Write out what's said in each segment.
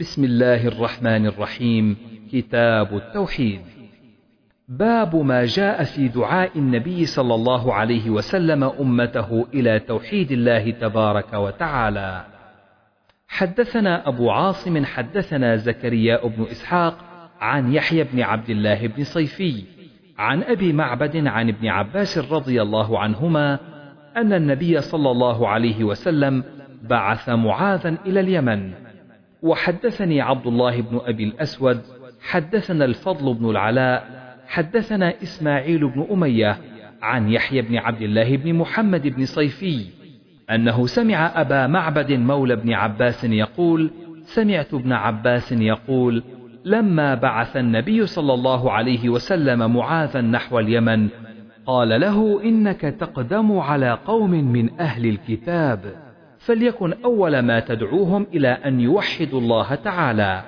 بسم الله الرحمن الرحيم. كتاب التوحيد. باب ما جاء في دعاء النبي صلى الله عليه وسلم أمته إلى توحيد الله تبارك وتعالى. حدثنا أبو عاصم حدثنا زكريا بن إسحاق عن يحيى بن عبد الله بن صيفي عن أبي معبد عن ابن عباس رضي الله عنهما أن النبي صلى الله عليه وسلم بعث معاذا إلى اليمن. وحدثني عبد الله بن أبي الأسود حدثنا الفضل بن العلاء حدثنا إسماعيل بن أمية عن يحيى بن عبد الله بن محمد بن صيفي أنه سمع أبا معبد مولى بن عباس يقول سمعت ابن عباس يقول لما بعث النبي صلى الله عليه وسلم معاذا نحو اليمن قال له إنك تقدم على قوم من أهل الكتاب. فليكن أول ما تدعوهم إلى أن يوحدوا الله تعالى.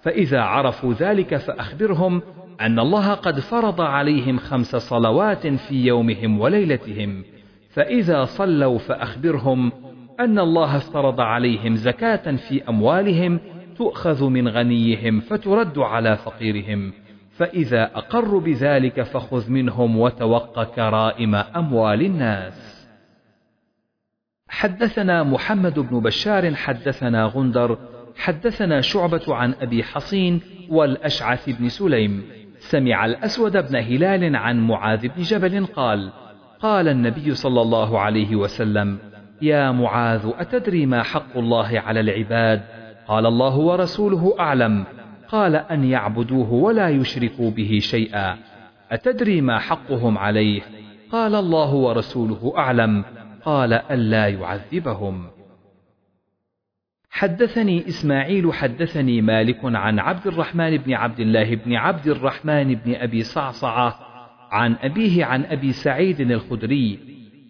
فإذا عرفوا ذلك فأخبرهم أن الله قد فرض عليهم خمس صلوات في يومهم وليلتهم. فإذا صلوا فأخبرهم أن الله افترض عليهم زكاة في أموالهم تؤخذ من غنيهم فترد على فقيرهم. فإذا أقروا بذلك فخذ منهم وتوق كرائم أموال الناس. حدثنا محمد بن بشار حدثنا غندر حدثنا شعبة عن أبي حصين والأشعث بن سليم. سمع الأسود بن هلال عن معاذ بن جبل قال قال النبي صلى الله عليه وسلم يا معاذ أتدري ما حق الله على العباد؟ قال الله ورسوله أعلم. قال أن يعبدوه ولا يشركوا به شيئا. أتدري ما حقهم عليه؟ قال الله ورسوله أعلم. قال ألا يعذبهم. حدثني إسماعيل حدثني مالك عن عبد الرحمن بن عبد الله بن عبد الرحمن بن أبي صعصعة عن أبيه عن أبي سعيد الخدري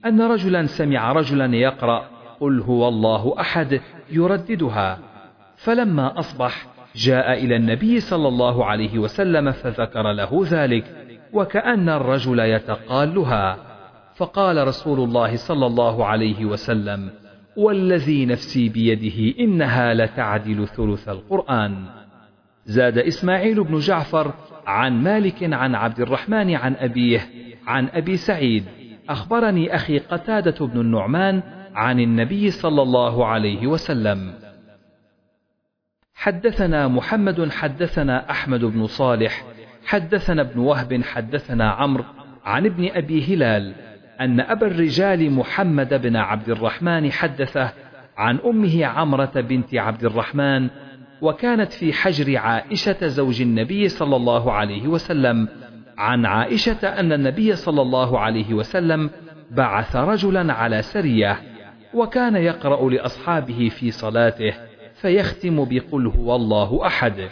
أن رجلا سمع رجلا يقرأ قل هو الله أحد يرددها. فلما أصبح جاء إلى النبي صلى الله عليه وسلم فذكر له ذلك وكأن الرجل يتقالها. فقال رسول الله صلى الله عليه وسلم والذي نفسي بيده إنها لتعدل ثلث القرآن. زاد إسماعيل بن جعفر عن مالك عن عبد الرحمن عن أبيه عن أبي سعيد أخبرني أخي قتادة بن النعمان عن النبي صلى الله عليه وسلم. حدثنا محمد حدثنا أحمد بن صالح حدثنا ابن وهب حدثنا عمرو عن ابن أبي هلال أن أبا الرجال محمد بن عبد الرحمن حدثه عن أمه عمرة بنت عبد الرحمن وكانت في حجر عائشة زوج النبي صلى الله عليه وسلم. عن عائشة أن النبي صلى الله عليه وسلم بعث رجلا على سرية وكان يقرأ لأصحابه في صلاته فيختم بقل هو الله أحد.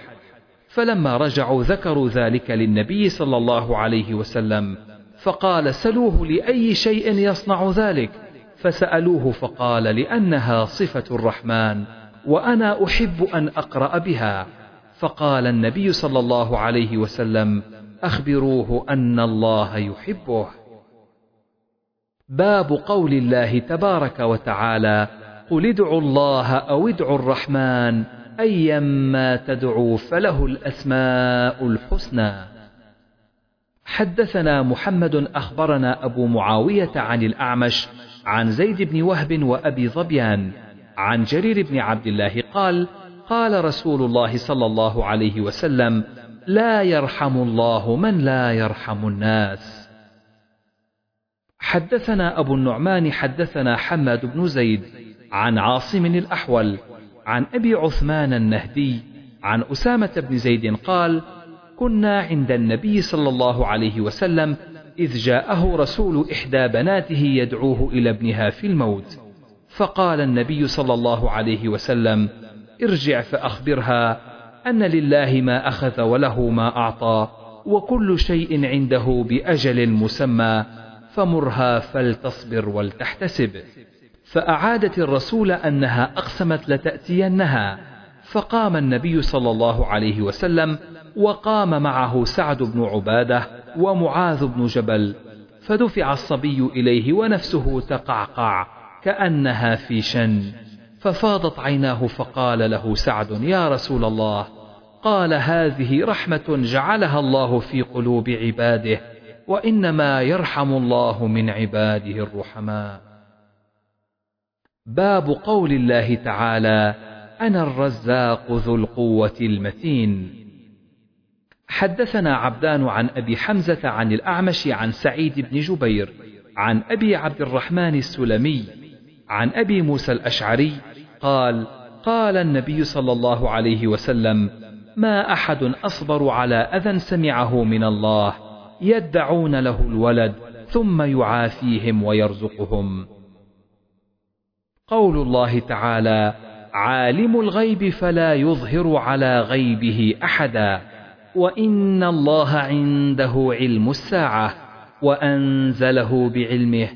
فلما رجعوا ذكروا ذلك للنبي صلى الله عليه وسلم. فقال سلوه لأي شيء يصنع ذلك؟ فسألوه فقال لأنها صفة الرحمن وأنا أحب أن أقرأ بها. فقال النبي صلى الله عليه وسلم أخبروه أن الله يحبه. باب قول الله تبارك وتعالى قل ادعوا الله أو ادعوا الرحمن أيما تدعوا فله الأسماء الحسنى. حدثنا محمد أخبرنا أبو معاوية عن الأعمش عن زيد بن وهب وأبي ظبيان عن جرير بن عبد الله قال قال رسول الله صلى الله عليه وسلم لا يرحم الله من لا يرحم الناس. حدثنا أبو النعمان حدثنا حماد بن زيد عن عاصم الأحول عن أبي عثمان النهدي عن أسامة بن زيد قال كنا عند النبي صلى الله عليه وسلم إذ جاءه رسول إحدى بناته يدعوه إلى ابنها في الموت. فقال النبي صلى الله عليه وسلم ارجع فأخبرها أن لله ما أخذ وله ما أعطى وكل شيء عنده بأجل مسمى فمرها فلتصبر ولتحتسب. فأعادت الرسول أنها أقسمت لتأتينها فقام النبي صلى الله عليه وسلم وقام معه سعد بن عبادة ومعاذ بن جبل فدفع الصبي إليه ونفسه تقعقع كأنها في شن ففاضت عيناه فقال له سعد يا رسول الله قال هذه رحمة جعلها الله في قلوب عباده وإنما يرحم الله من عباده الرحماء. باب قول الله تعالى أنا الرزاق ذو القوة المتين. حدثنا عبدان عن أبي حمزة عن الأعمش عن سعيد بن جبير عن أبي عبد الرحمن السلمي عن أبي موسى الأشعري قال قال النبي صلى الله عليه وسلم ما أحد أصبر على أذى سمعه من الله يدعون له الولد ثم يعافيهم ويرزقهم. قول الله تعالى عالم الغيب فلا يظهر على غيبه أحدا. وإن الله عنده علم الساعة وأنزله بعلمه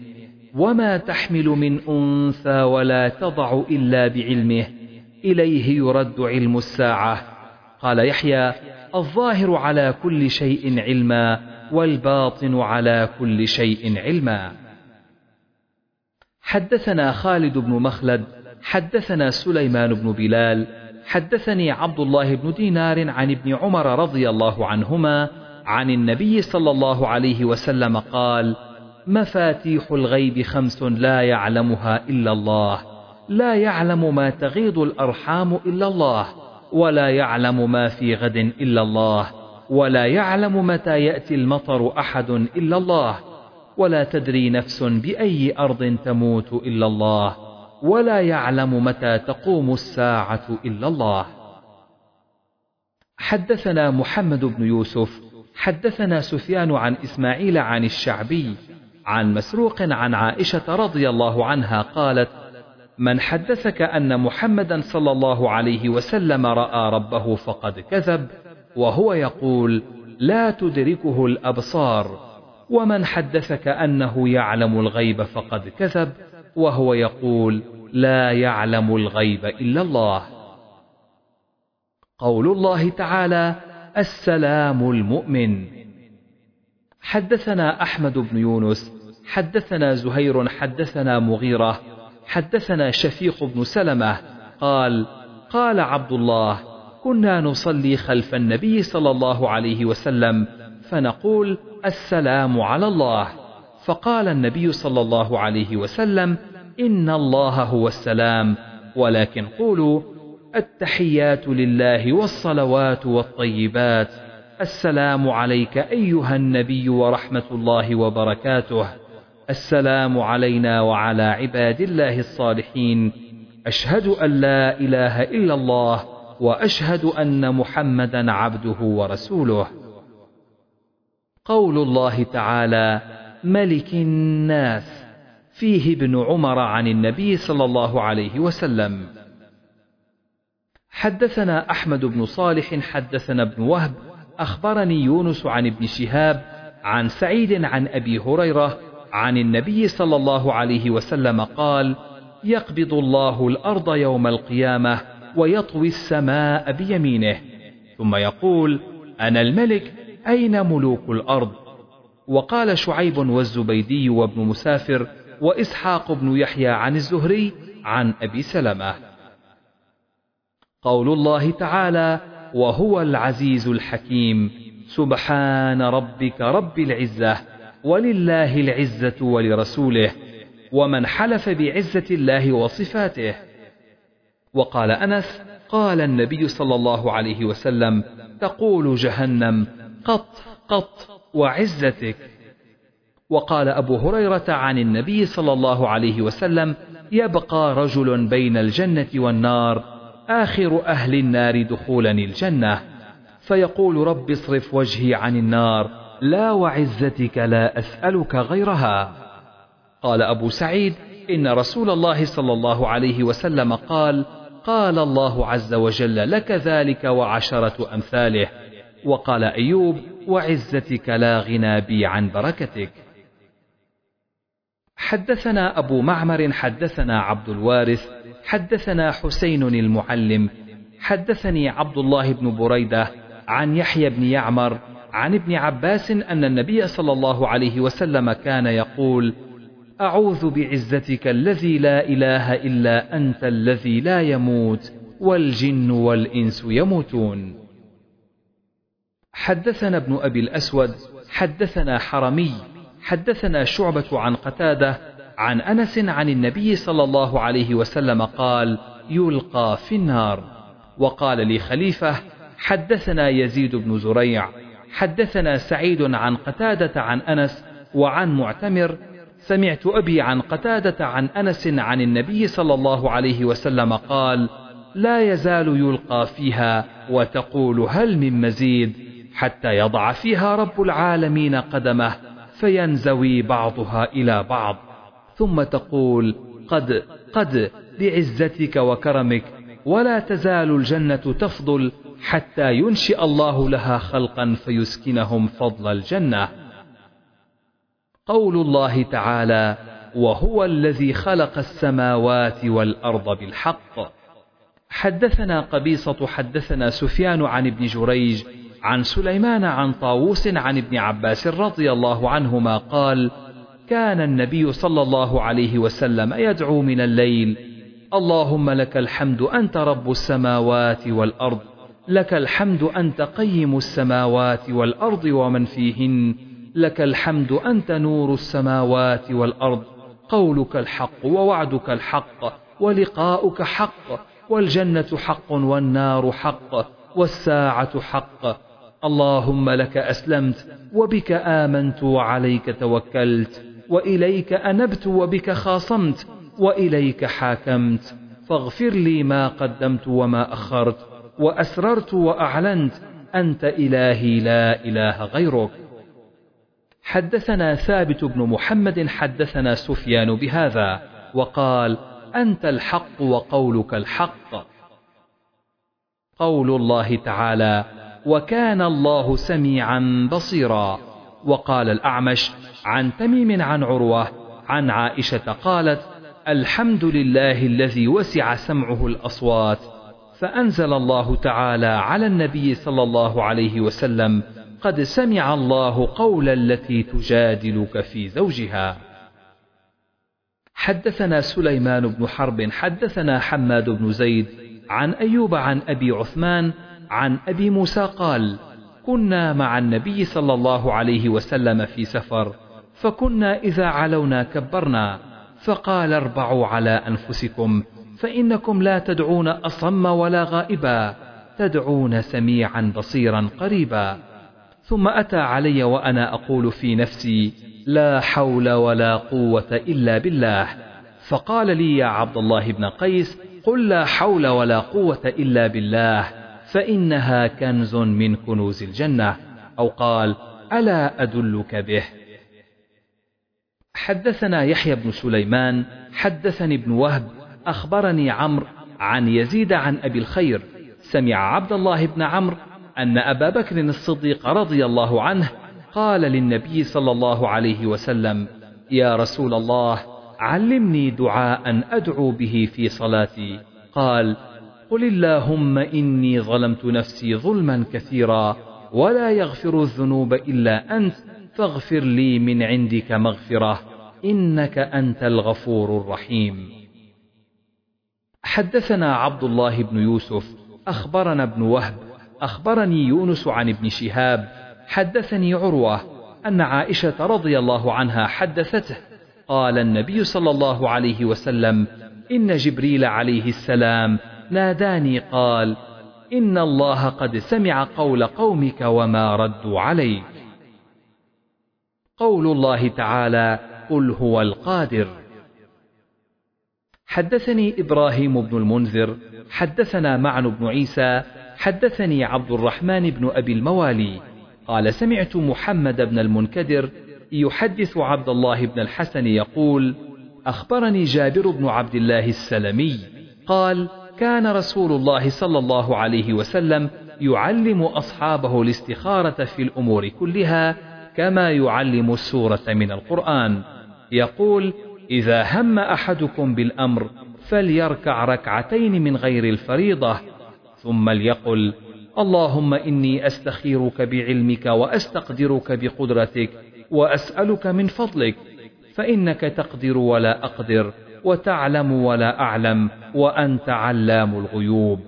وما تحمل من أنثى ولا تضع إلا بعلمه إليه يرد علم الساعة. قال يحيى الظاهر على كل شيء علما والباطن على كل شيء علما. حدثنا خالد بن مخلد حدثنا سليمان بن بلال حدثني عبد الله بن دينار عن ابن عمر رضي الله عنهما عن النبي صلى الله عليه وسلم قال مفاتيح الغيب خمس لا يعلمها إلا الله لا يعلم ما تغيض الأرحام إلا الله ولا يعلم ما في غد إلا الله ولا يعلم متى يأتي المطر أحد إلا الله ولا تدري نفس بأي أرض تموت إلا الله. ولا يعلم متى تقوم الساعة إلا الله. حدثنا محمد بن يوسف حدثنا سفيان عن إسماعيل عن الشعبي عن مسروق عن عائشة رضي الله عنها قالت من حدثك أن محمدا صلى الله عليه وسلم رأى ربه فقد كذب وهو يقول لا تدركه الأبصار ومن حدثك أنه يعلم الغيب فقد كذب وهو يقول لا يعلم الغيب إلا الله. قول الله تعالى السلام المؤمن. حدثنا أحمد بن يونس حدثنا زهير حدثنا مغيرة حدثنا شفيق بن سلمة. قال قال عبد الله كنا نصلي خلف النبي صلى الله عليه وسلم فنقول السلام على الله. فقال النبي صلى الله عليه وسلم إن الله هو السلام ولكن قولوا التحيات لله والصلوات والطيبات السلام عليك أيها النبي ورحمة الله وبركاته السلام علينا وعلى عباد الله الصالحين أشهد أن لا إله إلا الله وأشهد أن محمدا عبده ورسوله. قول الله تعالى ملك الناس فيه ابن عمر عن النبي صلى الله عليه وسلم. حدثنا أحمد بن صالح حدثنا ابن وهب أخبرني يونس عن ابن شهاب عن سعيد عن أبي هريرة عن النبي صلى الله عليه وسلم قال يقبض الله الأرض يوم القيامة ويطوي السماء بيمينه ثم يقول أنا الملك أين ملوك الأرض؟ وقال شعيب والزبيدي وابن مسافر وإسحاق بن يحيى عن الزهري عن أبي سلمة. قول الله تعالى وهو العزيز الحكيم. سبحان ربك رب العزة ولله العزة ولرسوله ومن حلف بعزة الله وصفاته. وقال أنس قال النبي صلى الله عليه وسلم تقول جهنم قط قط وعزتك. وقال أبو هريرة عن النبي صلى الله عليه وسلم يبقى رجل بين الجنة والنار آخر أهل النار دخولا الجنة. فيقول رب اصرف وجهي عن النار لا وعزتك لا أسألك غيرها. قال أبو سعيد إن رسول الله صلى الله عليه وسلم قال قال الله عز وجل لك ذلك وعشرة أمثاله. وقال أيوب وعزتك لا غنى بي عن بركتك. حدثنا أبو معمر حدثنا عبد الوارث حدثنا حسين المعلم حدثني عبد الله بن بريدة عن يحيى بن يعمر عن ابن عباس أن النبي صلى الله عليه وسلم كان يقول أعوذ بعزتك الذي لا إله إلا أنت الذي لا يموت والجن والإنس يموتون. حدثنا ابن أبي الأسود حدثنا حرمي حدثنا شعبة عن قتادة عن أنس عن النبي صلى الله عليه وسلم قال يلقى في النار وقال لي خليفة حدثنا يزيد بن زريع حدثنا سعيد عن قتادة عن أنس وعن معتمر سمعت أبي عن قتادة عن أنس عن النبي صلى الله عليه وسلم قال لا يزال يلقى فيها وتقول هل من مزيد؟ حتى يضع فيها رب العالمين قدمه فينزوي بعضها إلى بعض. ثم تقول قد قد بعزتك وكرمك ولا تزال الجنة تفضل حتى ينشئ الله لها خلقا فيسكنهم فضل الجنة. قول الله تعالى وهو الذي خلق السماوات والأرض بالحق. حدثنا قبيصة حدثنا سفيان عن ابن جريج عن سليمان عن طاووس عن ابن عباس رضي الله عنهما قال كان النبي صلى الله عليه وسلم يدعو من الليل اللهم لك الحمد أنت رب السماوات والأرض لك الحمد أنت قيم السماوات والأرض ومن فيهن لك الحمد أنت نور السماوات والأرض قولك الحق ووعدك الحق ولقاؤك حق والجنة حق والنار حق والساعة حق اللهم لك أسلمت وبك آمنت وعليك توكلت وإليك أنبت وبك خاصمت وإليك حاكمت فاغفر لي ما قدمت وما أخرت وأسررت وأعلنت أنت إلهي لا إله غيرك. حدثنا ثابت بن محمد حدثنا سفيان بهذا وقال أنت الحق وقولك الحق. قول الله تعالى وكان الله سميعا بصيرا. وقال الأعمش عن تميم عن عروة عن عائشة قالت الحمد لله الذي وسع سمعه الأصوات فأنزل الله تعالى على النبي صلى الله عليه وسلم قد سمع الله قول التي تجادلك في زوجها. حدثنا سليمان بن حرب حدثنا حماد بن زيد عن أيوب عن أبي عثمان عن أبي موسى قال كنا مع النبي صلى الله عليه وسلم في سفر فكنا إذا علونا كبرنا فقال اربعوا على أنفسكم فإنكم لا تدعون أصم ولا غائبا تدعون سميعا بصيرا قريبا. ثم أتى علي وأنا أقول في نفسي لا حول ولا قوة إلا بالله. فقال لي يا عبد الله بن قيس قل لا حول ولا قوة إلا بالله. فإنها كنز من كنوز الجنة أو قال ألا أدلك به؟ حدثنا يحيى بن سليمان حدثني ابن وهب أخبرني عمرو عن يزيد عن أبي الخير سمع عبد الله بن عمرو أن أبا بكر الصديق رضي الله عنه قال للنبي صلى الله عليه وسلم يا رسول الله علمني دعاء أدعو به في صلاتي. قال قل اللهم إني ظلمت نفسي ظلما كثيرا ولا يغفر الذنوب إلا أنت فاغفر لي من عندك مغفرة إنك أنت الغفور الرحيم. حدثنا عبد الله بن يوسف أخبرنا ابن وهب أخبرني يونس عن ابن شهاب حدثني عروة أن عائشة رضي الله عنها حدثته قال النبي صلى الله عليه وسلم إن جبريل عليه السلام ناداني قال إن الله قد سمع قول قومك وما ردوا عليك. قول الله تعالى قل هو القادر. حدثني إبراهيم بن المنذر حدثنا معن بن عيسى حدثني عبد الرحمن بن أبي الموالي. قال سمعت محمد بن المنكدر يحدث عبد الله بن الحسن يقول أخبرني جابر بن عبد الله السلمي. قال كان رسول الله صلى الله عليه وسلم يعلم أصحابه الاستخارة في الأمور كلها كما يعلم السورة من القرآن. يقول إذا هم أحدكم بالأمر فليركع ركعتين من غير الفريضة ثم ليقل اللهم إني أستخيرك بعلمك وأستقدرك بقدرتك وأسألك من فضلك فإنك تقدر ولا أقدر. وتعلم ولا أعلم وأنت علام الغيوب.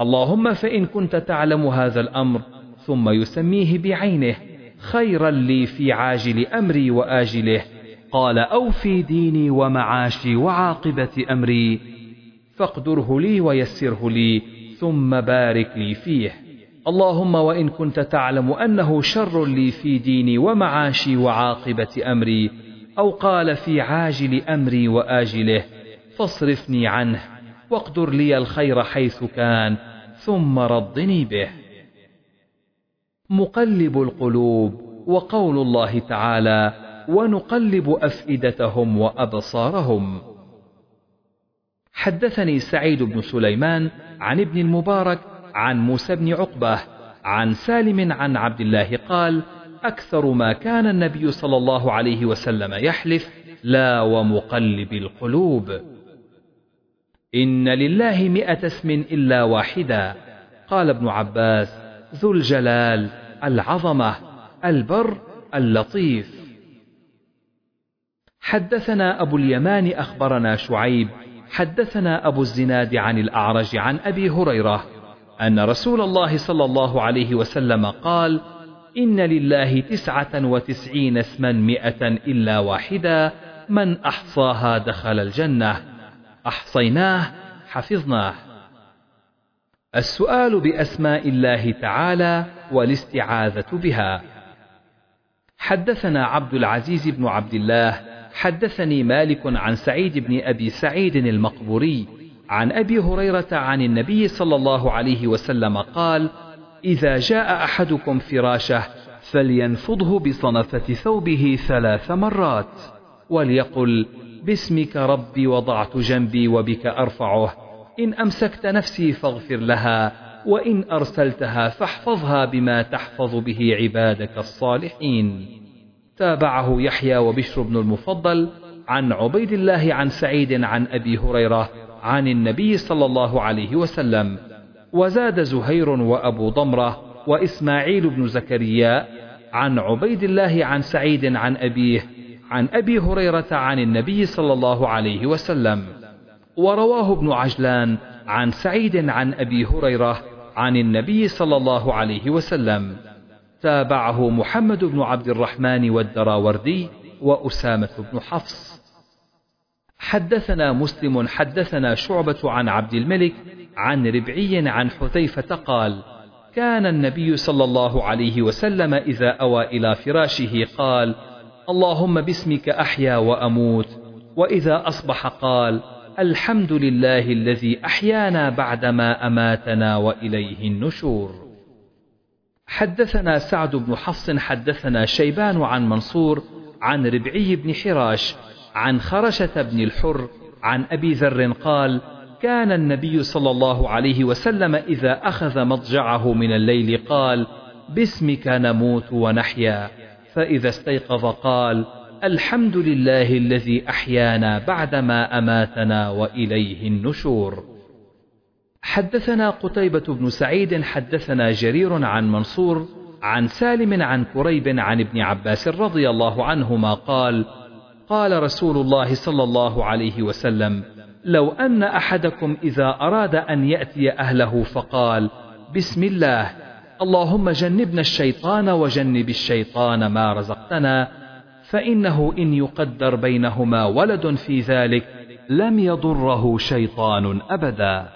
اللهم فإن كنت تعلم هذا الأمر ثم يسميه بعينه خيرا لي في عاجل أمري وآجله. قال أو في ديني ومعاشي وعاقبة أمري. فاقدره لي ويسره لي ثم بارك لي فيه. اللهم وإن كنت تعلم أنه شر لي في ديني ومعاشي وعاقبة أمري أو قال في عاجل أمري وآجله فاصرفني عنه واقدر لي الخير حيث كان ثم ردني به. مقلب القلوب وقول الله تعالى ونقلب أفئدتهم وأبصارهم. حدثني سعيد بن سليمان عن ابن المبارك عن موسى بن عقبة عن سالم عن عبد الله قال أكثر ما كان النبي صلى الله عليه وسلم يحلف لا ومقلب القلوب. إن لله مئة اسم إلا واحدا قال ابن عباس ذو الجلال العظمة البر اللطيف. حدثنا أبو اليمان أخبرنا شعيب حدثنا أبو الزناد عن الأعرج عن أبي هريرة أن رسول الله صلى الله عليه وسلم قال إن لله تسعة وتسعين اسما مئة إلا واحدا من أحصاها دخل الجنة. أحصيناه حفظناه. السؤال بأسماء الله تعالى والاستعاذة بها. حدثنا عبد العزيز بن عبد الله حدثني مالك عن سعيد بن أبي سعيد المقبوري عن أبي هريرة عن النبي صلى الله عليه وسلم قال إذا جاء أحدكم فراشه فلينفضه بصنفة ثوبه ثلاث مرات وليقل باسمك ربي وضعت جنبي وبك أرفعه إن أمسكت نفسي فاغفر لها وإن أرسلتها فاحفظها بما تحفظ به عبادك الصالحين. تابعه يحيى وبشر بن المفضل عن عبيد الله عن سعيد عن أبي هريرة عن النبي صلى الله عليه وسلم. وزاد زهير وأبو ضمرة وإسماعيل بن زكريا عن عبيد الله عن سعيد عن أبيه عن أبي هريرة عن النبي صلى الله عليه وسلم. ورواه ابن عجلان عن سعيد عن أبي هريرة عن النبي صلى الله عليه وسلم. تابعه محمد بن عبد الرحمن والدراوردي وأسامة بن حفص. حدثنا مسلم حدثنا شعبة عن عبد الملك عن ربعي عن حذيفة قال كان النبي صلى الله عليه وسلم إذا أوى إلى فراشه قال اللهم باسمك أحيا وأموت وإذا أصبح قال الحمد لله الذي أحيانا بعدما أماتنا وإليه النشور حدثنا سعد بن حفص حدثنا شيبان عن منصور عن ربعي بن حراش عن خرشة بن الحر عن أبي ذر قال كان النبي صلى الله عليه وسلم إذا أخذ مضجعه من الليل قال باسمك نموت ونحيا. فإذا استيقظ قال الحمد لله الذي أحيانا بعدما أماتنا وإليه النشور. حدثنا قتيبة بن سعيد حدثنا جرير عن منصور عن سالم عن كريب عن ابن عباس رضي الله عنهما قال قال رسول الله صلى الله عليه وسلم لو أن أحدكم إذا أراد أن يأتي أهله فقال بسم الله اللهم جنبنا الشيطان وجنب الشيطان ما رزقتنا فإنه إن يقدر بينهما ولد في ذلك لم يضره شيطان أبدا.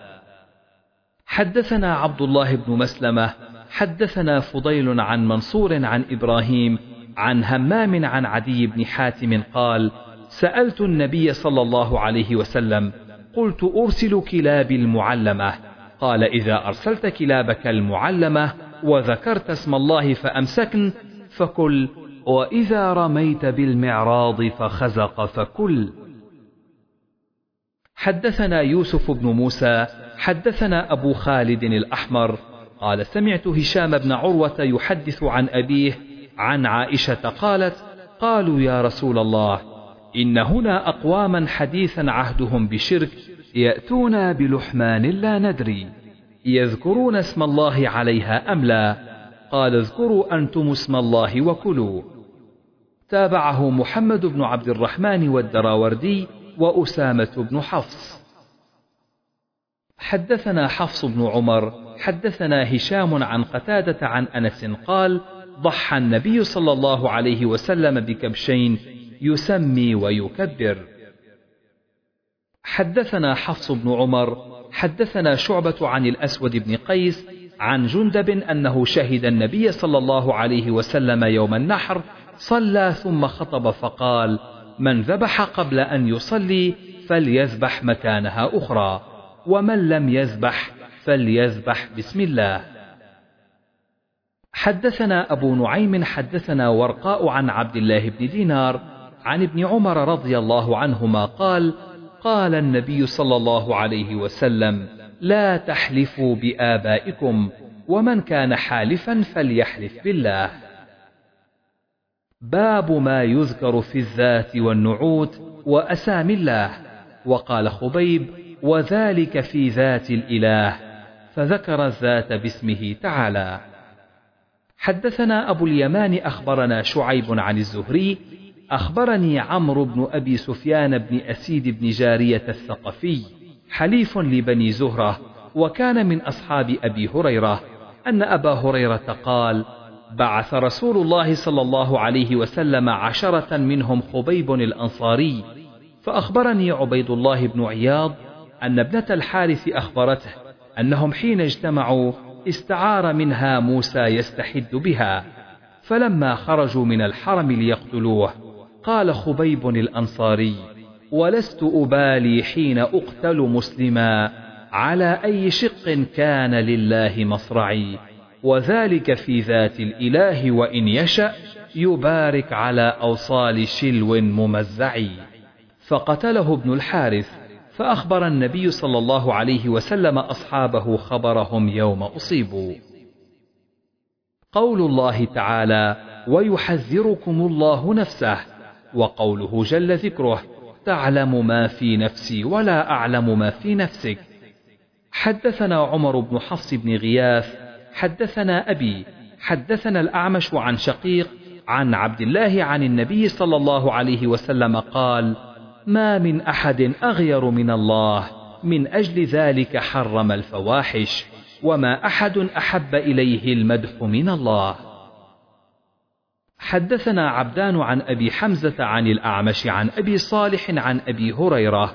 حدثنا عبد الله بن مسلمة حدثنا فضيل عن منصور عن إبراهيم عن همام عن عدي بن حاتم قال سألت النبي صلى الله عليه وسلم قلت أرسل كلابي المعلمة. قال إذا أرسلت كلابك المعلمة وذكرت اسم الله فأمسكن فكل وإذا رميت بالمعراض فخزق فكل. حدثنا يوسف بن موسى حدثنا أبو خالد الأحمر. قال سمعت هشام بن عروة يحدث عن أبيه عن عائشة قالت قالوا يا رسول الله إن هنا أقواما حديثا عهدهم بشرك يأتون بلحمان لا ندري يذكرون اسم الله عليها أم لا؟ قال اذكروا أنتم اسم الله وكلوا. تابعه محمد بن عبد الرحمن والدراوردي وأسامة بن حفص. حدثنا حفص بن عمر حدثنا هشام عن قتادة عن أنس قال ضحى النبي صلى الله عليه وسلم بكبشين يسمي ويكبر. حدثنا حفص بن عمر حدثنا شعبة عن الأسود بن قيس عن جندب أنه شهد النبي صلى الله عليه وسلم يوم النحر صلى ثم خطب فقال من ذبح قبل أن يصلي فليذبح مكانها أخرى ومن لم يذبح فليذبح بسم الله. حدثنا أبو نعيم حدثنا ورقاء عن عبد الله بن دينار عن ابن عمر رضي الله عنهما قال قال النبي صلى الله عليه وسلم لا تحلفوا بآبائكم ومن كان حالفا فليحلف بالله. باب ما يذكر في الذات والنعوت وأسام الله. وقال خبيب وذلك في ذات الإله فذكر الذات باسمه تعالى. حدثنا أبو اليمان أخبرنا شعيب عن الزهري أخبرني عمرو بن أبي سفيان بن أسيد بن جارية الثقفي حليف لبني زهرة وكان من أصحاب أبي هريرة أن أبا هريرة قال بعث رسول الله صلى الله عليه وسلم عشرة منهم خبيب الأنصاري فأخبرني عبيد الله بن عياض أن ابنة الحارث أخبرته أنهم حين اجتمعوا استعار منها موسى يستحد بها فلما خرجوا من الحرم ليقتلوه. قال خبيب الأنصاري ولست أبالي حين أقتل مسلما على أي شق كان لله مصرعي وذلك في ذات الإله وإن يشأ يبارك على أوصال شلو ممزعي فقتله ابن الحارث فأخبر النبي صلى الله عليه وسلم أصحابه خبرهم يوم أصيبوا قول الله تعالى ويحذركم الله نفسه وقوله جل ذكره تعلم ما في نفسي ولا أعلم ما في نفسك. حدثنا عمر بن حفص بن غياث حدثنا أبي حدثنا الأعمش عن شقيق عن عبد الله عن النبي صلى الله عليه وسلم قال ما من أحد أغير من الله من أجل ذلك حرم الفواحش وما أحد أحب إليه المدح من الله. حدثنا عبدان عن أبي حمزة عن الأعمش عن أبي صالح عن أبي هريرة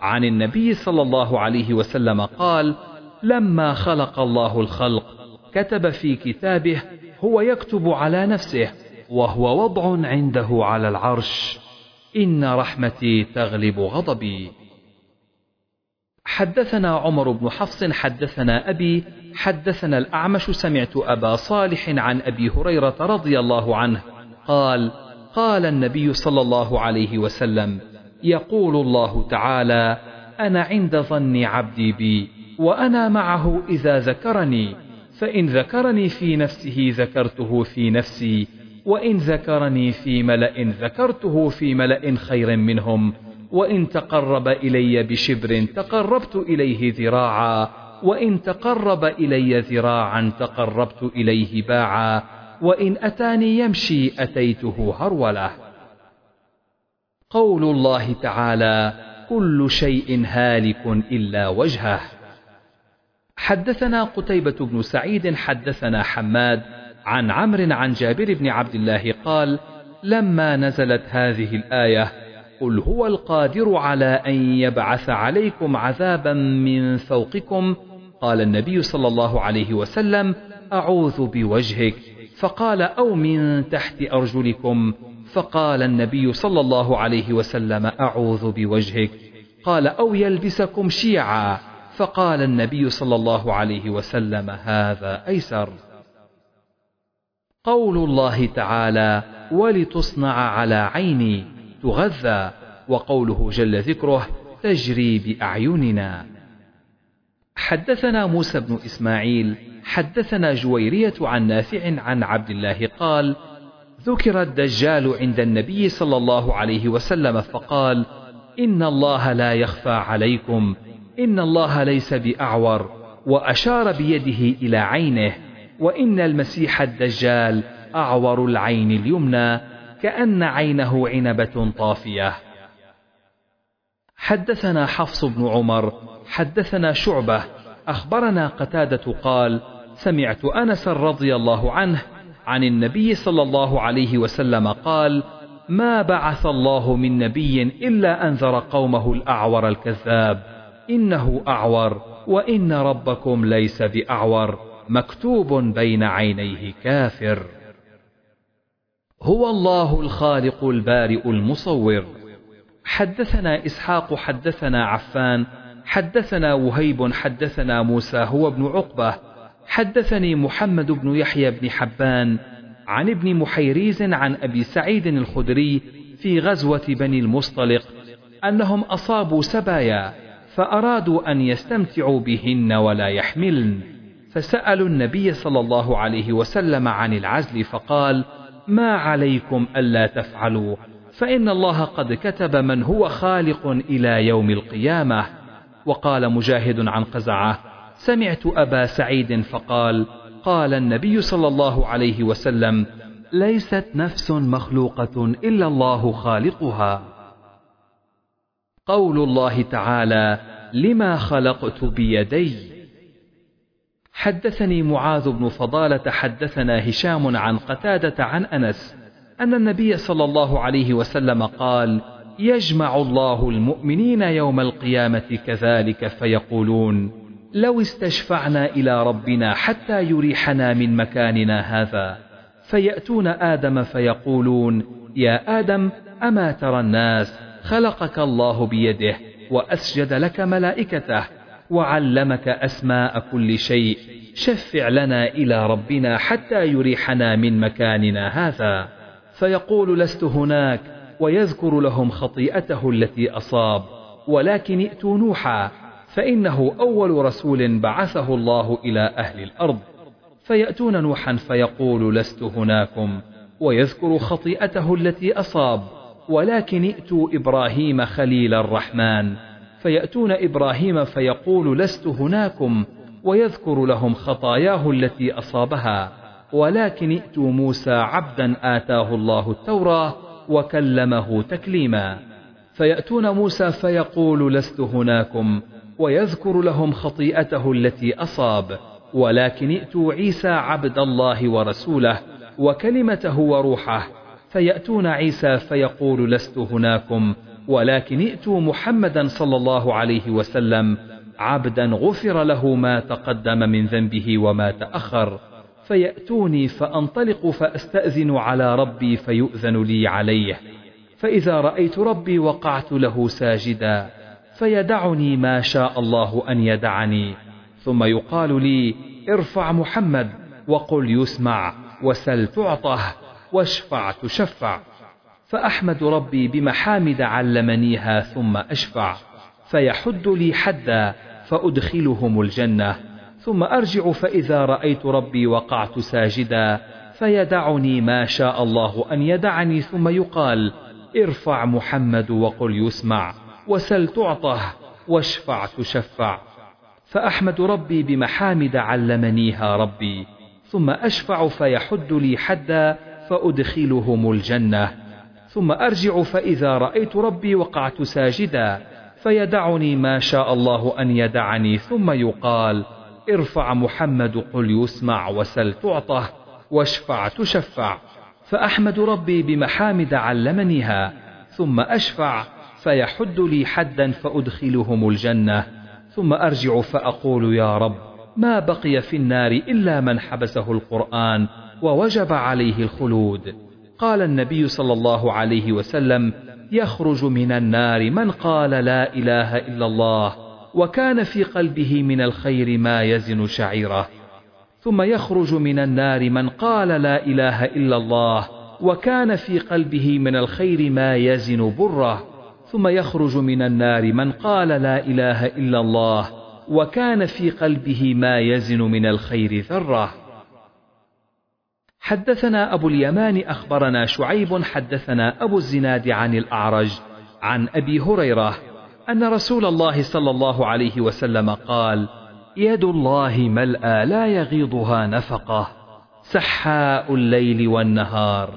عن النبي صلى الله عليه وسلم قال لما خلق الله الخلق كتب في كتابه هو يكتب على نفسه وهو وضع عنده على العرش. إن رحمتي تغلب غضبي. حدثنا عمر بن حفص حدثنا أبي حدثنا الأعمش سمعت أبا صالح عن أبي هريرة رضي الله عنه قال قال النبي صلى الله عليه وسلم يقول الله تعالى أنا عند ظن عبدي بي وأنا معه إذا ذكرني فإن ذكرني في نفسه ذكرته في نفسي وإن ذكرني في ملأ ذكرته في ملأ خير منهم وإن تقرب إلي بشبر تقربت إليه ذراعا. وإن تقرب إلي ذراعا تقربت إليه باعا وإن أتاني يمشي أتيته هرولة. قول الله تعالى كل شيء هالك إلا وجهه. حدثنا قتيبة بن سعيد حدثنا حماد عن عمرو عن جابر بن عبد الله قال لما نزلت هذه الآية قل هو القادر على أن يبعث عليكم عذابا من فوقكم قال النبي صلى الله عليه وسلم أعوذ بوجهك. فقال أو من تحت أرجلكم. فقال النبي صلى الله عليه وسلم أعوذ بوجهك. قال أو يلبسكم شيعا. فقال النبي صلى الله عليه وسلم هذا أيسر. قول الله تعالى ولتصنع على عيني تغذى. وقوله جل ذكره تجري بأعيننا. حدثنا موسى بن إسماعيل حدثنا جويرية عن نافع عن عبد الله قال ذكر الدجال عند النبي صلى الله عليه وسلم فقال إن الله لا يخفى عليكم إن الله ليس بأعور وأشار بيده إلى عينه وإن المسيح الدجال أعور العين اليمنى كأن عينه عنبة طافية. حدثنا حفص بن عمر حدثنا شعبة أخبرنا قتادة قال سمعت أنس رضي الله عنه عن النبي صلى الله عليه وسلم قال ما بعث الله من نبي إلا أنذر قومه الأعور الكذاب إنه أعور وإن ربكم ليس بأعور مكتوب بين عينيه كافر. هو الله الخالق البارئ المصور. حدثنا إسحاق حدثنا عفان حدثنا وهيب حدثنا موسى هو ابن عقبة. حدثني محمد بن يحيى بن حبان عن ابن محيريز عن أبي سعيد الخدري في غزوة بني المصطلق أنهم أصابوا سبايا فأرادوا أن يستمتعوا بهن ولا يحملن. فسألوا النبي صلى الله عليه وسلم عن العزل فقال ما عليكم ألا تفعلوا؟ فإن الله قد كتب من هو خالق إلى يوم القيامة. وقال مجاهد عن قزعة سمعت أبا سعيد فقال قال النبي صلى الله عليه وسلم ليست نفس مخلوقة إلا الله خالقها. قول الله تعالى لما خلقت بيدي. حدثني معاذ بن فضالة حدثنا هشام عن قتادة عن أنس أن النبي صلى الله عليه وسلم قال يجمع الله المؤمنين يوم القيامة كذلك فيقولون لو استشفعنا إلى ربنا حتى يريحنا من مكاننا هذا. فيأتون آدم فيقولون يا آدم أما ترى الناس خلقك الله بيده وأسجد لك ملائكته وعلمك أسماء كل شيء شفع لنا إلى ربنا حتى يريحنا من مكاننا هذا. فيقول لست هناك ويذكر لهم خطيئته التي أصاب ولكن ائتوا نوحا فإنه أول رسول بعثه الله إلى أهل الأرض. فيأتون نوحا فيقول لست هناكم ويذكر خطيئته التي أصاب ولكن ائتوا إبراهيم خليل الرحمن. فيأتون إبراهيم فيقول لست هناكم ويذكر لهم خطاياه التي أصابها. ولكن ائتوا موسى عبدا آتاه الله التوراة وكلمه تكليما. فيأتون موسى فيقول لست هناكم ويذكر لهم خطيئته التي أصاب. ولكن ائتوا عيسى عبد الله ورسوله وكلمته وروحه. فيأتون عيسى فيقول لست هناكم ولكن ائتوا محمدا صلى الله عليه وسلم عبدا غفر له ما تقدم من ذنبه وما تأخر. فيأتوني فأنطلق فأستأذن على ربي فيؤذن لي عليه. فإذا رأيت ربي وقعت له ساجدا فيدعني ما شاء الله أن يدعني. ثم يقال لي ارفع محمد وقل يسمع وسل تعطه واشفع تشفع. فأحمد ربي بمحامد علمنيها ثم أشفع. فيحد لي حدا فأدخلهم الجنة. ثم أرجع فإذا رأيت ربي وقعت ساجدا فيدعني ما شاء الله أن يدعني ثم يقال ارفع محمد وقل يسمع وسل تعطه واشفع تشفع. فأحمد ربي بمحامد علمنيها ربي ثم أشفع فيحد لي حدا فأدخلهم الجنة. ثم أرجع فإذا رأيت ربي وقعت ساجدا فيدعني ما شاء الله أن يدعني ثم يقال ارفع محمد قل يسمع وسل تعطه واشفع تشفع فأحمد ربي بمحامد علمنيها ثم أشفع فيحد لي حدا فأدخلهم الجنة ثم أرجع فأقول يا رب ما بقي في النار إلا من حبسه القرآن ووجب عليه الخلود قال النبي صلى الله عليه وسلم يخرج من النار من قال لا إله إلا الله وكان في قلبه من الخير ما يزن شعيره. ثم يخرج من النار من قال لا إله إلا الله وكان في قلبه من الخير ما يزن بره. ثم يخرج من النار من قال لا إله إلا الله وكان في قلبه ما يزن من الخير ذرة. حدثنا أبو اليمان أخبرنا شعيب حدثنا أبو الزناد عن الأعرج عن أبي هريرة أن رسول الله صلى الله عليه وسلم قال يد الله ملأى لا يغيضها نفقة سحاء الليل والنهار.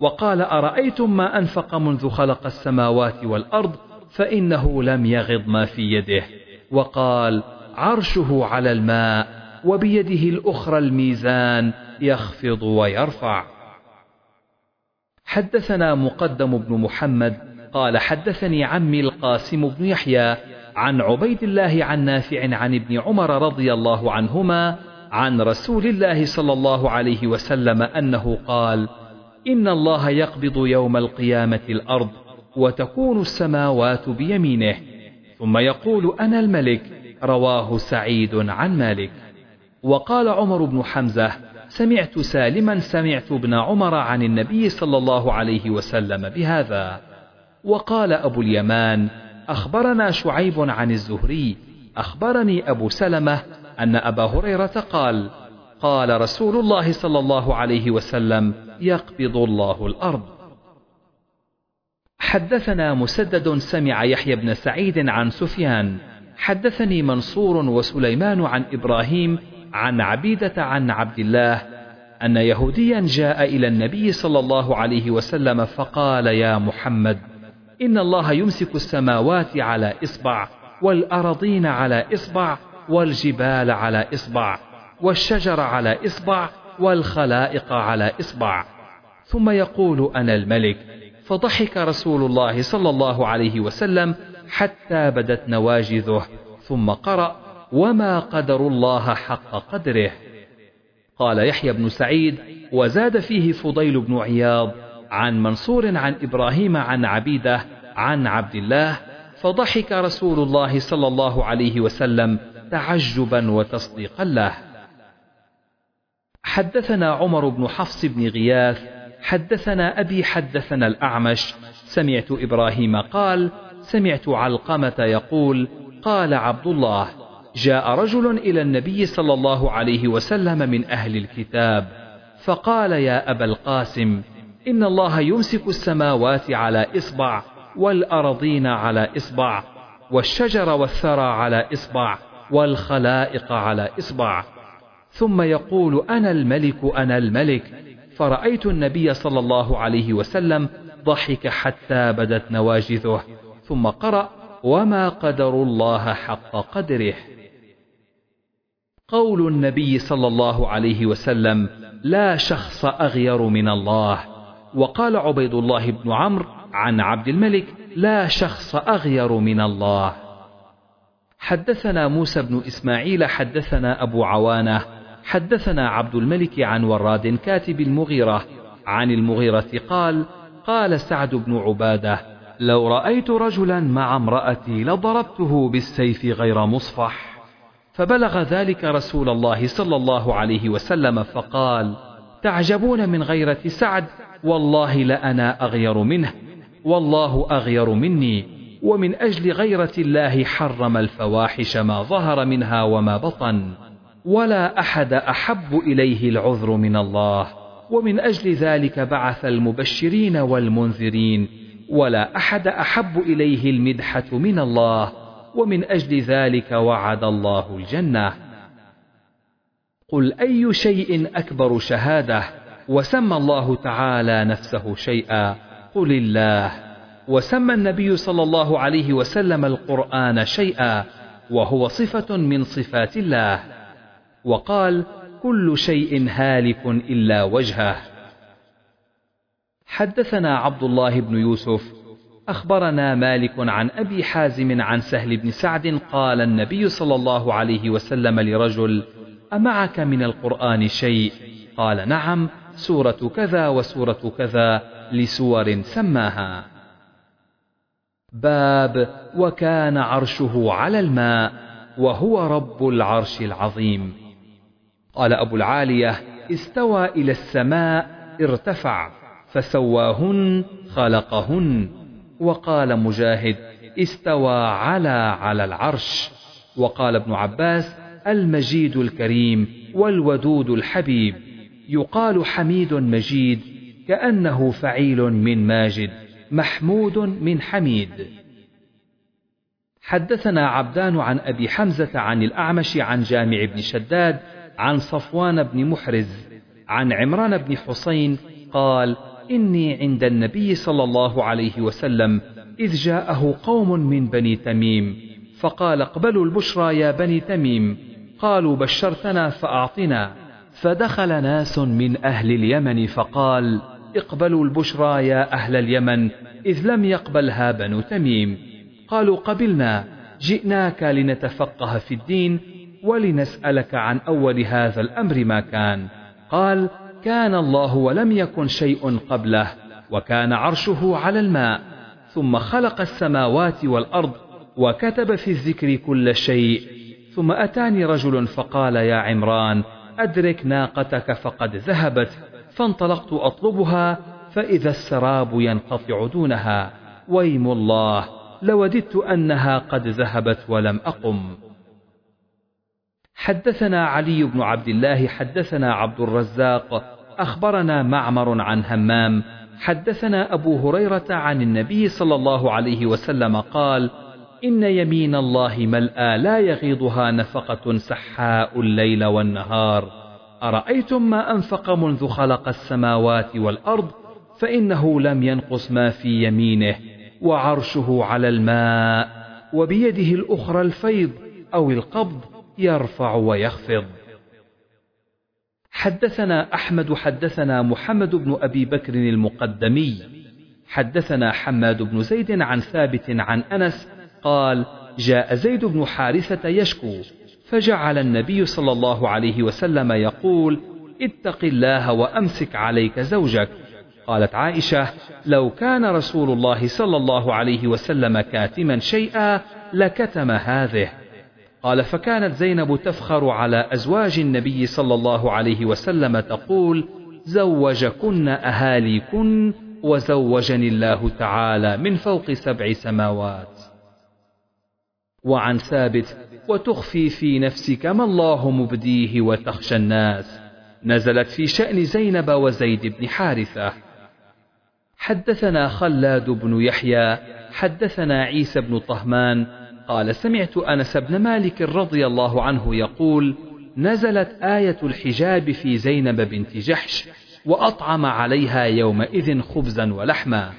وقال أرأيتم ما أنفق منذ خلق السماوات والأرض فإنه لم يغض ما في يده. وقال عرشه على الماء وبيده الأخرى الميزان يخفض ويرفع. حدثنا مقدم بن محمد قال حدثني عمي القاسم بن يحيى عن عبيد الله عن نافع عن ابن عمر رضي الله عنهما عن رسول الله صلى الله عليه وسلم أنه قال إن الله يقبض يوم القيامة الأرض وتكون السماوات بيمينه ثم يقول أنا الملك رواه سعيد عن مالك. وقال عمر بن حمزة سمعت سالما سمعت ابن عمر عن النبي صلى الله عليه وسلم بهذا. وقال أبو اليمان أخبرنا شعيب عن الزهري أخبرني أبو سلمة أن أبا هريرة قال قال رسول الله صلى الله عليه وسلم يقبض الله الأرض. حدثنا مسدد سمع يحيى بن سعيد عن سفيان حدثني منصور وسليمان عن إبراهيم عن عبيدة عن عبد الله أن يهوديا جاء إلى النبي صلى الله عليه وسلم فقال يا محمد إن الله يمسك السماوات على إصبع والارضين على إصبع والجبال على إصبع والشجر على إصبع والخلائق على إصبع. ثم يقول أنا الملك فضحك رسول الله صلى الله عليه وسلم حتى بدت نواجذه ثم قرأ وما قدر الله حق قدره قال يحيى بن سعيد وزاد فيه فضيل بن عياض عن منصور عن إبراهيم عن عبيدة عن عبد الله فضحك رسول الله صلى الله عليه وسلم تعجبا وتصديقا له. حدثنا عمر بن حفص بن غياث حدثنا أبي حدثنا الأعمش سمعت إبراهيم قال سمعت علقمة يقول قال عبد الله جاء رجل إلى النبي صلى الله عليه وسلم من أهل الكتاب فقال يا أبا القاسم إن الله يمسك السماوات على إصبع والأرضين على إصبع والشجر والثرى على إصبع والخلائق على إصبع. ثم يقول أنا الملك أنا الملك. فرأيت النبي صلى الله عليه وسلم ضحك حتى بدت نواجذه. ثم قرأ وما قدر الله حق قدره. قول النبي صلى الله عليه وسلم لا شخص أغير من الله. وقال عبيد الله بن عمرو عن عبد الملك لا شخص أغير من الله. حدثنا موسى بن إسماعيل حدثنا أبو عوانة حدثنا عبد الملك عن وراد كاتب المغيرة عن المغيرة قال قال سعد بن عبادة لو رأيت رجلا مع امرأتي لضربته بالسيف غير مصفح. فبلغ ذلك رسول الله صلى الله عليه وسلم فقال تعجبون من غيرة سعد؟ والله لأنا أغير منه والله أغير مني ومن أجل غيرة الله حرم الفواحش ما ظهر منها وما بطن ولا أحد أحب إليه العذر من الله ومن أجل ذلك بعث المبشرين والمنذرين ولا أحد أحب إليه المدحة من الله ومن أجل ذلك وعد الله الجنة. قل أي شيء أكبر شهادة؟ وسمى الله تعالى نفسه شيئا. قل الله. وسمى النبي صلى الله عليه وسلم القرآن شيئا وهو صفة من صفات الله. وقال كل شيء هالك إلا وجهه. حدثنا عبد الله بن يوسف. أخبرنا مالك عن أبي حازم عن سهل بن سعد قال النبي صلى الله عليه وسلم لرجل أمعك من القرآن شيء؟ قال نعم. سورة كذا وسورة كذا لسور سماها. باب وكان عرشه على الماء وهو رب العرش العظيم. قال أبو العالية استوى إلى السماء ارتفع فسواهن خلقهن. وقال مجاهد استوى على على العرش. وقال ابن عباس المجيد الكريم والودود الحبيب. يقال حميد مجيد كأنه فعيل من ماجد محمود من حميد. حدثنا عبدان عن أبي حمزة عن الأعمش عن جامع بن شداد عن صفوان بن محرز عن عمران بن حسين قال إني عند النبي صلى الله عليه وسلم إذ جاءه قوم من بني تميم فقال اقبلوا البشرى يا بني تميم قالوا بشرتنا فأعطنا. فدخل ناس من أهل اليمن فقال اقبلوا البشرى يا أهل اليمن إذ لم يقبلها بنو تميم. قالوا قبلنا جئناك لنتفقه في الدين ولنسألك عن أول هذا الأمر ما كان. قال كان الله ولم يكن شيء قبله وكان عرشه على الماء ثم خلق السماوات والأرض وكتب في الذكر كل شيء ثم أتاني رجل فقال يا عمران أدرك ناقتك فقد ذهبت فانطلقت أطلبها فإذا السراب ينقطع دونها. ويم الله لوددت أنها قد ذهبت ولم أقم. حدثنا علي بن عبد الله حدثنا عبد الرزاق أخبرنا معمر عن همام حدثنا أبو هريرة عن النبي صلى الله عليه وسلم قال إن يمين الله ملأى لا يغيضها نفقة سحاء الليل والنهار. أرأيتم ما أنفق منذ خلق السماوات والأرض؟ فإنه لم ينقص ما في يمينه وعرشه على الماء وبيده الأخرى الفيض أو القبض يرفع ويخفض. حدثنا أحمد حدثنا محمد بن أبي بكر المقدمي. حدثنا حماد بن زيد عن ثابت عن أنس قال جاء زيد بن حارثة يشكو فجعل النبي صلى الله عليه وسلم يقول اتق الله وأمسك عليك زوجك. قالت عائشة لو كان رسول الله صلى الله عليه وسلم كاتما شيئا لكتم هذه. قال فكانت زينب تفخر على أزواج النبي صلى الله عليه وسلم تقول زوجكن أهاليكن وزوجني الله تعالى من فوق سبع سماوات. وعن ثابت وتخفي في نفسك ما الله مبديه وتخشى الناس. نزلت في شأن زينب وزيد بن حارثة. حدثنا خلاد بن يحيى حدثنا عيسى بن طهمان قال سمعت أنس بن مالك رضي الله عنه يقول نزلت آية الحجاب في زينب بنت جحش وأطعم عليها يومئذ خبزا ولحما.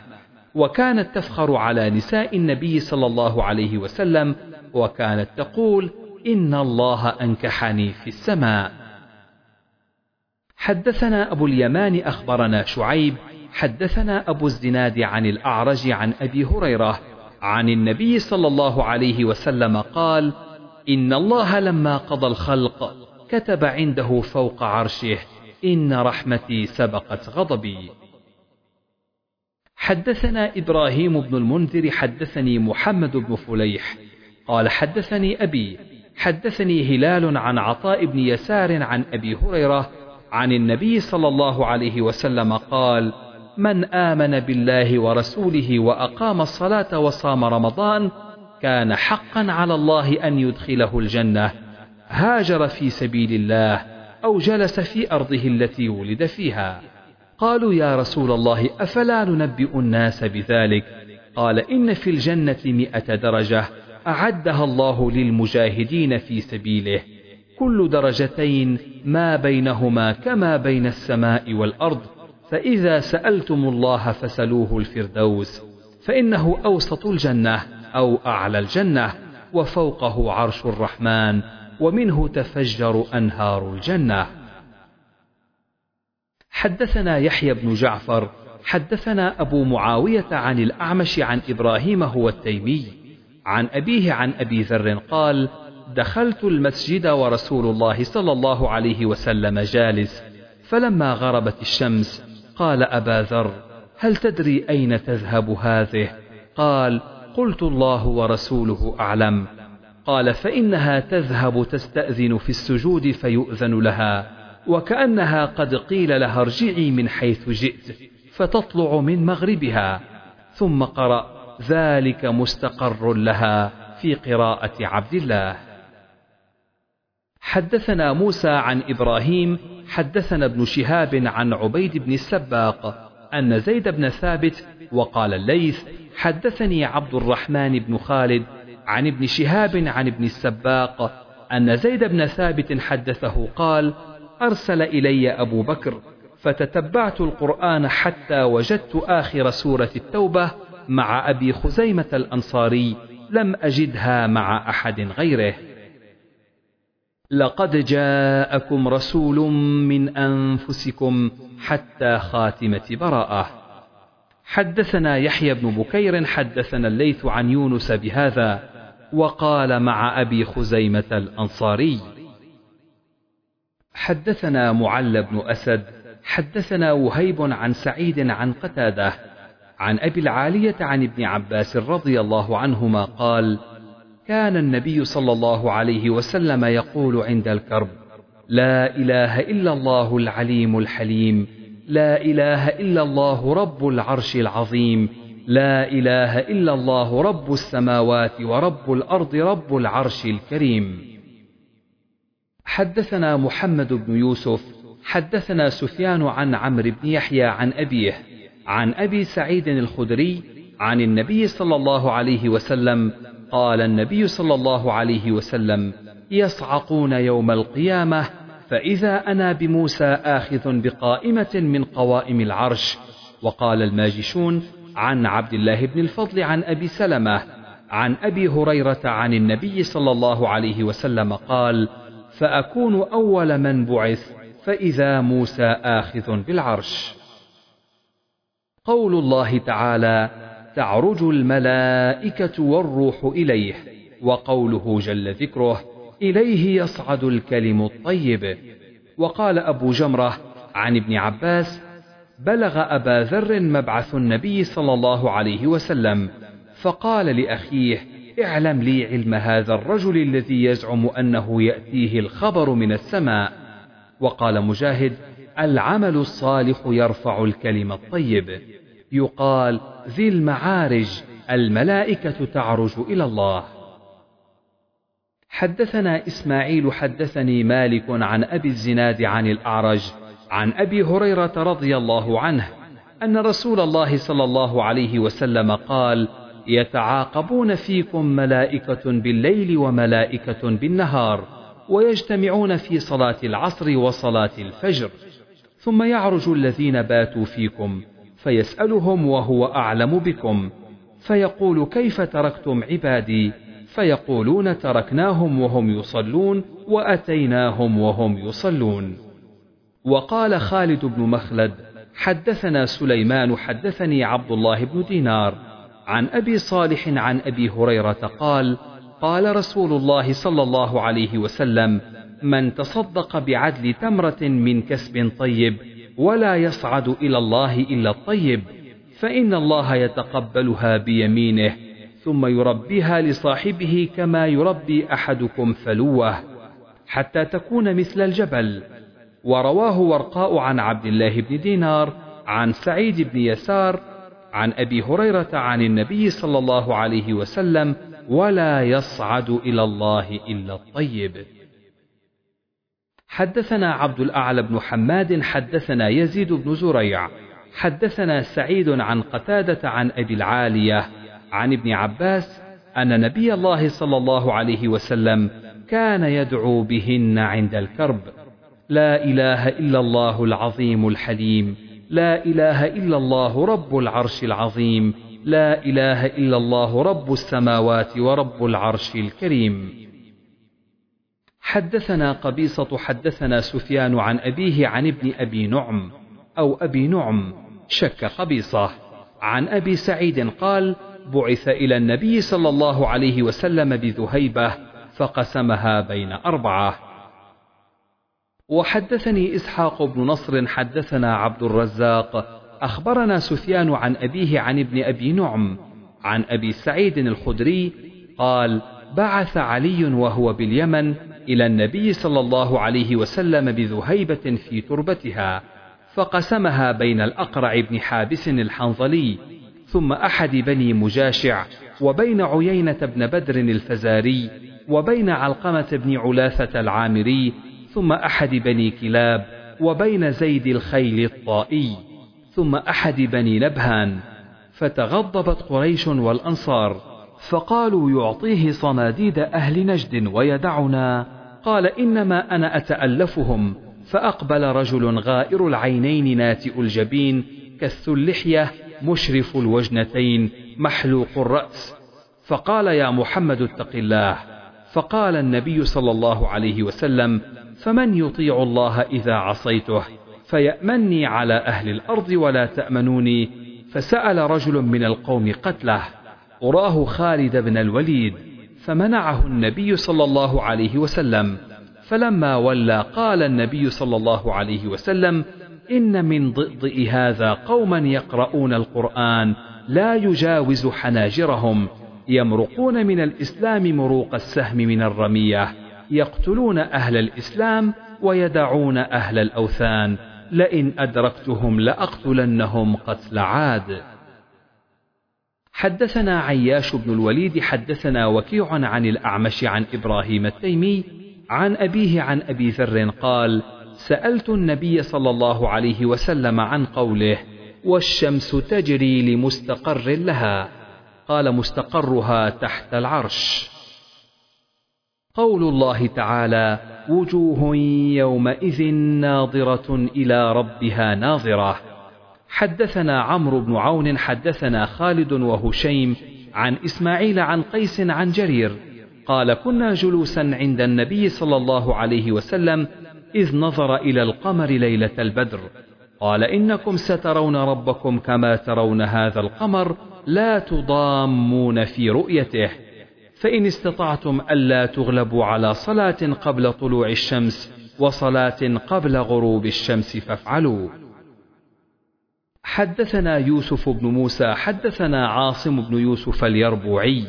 وكانت تفخر على نساء النبي صلى الله عليه وسلم وكانت تقول إن الله أنكحني في السماء. حدثنا أبو اليمان أخبرنا شعيب حدثنا أبو الزناد عن الأعرج عن أبي هريرة عن النبي صلى الله عليه وسلم قال إن الله لما قضى الخلق كتب عنده فوق عرشه إن رحمتي سبقت غضبي. حدثنا إبراهيم بن المنذر حدثني محمد بن فليح قال حدثني أبي حدثني هلال عن عطاء بن يسار عن أبي هريرة عن النبي صلى الله عليه وسلم قال من آمن بالله ورسوله وأقام الصلاة وصام رمضان كان حقا على الله أن يدخله الجنة هاجر في سبيل الله أو جلس في أرضه التي ولد فيها. قالوا يا رسول الله أفلا ننبئ الناس بذلك؟ قال إن في الجنة مئة درجة أعدها الله للمجاهدين في سبيله. كل درجتين ما بينهما كما بين السماء والأرض فإذا سألتم الله فسلوه الفردوس. فإنه أوسط الجنة أو أعلى الجنة وفوقه عرش الرحمن ومنه تفجر أنهار الجنة. حدثنا يحيى بن جعفر حدثنا أبو معاوية عن الأعمش عن إبراهيم هو التيمي عن أبيه عن أبي ذر قال دخلت المسجد ورسول الله صلى الله عليه وسلم جالس فلما غربت الشمس قال أبا ذر هل تدري أين تذهب هذه قال قلت الله ورسوله أعلم قال فإنها تذهب تستأذن في السجود فيؤذن لها وكأنها قد قيل لها ارجعي من حيث جئت فتطلع من مغربها ثم قرأ ذلك مستقر لها في قراءة عبد الله. حدثنا موسى عن إبراهيم حدثنا ابن شهاب عن عبيد بن السباق أن زيد بن ثابت وقال الليث حدثني عبد الرحمن بن خالد عن ابن شهاب عن ابن السباق أن زيد بن ثابت حدثه قال أرسل إلي أبو بكر فتتبعت القرآن حتى وجدت آخر سورة التوبة مع أبي خزيمة الأنصاري لم أجدها مع أحد غيره. لقد جاءكم رسول من أنفسكم حتى خاتمة براءة. حدثنا يحيى بن بكير حدثنا الليث عن يونس بهذا وقال مع أبي خزيمة الأنصاري حدثنا معل بن أسد حدثنا وهيب عن سعيد عن قتادة عن أبي العالية عن ابن عباس رضي الله عنهما قال كان النبي صلى الله عليه وسلم يقول عند الكرب لا إله إلا الله العليم الحليم لا إله إلا الله رب العرش العظيم لا إله إلا الله رب السماوات ورب الأرض رب العرش الكريم. حدثنا محمد بن يوسف حدثنا سفيان عن عمرو بن يحيى عن أبيه عن أبي سعيد الخدري عن النبي صلى الله عليه وسلم قال النبي صلى الله عليه وسلم يصعقون يوم القيامة فإذا أنا بموسى آخذ بقائمة من قوائم العرش. وقال الماجشون عن عبد الله بن الفضل عن أبي سلمة عن أبي هريرة عن النبي صلى الله عليه وسلم قال فأكون أول من بعث فإذا موسى آخذ بالعرش. قول الله تعالى تعرج الملائكة والروح إليه وقوله جل ذكره إليه يصعد الكلم الطيب وقال أبو جمرة عن ابن عباس بلغ أبا ذر مبعث النبي صلى الله عليه وسلم فقال لأخيه اعلم لي علم هذا الرجل الذي يزعم أنه يأتيه الخبر من السماء. وقال مجاهد العمل الصالح يرفع الكلم الطيب. يقال ذي المعارج الملائكة تعرج إلى الله. حدثنا إسماعيل حدثني مالك عن أبي الزناد عن الأعرج عن أبي هريرة رضي الله عنه أن رسول الله صلى الله عليه وسلم قال يتعاقبون فيكم ملائكة بالليل وملائكة بالنهار ويجتمعون في صلاة العصر وصلاة الفجر. ثم يعرج الذين باتوا فيكم فيسألهم وهو أعلم بكم. فيقول كيف تركتم عبادي؟ فيقولون تركناهم وهم يصلون وأتيناهم وهم يصلون. وقال خالد بن مخلد حدثنا سليمان حدثني عبد الله بن دينار. عن أبي صالح عن أبي هريرة قال قال رسول الله صلى الله عليه وسلم من تصدق بعدل تمرة من كسب طيب ولا يصعد إلى الله إلا الطيب فإن الله يتقبلها بيمينه ثم يربيها لصاحبه كما يربي أحدكم فلوة حتى تكون مثل الجبل. ورواه ورقاء عن عبد الله بن دينار عن سعيد بن يسار عن أبي هريرة عن النبي صلى الله عليه وسلم ولا يصعد إلى الله إلا الطيب. حدثنا عبد الأعلى بن حماد حدثنا يزيد بن زريع حدثنا سعيد عن قتادة عن أبي العالية عن ابن عباس أن نبي الله صلى الله عليه وسلم كان يدعو بهن عند الكرب لا إله إلا الله العظيم الحليم. لا إله إلا الله رب العرش العظيم لا إله إلا الله رب السماوات ورب العرش الكريم. حدثنا قبيصة حدثنا سفيان عن أبيه عن ابن أبي نعم أو أبي نعم شك قبيصة. عن أبي سعيد قال بعث إلى النبي صلى الله عليه وسلم بذهيبة فقسمها بين أربعة. وحدثني إسحاق بن نصر حدثنا عبد الرزاق. أخبرنا سفيان عن أبيه عن ابن أبي نعم عن أبي سعيد الخدري قال بعث علي وهو باليمن إلى النبي صلى الله عليه وسلم بذهيبة في تربتها فقسمها بين الأقرع بن حابس الحنظلي ثم أحد بني مجاشع وبين عيينة بن بدر الفزاري وبين علقمة بن علاثة العامري ثم أحد بني كلاب وبين زيد الخيل الطائي ثم أحد بني نبهان فتغضبت قريش والأنصار فقالوا يعطيه صناديد أهل نجد ويدعنا قال إنما أنا أتألفهم فأقبل رجل غائر العينين ناتئ الجبين كث اللحية مشرف الوجنتين محلوق الرأس فقال يا محمد اتق الله فقال النبي صلى الله عليه وسلم فمن يطيع الله إذا عصيته فيأمني على أهل الأرض ولا تأمنوني فسأل رجل من القوم قتله أراه خالد بن الوليد فمنعه النبي صلى الله عليه وسلم فلما ولى قال النبي صلى الله عليه وسلم إن من ضئضئ هذا قوما يقرؤون القرآن لا يجاوز حناجرهم يمرقون من الإسلام مروق السهم من الرمية يقتلون أهل الإسلام ويدعون أهل الأوثان. لئن أدركتهم لأقتلنهم قتل عاد. حدثنا عياش بن الوليد حدثنا وكيع عن الأعمش عن إبراهيم التيمي عن أبيه عن أبي ذر قال سألت النبي صلى الله عليه وسلم عن قوله والشمس تجري لمستقر لها. قال مستقرها تحت العرش. قول الله تعالى وجوه يومئذ ناظرة إلى ربها ناظرة. حدثنا عمرو بن عون حدثنا خالد وهشيم عن إسماعيل عن قيس عن جرير. قال كنا جلوسا عند النبي صلى الله عليه وسلم إذ نظر إلى القمر ليلة البدر. قال إنكم سترون ربكم كما ترون هذا القمر لا تضامون في رؤيته. فإن استطعتم ألا تغلبوا على صلاة قبل طلوع الشمس وصلاة قبل غروب الشمس فافعلوا. حدثنا يوسف بن موسى حدثنا عاصم بن يوسف اليربوعي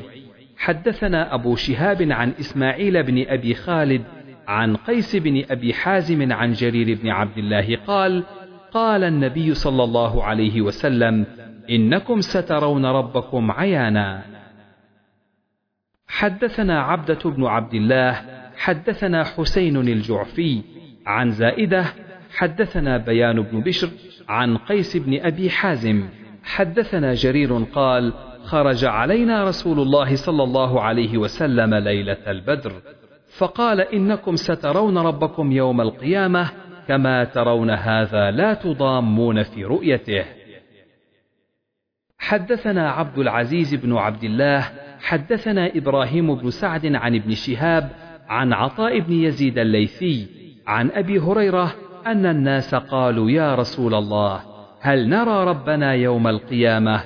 حدثنا أبو شهاب عن إسماعيل بن أبي خالد عن قيس بن أبي حازم عن جرير بن عبد الله قال قال النبي صلى الله عليه وسلم إنكم سترون ربكم عيانا. حدثنا عبدة بن عبد الله حدثنا حسين الجعفي عن زائدة حدثنا بيان بن بشر عن قيس بن أبي حازم. حدثنا جرير قال خرج علينا رسول الله صلى الله عليه وسلم ليلة البدر فقال إنكم سترون ربكم يوم القيامة كما ترون هذا لا تضامون في رؤيته. حدثنا عبد العزيز بن عبد الله حدثنا إبراهيم بن سعد عن ابن شهاب عن عطاء بن يزيد الليثي عن أبي هريرة أن الناس قالوا يا رسول الله هل نرى ربنا يوم القيامة؟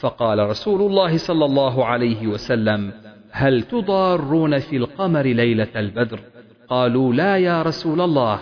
فقال رسول الله صلى الله عليه وسلم هل تضارون في القمر ليلة البدر؟ قالوا لا يا رسول الله.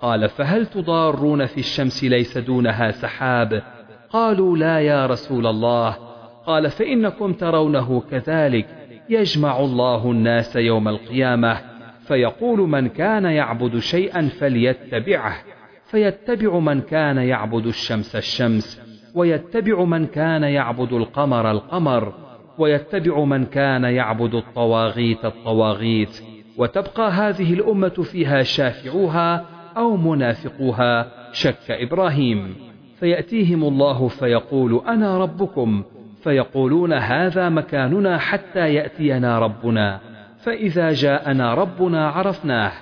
قال فهل تضارون في الشمس ليس دونها سحاب؟ قالوا لا يا رسول الله. قال فإنكم ترونه كذلك يجمع الله الناس يوم القيامة. فيقول من كان يعبد شيئا فليتبعه. فيتبع من كان يعبد الشمس الشمس ويتبع من كان يعبد القمر القمر ويتبع من كان يعبد الطواغيت الطواغيت. وتبقى هذه الأمة فيها شافعوها أو منافقوها شك إبراهيم. فيأتيهم الله فيقول أنا ربكم فيقولون هذا مكاننا حتى يأتينا ربنا. فإذا جاءنا ربنا عرفناه.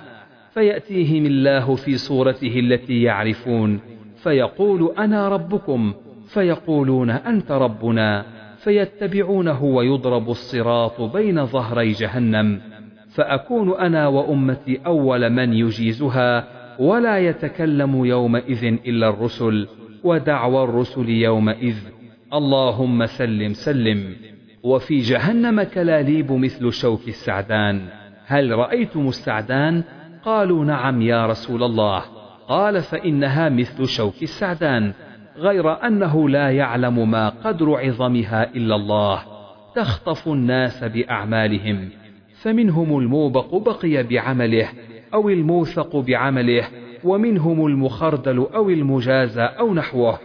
فيأتيهم الله في صورته التي يعرفون. فيقول أنا ربكم. فيقولون أنت ربنا. فيتبعونه ويضرب الصراط بين ظهري جهنم. فأكون أنا وأمتي أول من يجيزها ولا يتكلم يومئذ إلا الرسل. ودعوى الرسل يومئذ. اللهم سلم سلم. وفي جهنم كلاليب مثل شوك السعدان. هل رأيتم السعدان؟ قالوا نعم يا رسول الله. قال فإنها مثل شوك السعدان غير أنه لا يعلم ما قدر عظمها إلا الله. تخطف الناس بأعمالهم فمنهم الموبق بقي بعمله أو الموثق بعمله ومنهم المخردل أو المجازى أو نحوه.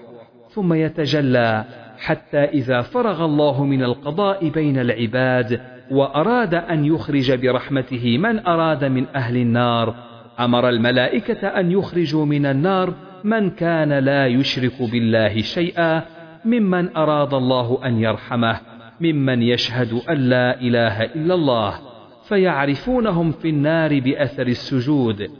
ثم يتجلى حتى إذا فرغ الله من القضاء بين العباد وأراد أن يخرج برحمته من أراد من أهل النار أمر الملائكة أن يخرجوا من النار من كان لا يشرك بالله شيئا ممن أراد الله أن يرحمه ممن يشهد أن لا إله إلا الله فيعرفونهم في النار بأثر السجود.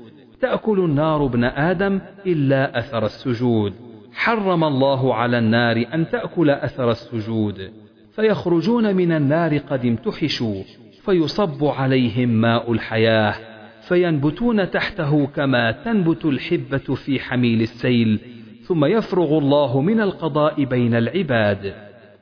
تأكل النار ابن آدم إلا أثر السجود. حرم الله على النار أن تأكل أثر السجود. فيخرجون من النار قد امتحشوا فيصب عليهم ماء الحياة فينبتون تحته كما تنبت الحبة في حميل السيل ثم يفرغ الله من القضاء بين العباد.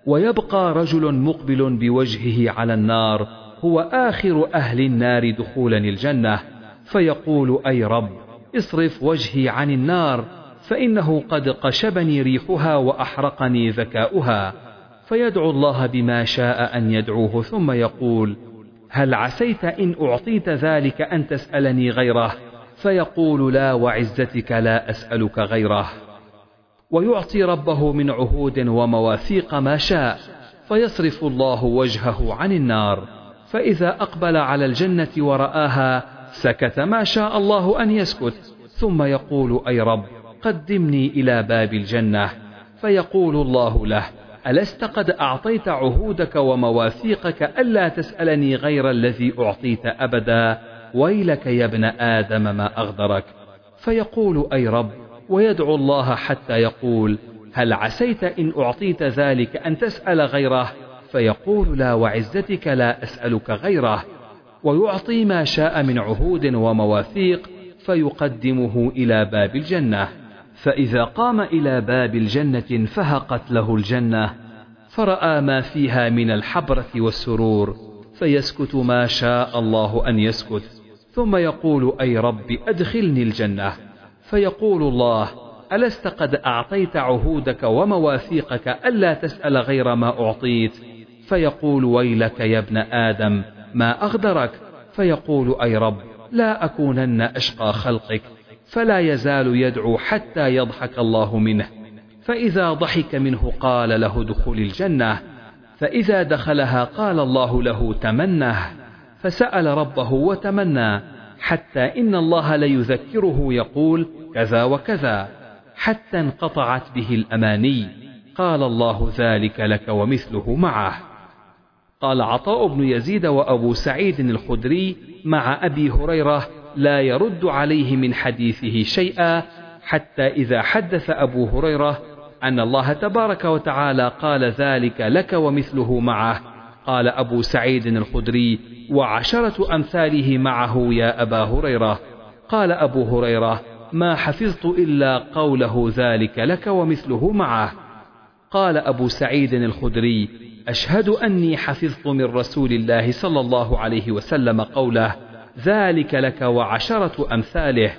ويبقى رجل مقبل بوجهه على النار هو آخر أهل النار دخولا الجنة. فيقول أي رب اصرف وجهي عن النار فإنه قد قشبني ريحها وأحرقني ذكاؤها فيدعو الله بما شاء أن يدعوه ثم يقول هل عسيت إن أعطيت ذلك أن تسألني غيره؟ فيقول لا وعزتك لا أسألك غيره. ويعطي ربه من عهود ومواثيق ما شاء فيصرف الله وجهه عن النار. فإذا أقبل على الجنة ورآها سكت ما شاء الله أن يسكت ثم يقول أي رب قدمني إلى باب الجنة. فيقول الله له ألست قد أعطيت عهودك ومواثيقك ألا تسألني غير الذي أعطيت أبدا؟ ويلك يا ابن آدم ما أغدرك. فيقول أي رب ويدعو الله حتى يقول هل عسيت إن أعطيت ذلك أن تسأل غيره؟ فيقول لا وعزتك لا أسألك غيره. ويعطي ما شاء من عهود ومواثيق فيقدمه إلى باب الجنة. فإذا قام إلى باب الجنة فهقت له الجنة فرأى ما فيها من الحبرة والسرور فيسكت ما شاء الله أن يسكت ثم يقول أي رب أدخلني الجنة. فيقول الله ألست قد أعطيت عهودك ومواثيقك ألا تسأل غير ما أعطيت؟ فيقول ويلك يا ابن آدم ما أغدرك؟ فيقول أي رب لا أكونن أشقى خلقك. فلا يزال يدعو حتى يضحك الله منه. فإذا ضحك منه قال له دخول الجنة فإذا دخلها قال الله له تمنه. فسأل ربه وتمنى حتى إن الله ليذكره يقول كذا وكذا. حتى انقطعت به الأماني قال الله ذلك لك ومثله معه. قال عطاء بن يزيد وأبو سعيد الخدري مع أبي هريرة لا يرد عليه من حديثه شيئا حتى إذا حدث أبو هريرة أن الله تبارك وتعالى قال ذلك لك ومثله معه. قال أبو سعيد الخدري وعشرة أمثاله معه يا أبا هريرة. قال أبو هريرة ما حفظت إلا قوله ذلك لك ومثله معه. قال أبو سعيد الخدري أشهد أني حفظت من رسول الله صلى الله عليه وسلم قوله ذلك لك وعشرة أمثاله.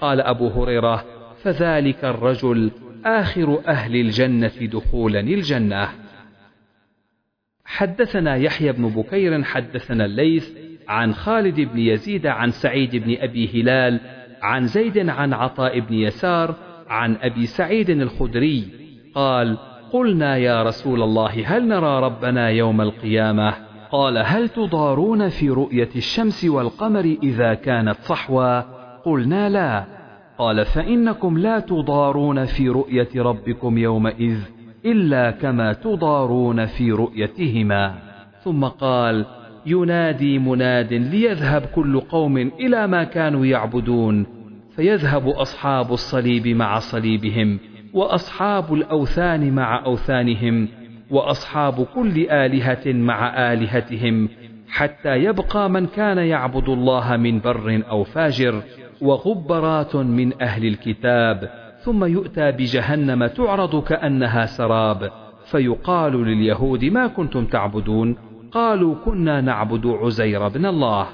قال أبو هريرة فذلك الرجل آخر أهل الجنة دخولا الجنة. حدثنا يحيى بن بكير حدثنا الليث عن خالد بن يزيد عن سعيد بن أبي هلال عن زيد عن عطاء بن يسار عن أبي سعيد الخدري. قال قلنا يا رسول الله هل نرى ربنا يوم القيامة؟ قال هل تضارون في رؤية الشمس والقمر إذا كانت صحوا قلنا لا. قال فإنكم لا تضارون في رؤية ربكم يومئذ إلا كما تضارون في رؤيتهما. ثم قال ينادي مناد ليذهب كل قوم إلى ما كانوا يعبدون فيذهب أصحاب الصليب مع صليبهم وأصحاب الأوثان مع أوثانهم وأصحاب كل آلهة مع آلهتهم حتى يبقى من كان يعبد الله من بر أو فاجر وغبرات من أهل الكتاب ثم يؤتى بجهنم تعرض كأنها سراب فيقال لليهود ما كنتم تعبدون؟ قالوا كنا نعبد عزير بن الله.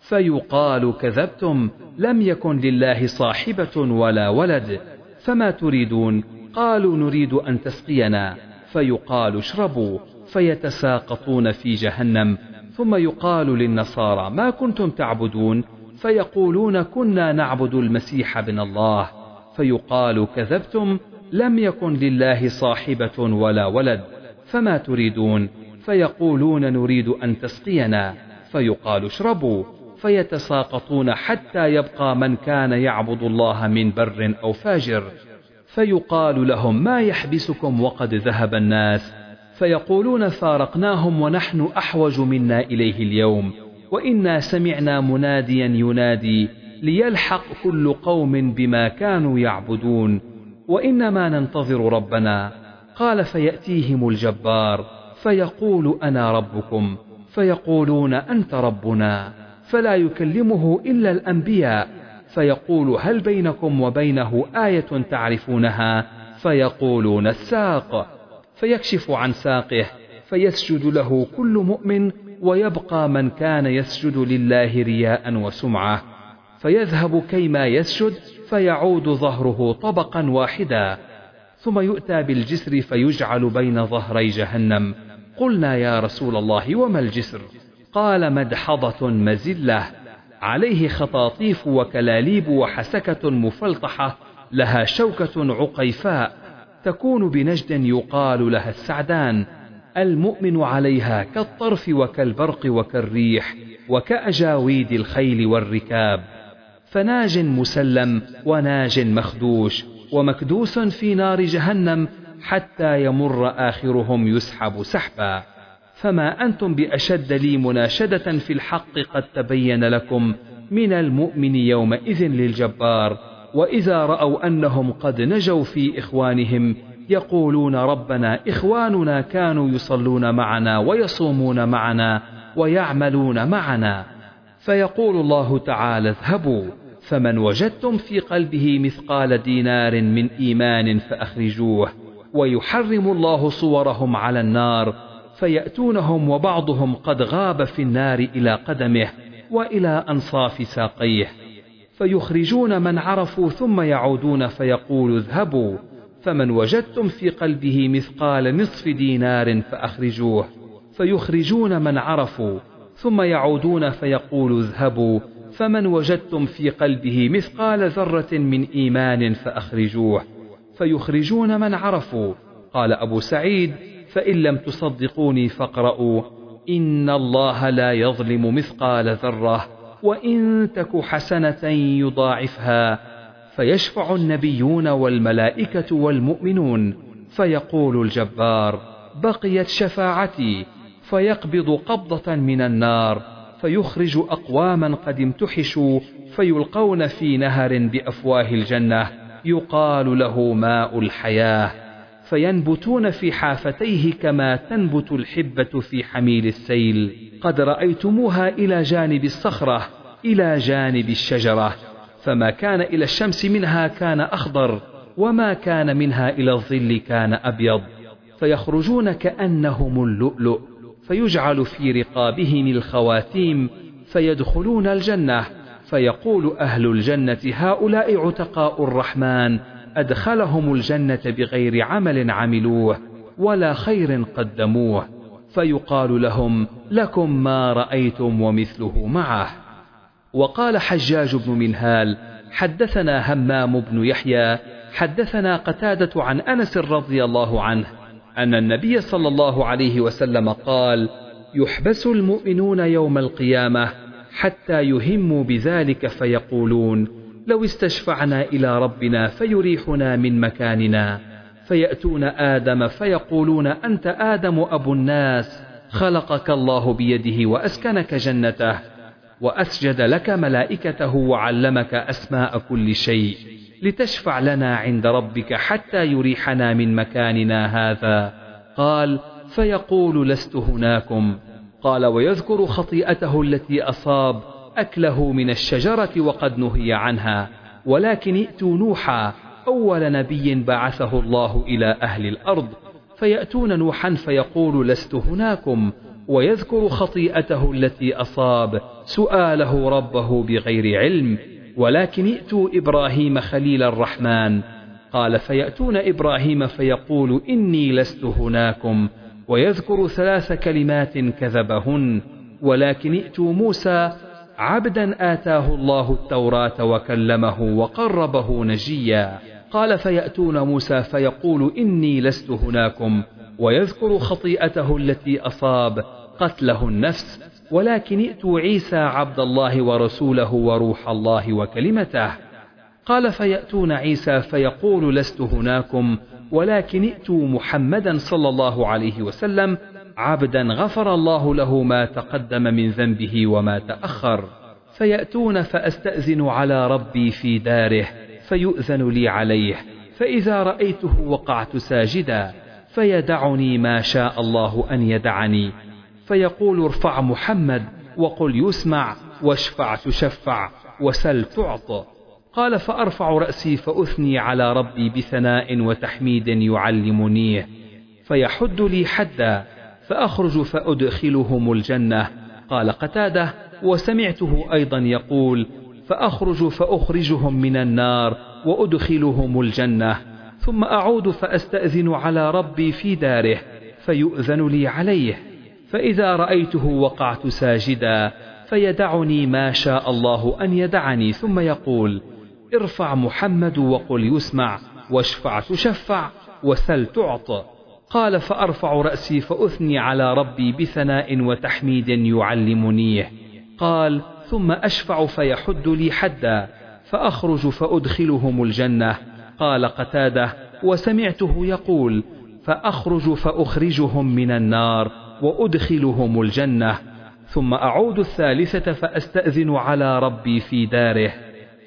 فيقال كذبتم لم يكن لله صاحبة ولا ولد فما تريدون؟ قالوا نريد أن تسقينا. فيقال اشربوا فيتساقطون في جهنم ثم يقال للنصارى ما كنتم تعبدون؟ فيقولون كنا نعبد المسيح بن الله. فيقال كذبتم لم يكن لله صاحبة ولا ولد فما تريدون؟ فيقولون نريد أن تسقينا. فيقال اشربوا فيتساقطون حتى يبقى من كان يعبد الله من بر أو فاجر. فيقال لهم ما يحبسكم وقد ذهب الناس؟ فيقولون فارقناهم ونحن أحوج منا إليه اليوم. وإنا سمعنا مناديا ينادي ليلحق كل قوم بما كانوا يعبدون. وإنما ننتظر ربنا. قال فيأتيهم الجبار فيقول أنا ربكم. فيقولون أنت ربنا. فلا يكلمه إلا الأنبياء. فيقول هل بينكم وبينه آية تعرفونها؟ فيقولون الساق. فيكشف عن ساقه فيسجد له كل مؤمن ويبقى من كان يسجد لله رياء وسمعة. فيذهب كيما يسجد فيعود ظهره طبقا واحدا. ثم يؤتى بالجسر فيجعل بين ظهري جهنم. قلنا يا رسول الله وما الجسر؟ قال مدحضة مزلة. عليه خطاطيف وكلاليب وحسكة مفلطحة لها شوكة عقيفاء تكون بنجد يقال لها السعدان المؤمن عليها كالطرف وكالبرق وكالريح وكأجاويد الخيل والركاب. فناج مسلم وناج مخدوش ومكدوس في نار جهنم حتى يمر آخرهم يسحب سحبا. فما أنتم بأشد لي مناشدة في الحق قد تبين لكم من المؤمن يومئذ للجبار. وإذا رأوا أنهم قد نجوا في إخوانهم يقولون ربنا إخواننا كانوا يصلون معنا ويصومون معنا ويعملون معنا. فيقول الله تعالى اذهبوا فمن وجدتم في قلبه مثقال دينار من إيمان فأخرجوه ويحرم الله صورهم على النار. فيأتونهم وبعضهم قد غاب في النار إلى قدمه وإلى أنصاف ساقيه. فيخرجون من عرفوا ثم يعودون فيقول اذهبوا فمن وجدتم في قلبه مثقال نصف دينار فأخرجوه. فيخرجون من عرفوا ثم يعودون فيقول اذهبوا فمن وجدتم في قلبه مثقال ذرة من إيمان فأخرجوه. فيخرجون من عرفوا قال أبو سعيد فإن لم تصدقوني فاقرؤوا. إن الله لا يظلم مثقال ذرة وإن تك حسنة يضاعفها. فيشفع النبيون والملائكة والمؤمنون. فيقول الجبار بقيت شفاعتي. فيقبض قبضة من النار. فيخرج أقواما قد امتحشوا. فيلقون في نهر بأفواه الجنة. يقال له ماء الحياة. فينبتون في حافتيه كما تنبت الحبة في حميل السيل. قد رأيتموها إلى جانب الصخرة إلى جانب الشجرة. فما كان إلى الشمس منها كان أخضر وما كان منها إلى الظل كان أبيض. فيخرجون كأنهم اللؤلؤ فيجعل في رقابهم الخواتيم فيدخلون الجنة. فيقول أهل الجنة هؤلاء عتقاء الرحمن أدخلهم الجنة بغير عمل عملوه ولا خير قدموه فيقال لهم لكم ما رأيتم ومثله معه. وقال حجاج بن منهال حدثنا همام بن يحيى حدثنا قتادة عن أنس رضي الله عنه أن النبي صلى الله عليه وسلم قال يحبس المؤمنون يوم القيامة حتى يهموا بذلك فيقولون لو استشفعنا إلى ربنا فيريحنا من مكاننا. فيأتون آدم فيقولون أنت آدم أبو الناس خلقك الله بيده وأسكنك جنته وأسجد لك ملائكته وعلمك أسماء كل شيء. لتشفع لنا عند ربك حتى يريحنا من مكاننا هذا. قال فيقول لست هناكم. قال ويذكر خطيئته التي أصاب أكله من الشجرة وقد نهي عنها ولكن ائتوا نوحا أول نبي بعثه الله إلى أهل الأرض فيأتون نوحا فيقول لست هناكم ويذكر خطيئته التي أصاب سؤاله ربه بغير علم ولكن ائتوا إبراهيم خليل الرحمن قال فيأتون إبراهيم فيقول إني لست هناكم ويذكر ثلاث كلمات كذبهن ولكن ائتوا موسى عبدا آتاه الله التوراة وكلمه وقربه نجيا. قال فيأتون موسى فيقول إني لست هناكم ويذكر خطيئته التي أصاب قتله النفس ولكن ائتوا عيسى عبد الله ورسوله وروح الله وكلمته. قال فيأتون عيسى فيقول لست هناكم ولكن ائتوا محمدا صلى الله عليه وسلم عبدا غفر الله له ما تقدم من ذنبه وما تأخر. فيأتون فأستأذن على ربي في داره فيؤذن لي عليه. فإذا رأيته وقعت ساجدا فيدعني ما شاء الله أن يدعني. فيقول ارفع محمد وقل يسمع واشفع تشفع وسل تعط. قال فأرفع رأسي فأثني على ربي بثناء وتحميد يعلمنيه. فيحد لي حدا فأخرج فأدخلهم الجنة. قال قتادة وسمعته أيضا يقول فأخرج فأخرجهم من النار وأدخلهم الجنة. ثم أعود فأستأذن على ربي في داره فيؤذن لي عليه. فإذا رأيته وقعت ساجدا فيدعني ما شاء الله أن يدعني. ثم يقول ارفع محمد وقل يسمع واشفع تشفع وسل تعط. قال فأرفع رأسي فأثني على ربي بثناء وتحميد يعلمنيه قال ثم أشفع فيحد لي حدا فأخرج فأدخلهم الجنة. قال قتادة وسمعته يقول فأخرج فأخرجهم من النار وأدخلهم الجنة. ثم أعود الثالثة فأستأذن على ربي في داره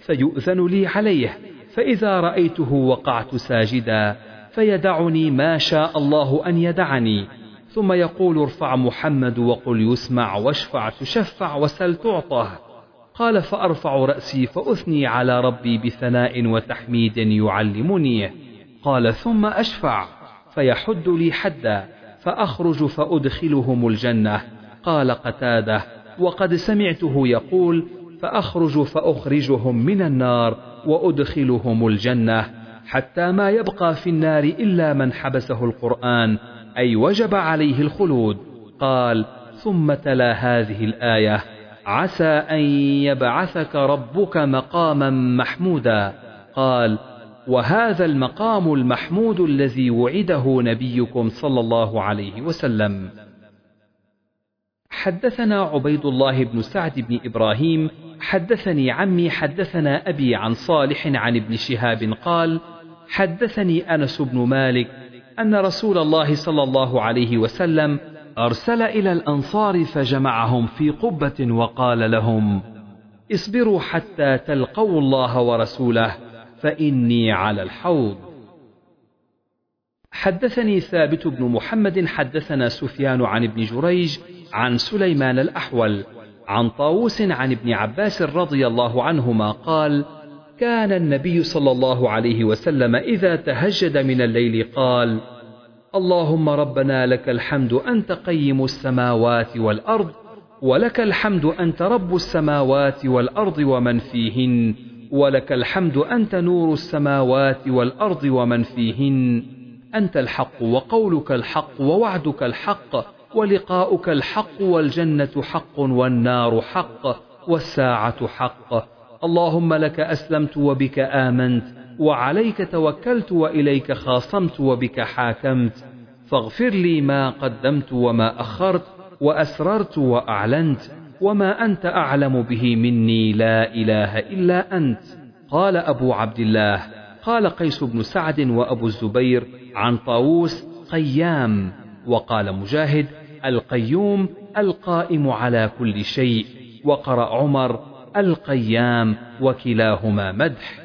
فيؤذن لي عليه فإذا رأيته وقعت ساجدا. فيدعني ما شاء الله أن يدعني. ثم يقول ارفع محمد وقل يسمع واشفع تشفع وسل تعطه قال فأرفع رأسي فأثني على ربي بثناء وتحميد يعلمني. قال ثم أشفع فيحد لي حدا فأخرج فأدخلهم الجنة. قال قتادة وقد سمعته يقول فأخرج فأخرجهم من النار وأدخلهم الجنة. حتى ما يبقى في النار إلا من حبسه القرآن أي وجب عليه الخلود. قال ثم تلا هذه الآية عسى أن يبعثك ربك مقاما محمودا قال وهذا المقام المحمود الذي وعده نبيكم صلى الله عليه وسلم حدثنا عبيد الله بن سعد بن إبراهيم حدثني عمي حدثنا أبي عن صالح عن ابن شهاب قال حدثني أنس بن مالك أن رسول الله صلى الله عليه وسلم أرسل إلى الأنصار فجمعهم في قبة وقال لهم اصبروا حتى تلقوا الله ورسوله فإني على الحوض. حدثني ثابت بن محمد حدثنا سفيان عن ابن جريج عن سليمان الأحول عن طاووس عن ابن عباس رضي الله عنهما قال كان النبي صلى الله عليه وسلم إذا تهجد من الليل قال اللهم ربنا لك الحمد أنت قيم السماوات والأرض ولك الحمد أنت رب السماوات والأرض ومن فيهن ولك الحمد أنت نور السماوات والأرض ومن فيهن أنت الحق وقولك الحق ووعدك الحق ولقاؤك الحق والجنة حق والنار حق والساعة حق. اللهم لك أسلمت وبك آمنت وعليك توكلت وإليك خاصمت وبك حاكمت. فاغفر لي ما قدمت وما أخرت وأسررت وأعلنت وما أنت أعلم به مني لا إله إلا أنت. قال أبو عبد الله قال قيس بن سعد وأبو الزبير عن طاووس قيام. وقال مجاهد القيوم القائم على كل شيء. وقرأ عمر القيام وكلاهما مدح.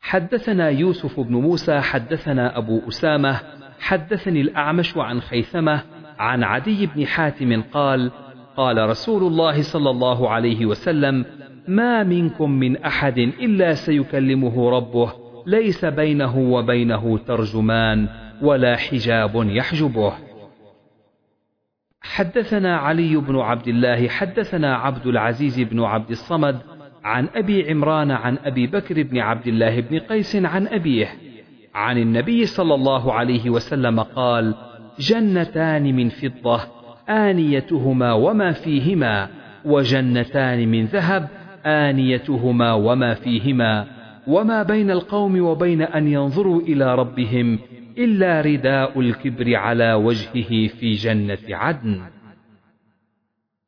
حدثنا يوسف بن موسى حدثنا أبو أسامة حدثني الأعمش عن خيثمة عن عدي بن حاتم قال قال رسول الله صلى الله عليه وسلم ما منكم من أحد إلا سيكلمه ربه ليس بينه وبينه ترجمان ولا حجاب يحجبه. حدثنا علي بن عبد الله حدثنا عبد العزيز بن عبد الصمد عن أبي عمران عن أبي بكر بن عبد الله بن قيس عن أبيه عن النبي صلى الله عليه وسلم قال جنتان من فضة آنيتهما وما فيهما وجنتان من ذهب آنيتهما وما فيهما وما بين القوم وبين أن ينظروا إلى ربهم إلا رداء الكبر على وجهه في جنة عدن.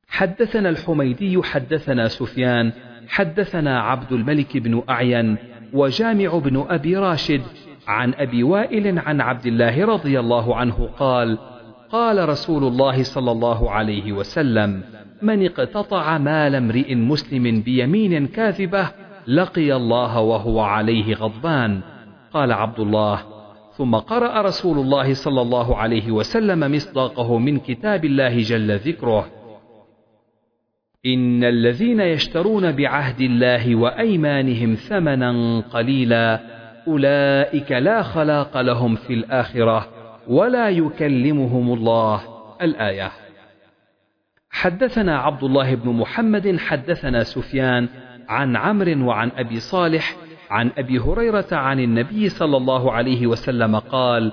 حدثنا الحميدي حدثنا سفيان حدثنا عبد الملك بن أعين وجامع بن أبي راشد عن أبي وائل عن عبد الله رضي الله عنه قال قال رسول الله صلى الله عليه وسلم من اقتطع مال امرئ مسلم بيمين كاذبة لقي الله وهو عليه غضبان قال عبد الله ثم قرأ رسول الله صلى الله عليه وسلم مصداقه من كتاب الله جل ذكره. إن الذين يشترون بعهد الله وأيمانهم ثمنا قليلا أولئك لا خلاق لهم في الآخرة ولا يكلمهم الله. الآية. حدثنا عبد الله بن محمد حدثنا سفيان عن عمرو وعن أبي صالح عن أبي هريرة عن النبي صلى الله عليه وسلم قال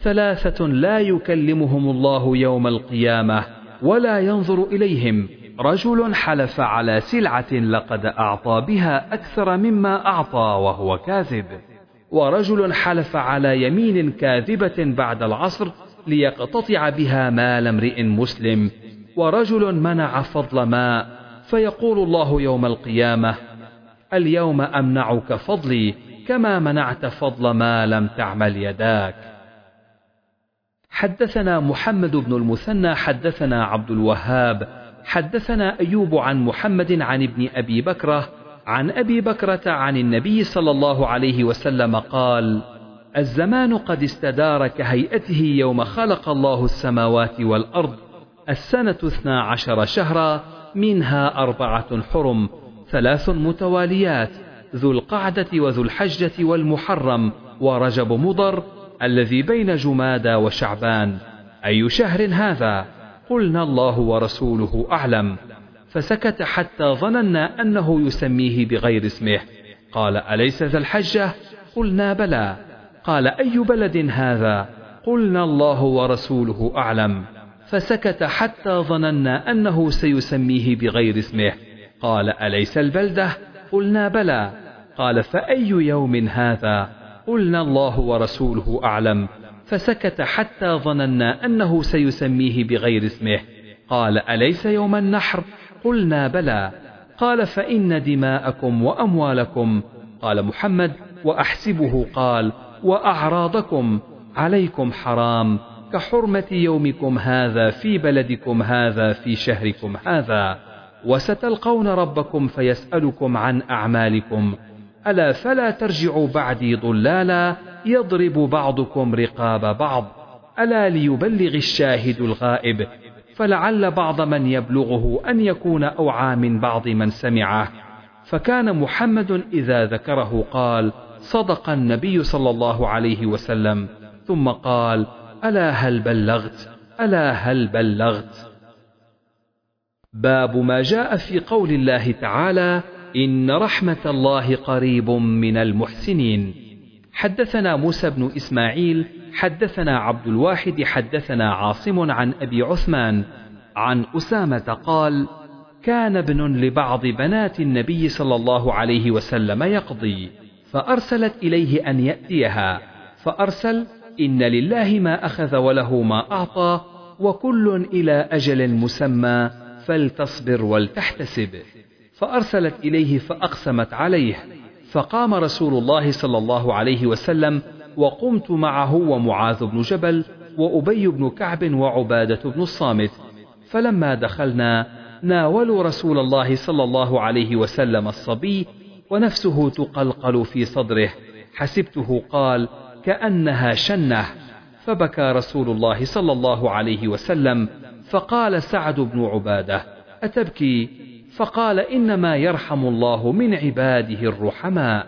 ثلاثة لا يكلمهم الله يوم القيامة ولا ينظر إليهم. رجل حلف على سلعة لقد أعطى بها أكثر مما أعطى وهو كاذب. ورجل حلف على يمين كاذبة بعد العصر ليقتطع بها مال امرئ مسلم. ورجل منع فضل ماء فيقول الله يوم القيامة اليوم أمنعك فضلي كما منعت فضل ما لم تعمل يداك. حدثنا محمد بن المثنى حدثنا عبد الوهاب حدثنا أيوب عن محمد عن ابن أبي بكرة عن أبي بكرة عن النبي صلى الله عليه وسلم قال الزمان قد استدار كهيئته يوم خلق الله السماوات والأرض السنة اثنا عشر شهرا منها أربعة حرم ثلاث متواليات ذو القعدة وذو الحجة والمحرم ورجب مضر الذي بين جمادى وشعبان. أي شهر هذا؟ قلنا الله ورسوله أعلم. فسكت حتى ظننا أنه يسميه بغير اسمه. قال أليس ذا الحجة؟ قلنا بلى. قال أي بلد هذا؟ قلنا الله ورسوله أعلم. فسكت حتى ظننا أنه سيسميه بغير اسمه. قال أليس البلدة؟ قلنا بلى. قال فأي يوم هذا؟ قلنا الله ورسوله أعلم. فسكت حتى ظننا أنه سيسميه بغير اسمه. قال أليس يوم النحر؟ قلنا بلى. قال فإن دماءكم وأموالكم. قال محمد وأحسبه قال وأعراضكم. عليكم حرام. كحرمة يومكم هذا في بلدكم هذا في شهركم هذا. وستلقون ربكم فيسألكم عن أعمالكم. ألا فلا ترجعوا بعدي ضلالا يضرب بعضكم رقاب بعض. ألا ليبلغ الشاهد الغائب. فلعل بعض من يبلغه أن يكون أوعى من بعض من سمعه. فكان محمد إذا ذكره قال صدق النبي صلى الله عليه وسلم. ثم قال ألا هل بلغت؟ ألا هل بلغت؟ باب ما جاء في قول الله تعالى إن رحمة الله قريب من المحسنين. حدثنا موسى بن إسماعيل حدثنا عبد الواحد حدثنا عاصم عن أبي عثمان. عن أسامة قال كان ابن لبعض بنات النبي صلى الله عليه وسلم يقضي فأرسلت إليه أن يأتيها فأرسل إن لله ما أخذ وله ما أعطى وكل إلى أجل مسمى فلتصبر ولتحتسب. فأرسلت إليه فأقسمت عليه. فقام رسول الله صلى الله عليه وسلم وقمت معه ومعاذ بن جبل وأبي بن كعب وعبادة بن الصامت. فلما دخلنا ناولوا رسول الله صلى الله عليه وسلم الصبي ونفسه تقلقل في صدره. حسبته قال كأنها شنة. فبكى رسول الله صلى الله عليه وسلم فقال سعد بن عبادة أتبكي؟ فقال إنما يرحم الله من عباده الرحماء.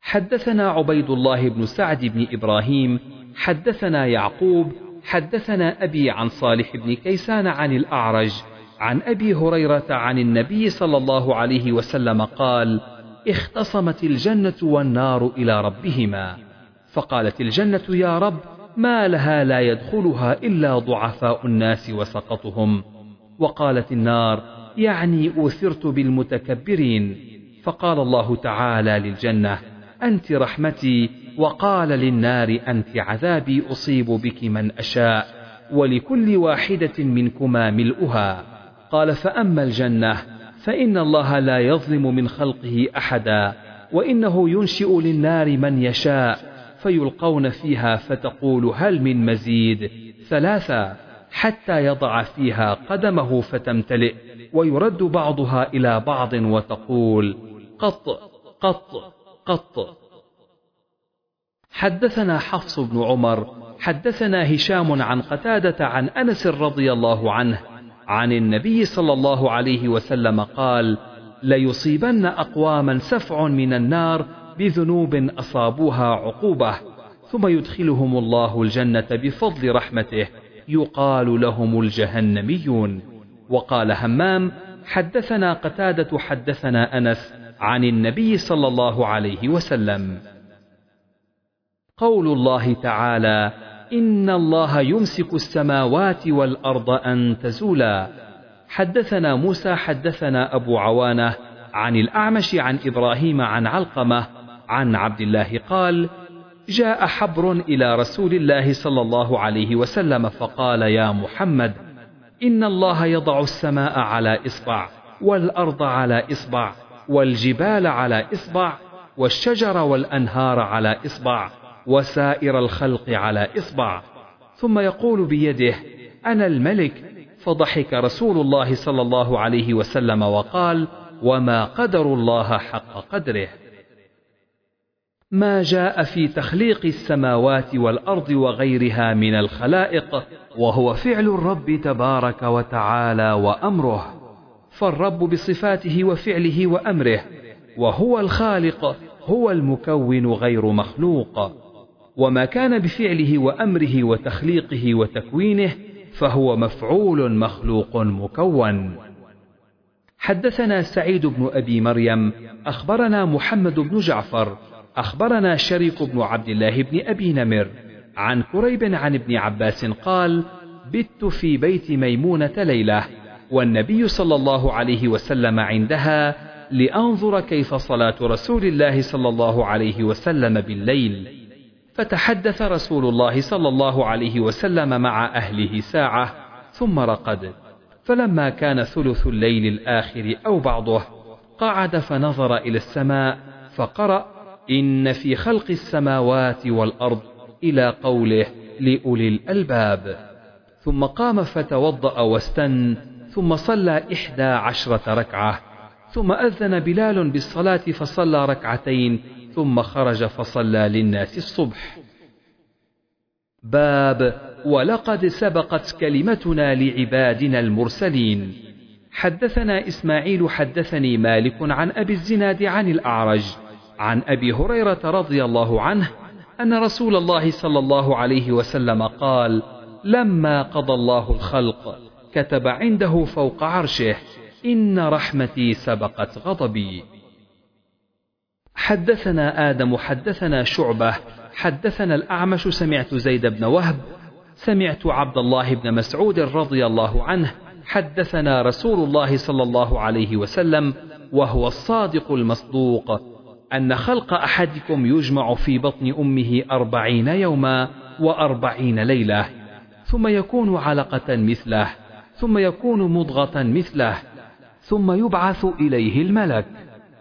حدثنا عبيد الله بن سعد بن إبراهيم حدثنا يعقوب حدثنا أبي عن صالح بن كيسان عن الأعرج عن أبي هريرة عن النبي صلى الله عليه وسلم قال اختصمت الجنة والنار إلى ربهما. فقالت الجنة يا رب ما لها لا يدخلها إلا ضعفاء الناس وسقطهم. وقالت النار يعني أوثرت بالمتكبرين. فقال الله تعالى للجنة أنت رحمتي وقال للنار أنت عذابي أصيب بك من أشاء ولكل واحدة منكما ملؤها. قال فأما الجنة فإن الله لا يظلم من خلقه أحدا وإنه ينشئ للنار من يشاء فيلقون فيها فتقول هل من مزيد؟ ثلاثا حتى يضع فيها قدمه فتمتلئ ويرد بعضها إلى بعض وتقول قط قط قط. حدثنا حفص بن عمر حدثنا هشام عن قتادة عن أنس رضي الله عنه عن النبي صلى الله عليه وسلم قال ليصيبن أقواما سفع من النار بذنوب أصابوها عقوبة ثم يدخلهم الله الجنة بفضل رحمته يقال لهم الجهنميون. وقال همام حدثنا قتادة حدثنا أنس عن النبي صلى الله عليه وسلم. قول الله تعالى إن الله يمسك السماوات والأرض أن تزولا. حدثنا موسى حدثنا أبو عوانة عن الأعمش عن إبراهيم عن علقمة عن عبد الله قال جاء حبر إلى رسول الله صلى الله عليه وسلم فقال يا محمد إن الله يضع السماء على إصبع والأرض على إصبع والجبال على إصبع والشجر والأنهار على إصبع وسائر الخلق على إصبع. ثم يقول بيده أنا الملك. فضحك رسول الله صلى الله عليه وسلم وقال وما قدر الله حق قدره. ما جاء في تخليق السماوات والأرض وغيرها من الخلائق وهو فعل الرب تبارك وتعالى وأمره. فالرب بصفاته وفعله وأمره وهو الخالق هو المكون غير مخلوق. وما كان بفعله وأمره وتخليقه وتكوينه فهو مفعول مخلوق مكون. حدثنا سعيد بن أبي مريم أخبرنا محمد بن جعفر أخبرنا شريك بن عبد الله بن أبي نمر عن كريب عن ابن عباس قال بت في بيت ميمونة ليلة والنبي صلى الله عليه وسلم عندها لأنظر كيف صلاة رسول الله صلى الله عليه وسلم بالليل. فتحدث رسول الله صلى الله عليه وسلم مع أهله ساعة ثم رقد. فلما كان ثلث الليل الآخر أو بعضه قعد فنظر إلى السماء فقرأ إن في خلق السماوات والأرض إلى قوله لأولي الألباب. ثم قام فتوضأ واستن ثم صلى إحدى عشرة ركعة. ثم أذن بلال بالصلاة فصلى ركعتين ثم خرج فصلى للناس الصبح. باب ولقد سبقت كلمتنا لعبادنا المرسلين. حدثنا إسماعيل حدثني مالك عن أبي الزناد عن الأعرج عن أبي هريرة رضي الله عنه أن رسول الله صلى الله عليه وسلم قال لما قضى الله الخلق كتب عنده فوق عرشه إن رحمتي سبقت غضبي. حدثنا آدم حدثنا شعبة حدثنا الأعمش سمعت زيد بن وهب سمعت عبد الله بن مسعود رضي الله عنه حدثنا رسول الله صلى الله عليه وسلم وهو الصادق المصدوق. أن خلق أحدكم يجمع في بطن أمه أربعين يوما وأربعين ليلة ثم يكون علقة مثله ثم يكون مضغة مثله ثم يبعث إليه الملك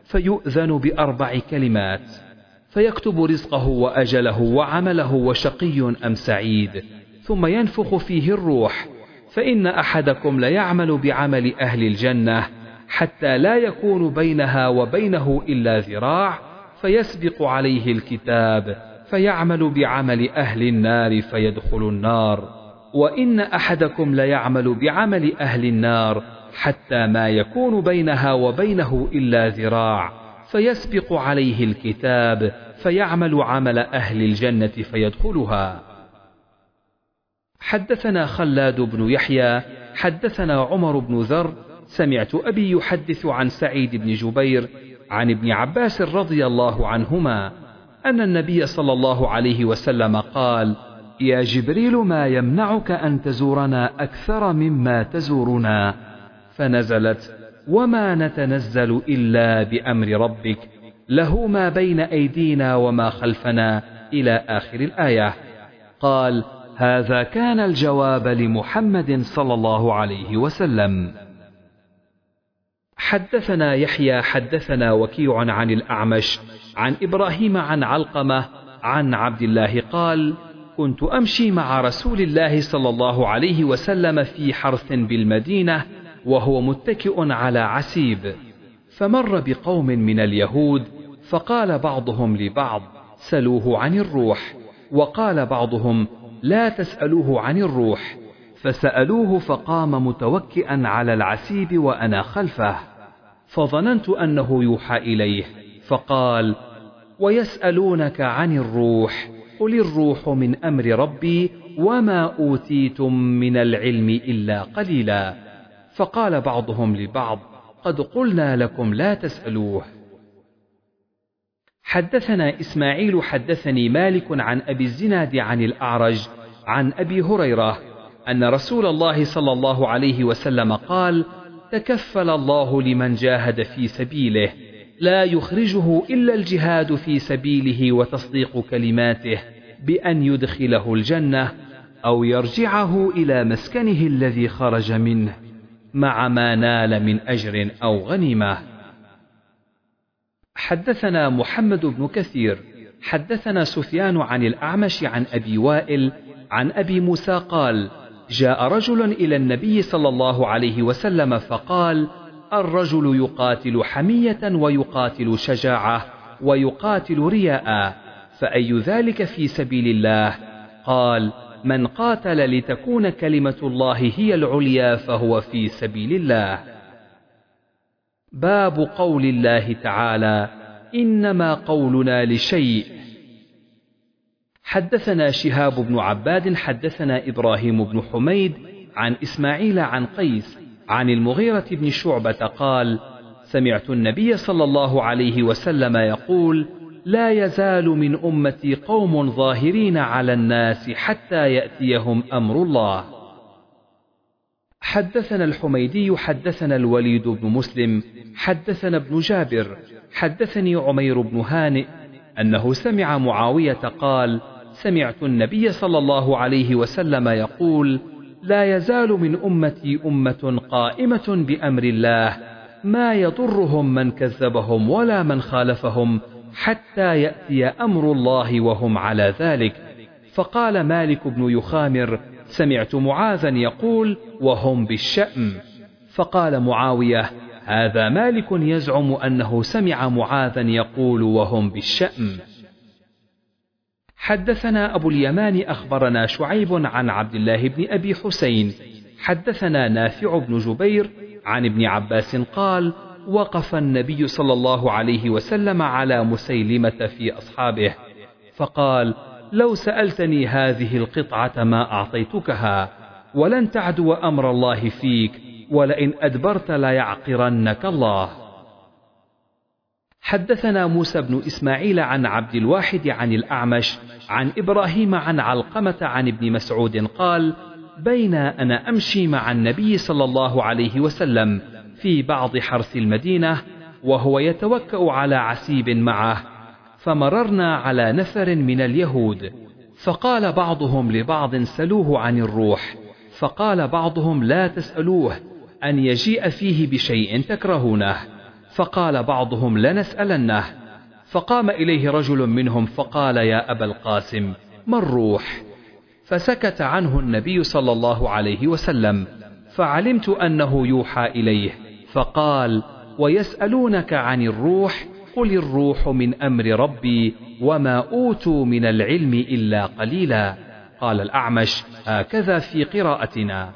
فيؤذن بأربع كلمات فيكتب رزقه وأجله وعمله وشقي أم سعيد ثم ينفخ فيه الروح فإن أحدكم ليعمل بعمل أهل الجنة حتى لا يكون بينها وبينه إلا ذراع فيسبق عليه الكتاب فيعمل بعمل أهل النار فيدخل النار. وإن أحدكم ليعمل بعمل أهل النار حتى ما يكون بينها وبينه إلا ذراع فيسبق عليه الكتاب فيعمل عمل أهل الجنة فيدخلها. حدثنا خلاد بن يحيى حدثنا عمر بن ذر سمعت أبي يحدث عن سعيد بن جبير عن ابن عباس رضي الله عنهما أن النبي صلى الله عليه وسلم قال يا جبريل ما يمنعك أن تزورنا أكثر مما تزورنا؟ فنزلت وما نتنزل إلا بأمر ربك له ما بين أيدينا وما خلفنا إلى آخر الآية. قال هذا كان الجواب لمحمد صلى الله عليه وسلم. حدثنا يحيى حدثنا وكيع عن الأعمش عن إبراهيم عن علقمة عن عبد الله قال كنت أمشي مع رسول الله صلى الله عليه وسلم في حرث بالمدينة وهو متكئ على عسيب. فمر بقوم من اليهود فقال بعضهم لبعض سلوه عن الروح. وقال بعضهم لا تسألوه عن الروح. فسألوه فقام متوكئا على العسيب وأنا خلفه. فظننت أنه يوحى إليه فقال ويسألونك عن الروح قل الروح من أمر ربي وما أوتيتم من العلم إلا قليلا. فقال بعضهم لبعض قد قلنا لكم لا تسألوه. حدثنا إسماعيل حدثني مالك عن أبي الزناد عن الأعرج عن أبي هريرة أن رسول الله صلى الله عليه وسلم قال تكفل الله لمن جاهد في سبيله. لا يخرجه إلا الجهاد في سبيله وتصديق كلماته بأن يدخله الجنة أو يرجعه إلى مسكنه الذي خرج منه مع ما نال من أجر أو غنيمة. حدثنا محمد بن كثير حدثنا سفيان عن الأعمش عن أبي وائل عن أبي موسى قال جاء رجل إلى النبي صلى الله عليه وسلم فقال الرجل يقاتل حمية ويقاتل شجاعة ويقاتل رياء فأي ذلك في سبيل الله؟ قال من قاتل لتكون كلمة الله هي العليا فهو في سبيل الله. باب قول الله تعالى إنما قولنا لشيء حدثنا شهاب بن عباد حدثنا إبراهيم بن حميد عن إسماعيل عن قيس عن المغيرة بن شعبة قال سمعت النبي صلى الله عليه وسلم يقول لا يزال من أمتي قوم ظاهرين على الناس حتى يأتيهم أمر الله. حدثنا الحميدي حدثنا الوليد بن مسلم حدثنا ابن جابر حدثني عمير بن هانئ أنه سمع معاوية قال سمعت النبي صلى الله عليه وسلم يقول لا يزال من أمتي أمة قائمة بأمر الله ما يضرهم من كذبهم ولا من خالفهم حتى يأتي أمر الله وهم على ذلك. فقال مالك بن يخامر سمعت معاذا يقول وهم بالشأم. فقال معاوية هذا مالك يزعم أنه سمع معاذا يقول وهم بالشأم. حدثنا أبو اليمان أخبرنا شعيب عن عبد الله بن أبي حسين. حدثنا نافع بن جبير عن ابن عباس قال وقف النبي صلى الله عليه وسلم على مسيلمة في أصحابه فقال لو سألتني هذه القطعة ما أعطيتكها ولن تعدو أمر الله فيك ولئن أدبرت ليعقرنك الله. حدثنا موسى بن إسماعيل عن عبد الواحد عن الأعمش عن إبراهيم عن علقمة عن ابن مسعود قال بين أنا أمشي مع النبي صلى الله عليه وسلم في بعض حرث المدينة وهو يتوكأ على عسيب معه فمررنا على نفر من اليهود فقال بعضهم لبعض سلوه عن الروح فقال بعضهم لا تسألوه أن يجيء فيه بشيء تكرهونه. فقال بعضهم لنسألنه. فقام إليه رجل منهم فقال يا أبا القاسم ما الروح؟ فسكت عنه النبي صلى الله عليه وسلم فعلمت أنه يوحى إليه. فقال ويسألونك عن الروح؟ قل الروح من أمر ربي وما أوتوا من العلم إلا قليلا. قال الأعمش هكذا في قراءتنا.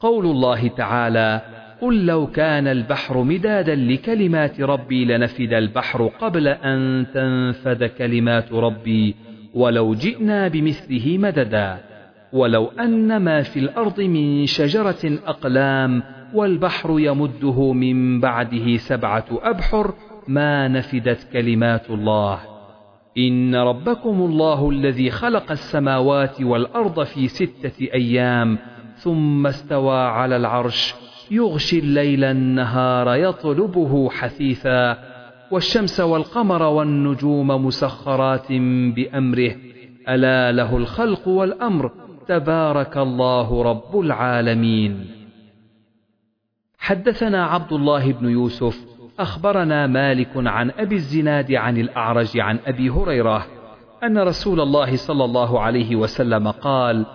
قول الله تعالى قل لو كان البحر مدادا لكلمات ربي لنفد البحر قبل أن تنفد كلمات ربي ولو جئنا بمثله مددا ولو أن ما في الأرض من شجرة أقلام والبحر يمده من بعده سبعة أبحر ما نفدت كلمات الله. إن ربكم الله الذي خلق السماوات والأرض في ستة أيام ثم استوى على العرش يغشي الليل النهار يطلبه حثيثا والشمس والقمر والنجوم مسخرات بأمره. ألا له الخلق والأمر تبارك الله رب العالمين. حدثنا عبد الله بن يوسف أخبرنا مالك عن أبي الزناد عن الأعرج عن أبي هريرة أن رسول الله صلى الله عليه وسلم قال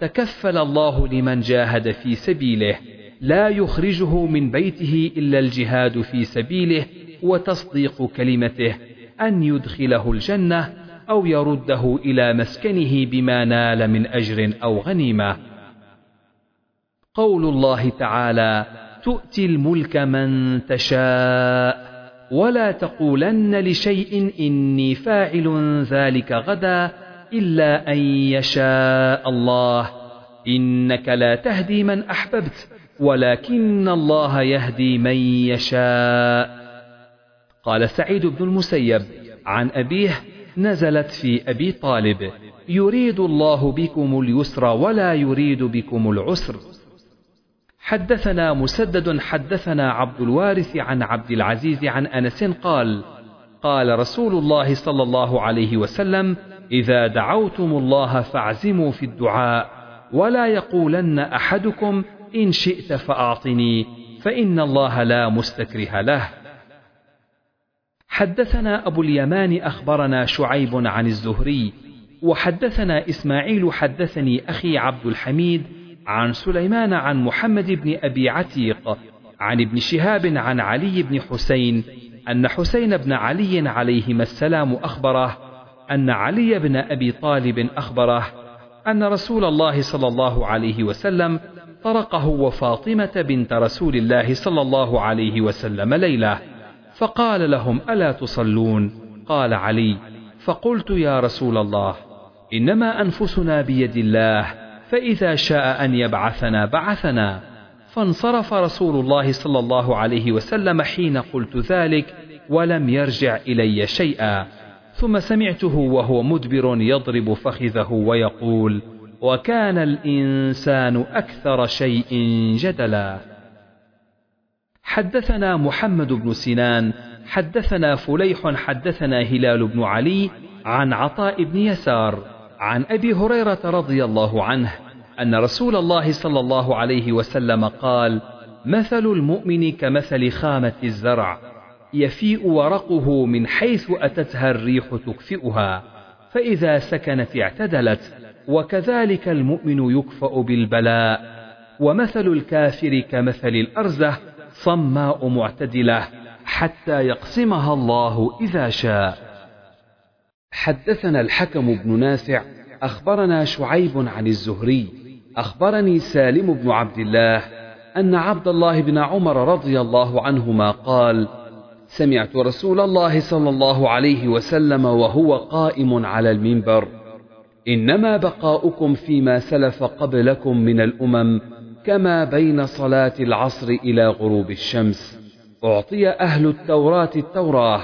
تكفل الله لمن جاهد في سبيله. لا يخرجه من بيته إلا الجهاد في سبيله وتصديق كلمته أن يدخله الجنة أو يرده إلى مسكنه بما نال من أجر أو غنيمة. قول الله تعالى تؤتي الملك من تشاء ولا تقولن لشيء إني فاعل ذلك غدا إلا أن يشاء الله إنك لا تهدي من أحببت ولكن الله يهدي من يشاء. قال سعيد بن المسيب عن أبيه نزلت في أبي طالب يريد الله بكم اليسر ولا يريد بكم العسر. حدثنا مسدد حدثنا عبد الوارث عن عبد العزيز عن أنس قال قال رسول الله صلى الله عليه وسلم إذا دعوتم الله فاعزموا في الدعاء ولا يقولن أحدكم إن شئت فأعطني فإن الله لا مستكره له. حدثنا أبو اليمان أخبرنا شعيب عن الزهري وحدثنا إسماعيل حدثني أخي عبد الحميد عن سليمان عن محمد بن أبي عتيق عن ابن شهاب عن علي بن حسين أن حسين بن علي عليهما السلام أخبره أن علي بن أبي طالب أخبره أن رسول الله صلى الله عليه وسلم طرقه وفاطمة بنت رسول الله صلى الله عليه وسلم ليلة فقال لهم ألا تصلون؟ قال علي. فقلت يا رسول الله إنما أنفسنا بيد الله فإذا شاء أن يبعثنا بعثنا. فانصرف رسول الله صلى الله عليه وسلم حين قلت ذلك ولم يرجع إلي شيئا. ثم سمعته وهو مدبر يضرب فخذه ويقول وكان الإنسان أكثر شيء جدلا. حدثنا محمد بن سنان حدثنا فليح حدثنا هلال بن علي عن عطاء بن يسار عن أبي هريرة رضي الله عنه أن رسول الله صلى الله عليه وسلم قال مثل المؤمن كمثل خامة الزرع يفيء ورقه من حيث أتتها الريح تكفئها فإذا سكنت اعتدلت وكذلك المؤمن يكفأ بالبلاء. ومثل الكافر كمثل الأرزه صماء معتدلة حتى يقسمها الله إذا شاء. حدثنا الحكم بن نافع أخبرنا شعيب عن الزهري أخبرني سالم بن عبد الله أن عبد الله بن عمر رضي الله عنهما قال سمعت رسول الله صلى الله عليه وسلم وهو قائم على المنبر. إنما بقاؤكم فيما سلف قبلكم من الأمم كما بين صلاة العصر إلى غروب الشمس. أعطي أهل التوراة التوراة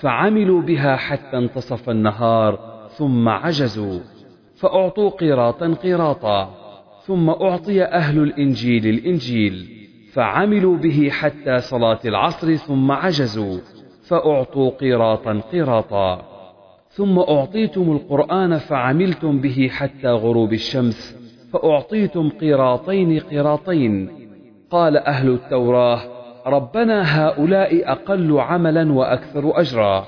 فعملوا بها حتى انتصف النهار ثم عجزوا فأعطوا قيراطا قيراطا ثم أعطي أهل الإنجيل الإنجيل فعملوا به حتى صلاة العصر ثم عجزوا فأعطوا قيراطا قيراطا. ثم أعطيتم القرآن فعملتم به حتى غروب الشمس فأعطيتم قيراطين قيراطين قال أهل التوراة ربنا هؤلاء أقل عملا وأكثر أجرا.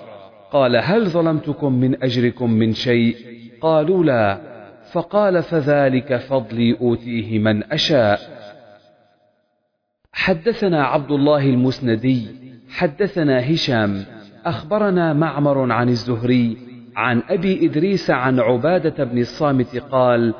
قال هل ظلمتكم من أجركم من شيء؟ قالوا لا. فقال فذلك فضلي أوتيه من أشاء. حدثنا عبد الله المسندي حدثنا هشام أخبرنا معمر عن الزهري عن أبي إدريس عن عبادة بن الصامت قال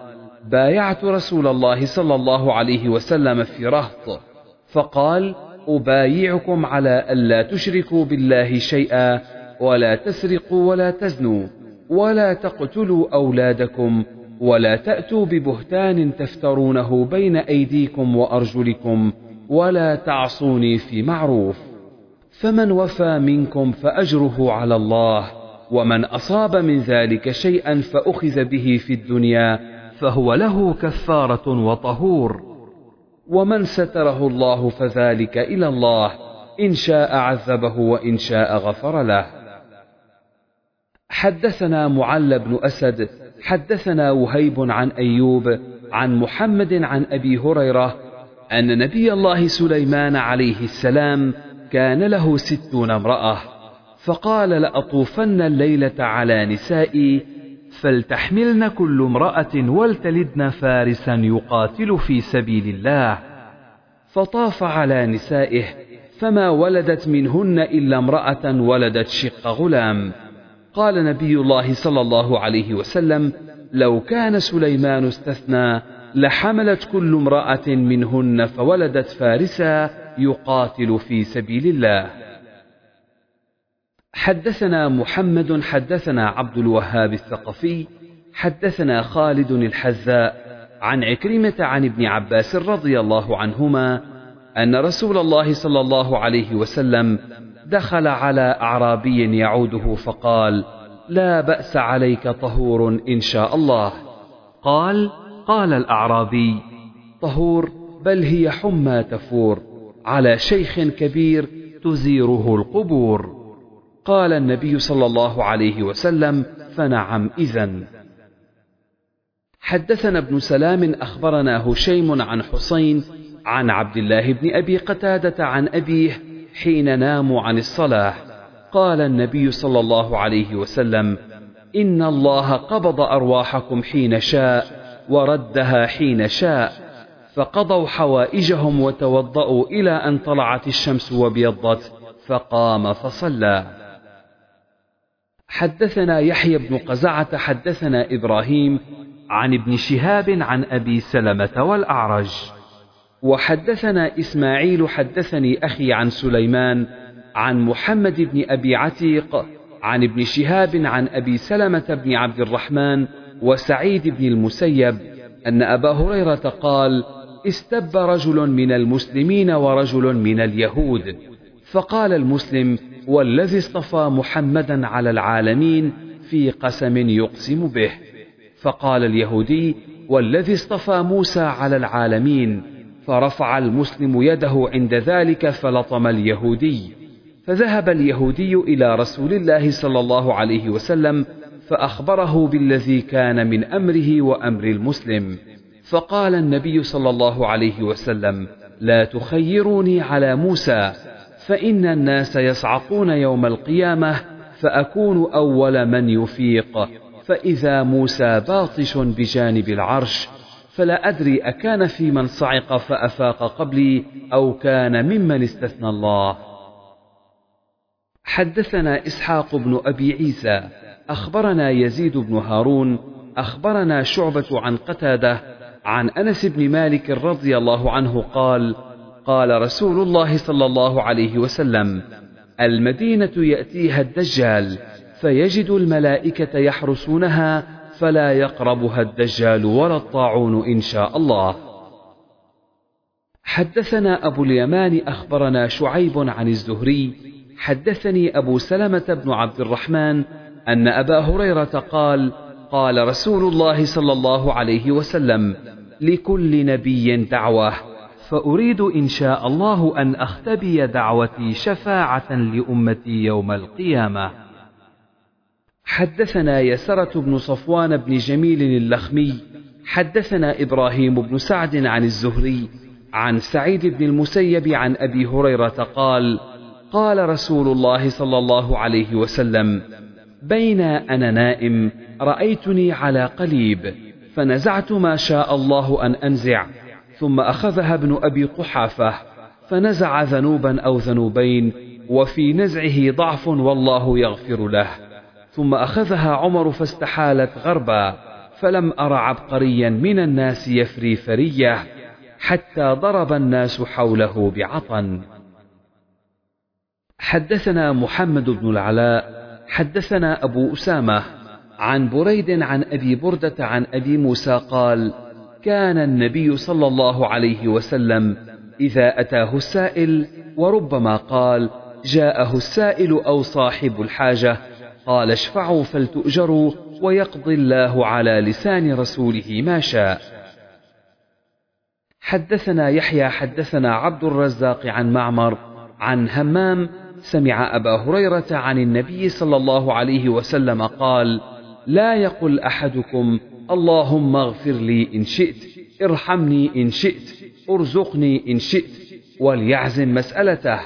بايعت رسول الله صلى الله عليه وسلم في رهط فقال أبايعكم على ألا تشركوا بالله شيئا ولا تسرقوا ولا تزنوا ولا تقتلوا أولادكم ولا تأتوا ببهتان تفترونه بين أيديكم وأرجلكم ولا تعصوني في معروف فمن وفى منكم فأجره على الله. ومن أصاب من ذلك شيئا فأخذ به في الدنيا فهو له كفارة وطهور. ومن ستره الله فذلك إلى الله إن شاء عذبه وإن شاء غفر له. حدثنا معل بن أسد حدثنا وهيب عن أيوب عن محمد عن أبي هريرة أن نبي الله سليمان عليه السلام كان له ستون امرأة. فقال لأطوفن الليلة على نسائي فلتحملن كل امرأة ولتلدن فارسا يقاتل في سبيل الله. فطاف على نسائه فما ولدت منهن إلا امرأة ولدت شق غلام. قال نبي الله صلى الله عليه وسلم لو كان سليمان استثنى لحملت كل امرأة منهن فولدت فارسا يقاتل في سبيل الله. حدثنا محمد حدثنا عبد الوهاب الثقفي حدثنا خالد الحذاء عن عكرمة عن ابن عباس رضي الله عنهما أن رسول الله صلى الله عليه وسلم دخل على أعرابي يعوده فقال لا بأس عليك طهور إن شاء الله. قال قال الأعرابي طهور بل هي حمى تفور على شيخ كبير تزيره القبور. قال النبي صلى الله عليه وسلم فنعم إذا حدثنا ابن سلام أخبرنا هشيم عن حسين عن عبد الله بن أبي قتادة عن أبيه حين ناموا عن الصلاة. قال النبي صلى الله عليه وسلم إن الله قبض أرواحكم حين شاء وردها حين شاء فقضوا حوائجهم وتوضأوا إلى أن طلعت الشمس وابيضت فقام فصلى. حدثنا يحيى بن قزعة حدثنا إبراهيم عن ابن شهاب عن أبي سلمة والأعرج. وحدثنا إسماعيل حدثني أخي عن سليمان عن محمد بن أبي عتيق عن ابن شهاب عن أبي سلمة بن عبد الرحمن وسعيد بن المسيب أن أبا هريرة قال استب رجل من المسلمين ورجل من اليهود. فقال المسلم والذي اصطفى محمدا على العالمين في قسم يقسم به. فقال اليهودي والذي اصطفى موسى على العالمين فرفع المسلم يده عند ذلك فلطم اليهودي. فذهب اليهودي إلى رسول الله صلى الله عليه وسلم فأخبره بالذي كان من أمره وأمر المسلم. فقال النبي صلى الله عليه وسلم لا تخيروني على موسى فإن الناس يصعقون يوم القيامة فأكون أول من يفيق. فإذا موسى باطش بجانب العرش فلا أدري أكان في من صعق فأفاق قبلي أو كان ممن استثنى الله. حدثنا إسحاق بن أبي عيسى أخبرنا يزيد بن هارون أخبرنا شعبة عن قتادة عن أنس بن مالك رضي الله عنه قال قال رسول الله صلى الله عليه وسلم المدينة يأتيها الدجال فيجد الملائكة يحرسونها فلا يقربها الدجال ولا الطاعون إن شاء الله. حدثنا أبو اليمان أخبرنا شعيب عن الزهري حدثني أبو سلمة بن عبد الرحمن أن أبا هريرة قال قال رسول الله صلى الله عليه وسلم لكل نبي دعوة. فأريد إن شاء الله أن أختبي دعوتي شفاعة لأمتي يوم القيامة. حدثنا يسرة بن صفوان بن جميل اللخمي حدثنا إبراهيم بن سعد عن الزهري عن سعيد بن المسيب عن أبي هريرة قال قال رسول الله صلى الله عليه وسلم بين أنا نائم رأيتني على قليب فنزعت ما شاء الله أن أنزع. ثم أخذها ابن أبي قحافة فنزع ذنوبا أو ذنوبين وفي نزعه ضعف والله يغفر له. ثم أخذها عمر فاستحالت غربا فلم أر عبقريا من الناس يفري فرية حتى ضرب الناس حوله بعطن حدثنا محمد بن العلاء حدثنا أبو أسامة عن بريد عن أبي بردة عن أبي موسى قال كان النبي صلى الله عليه وسلم إذا أتاه السائل وربما قال جاءه السائل أو صاحب الحاجة قال اشفعوا فلتؤجروا ويقضي الله على لسان رسوله ما شاء. حدثنا يحيى حدثنا عبد الرزاق عن معمر عن همام سمع أبا هريرة عن النبي صلى الله عليه وسلم قال لا يقل أحدكم اللهم اغفر لي إن شئت ارحمني إن شئت ارزقني إن شئت وليعزم مسألته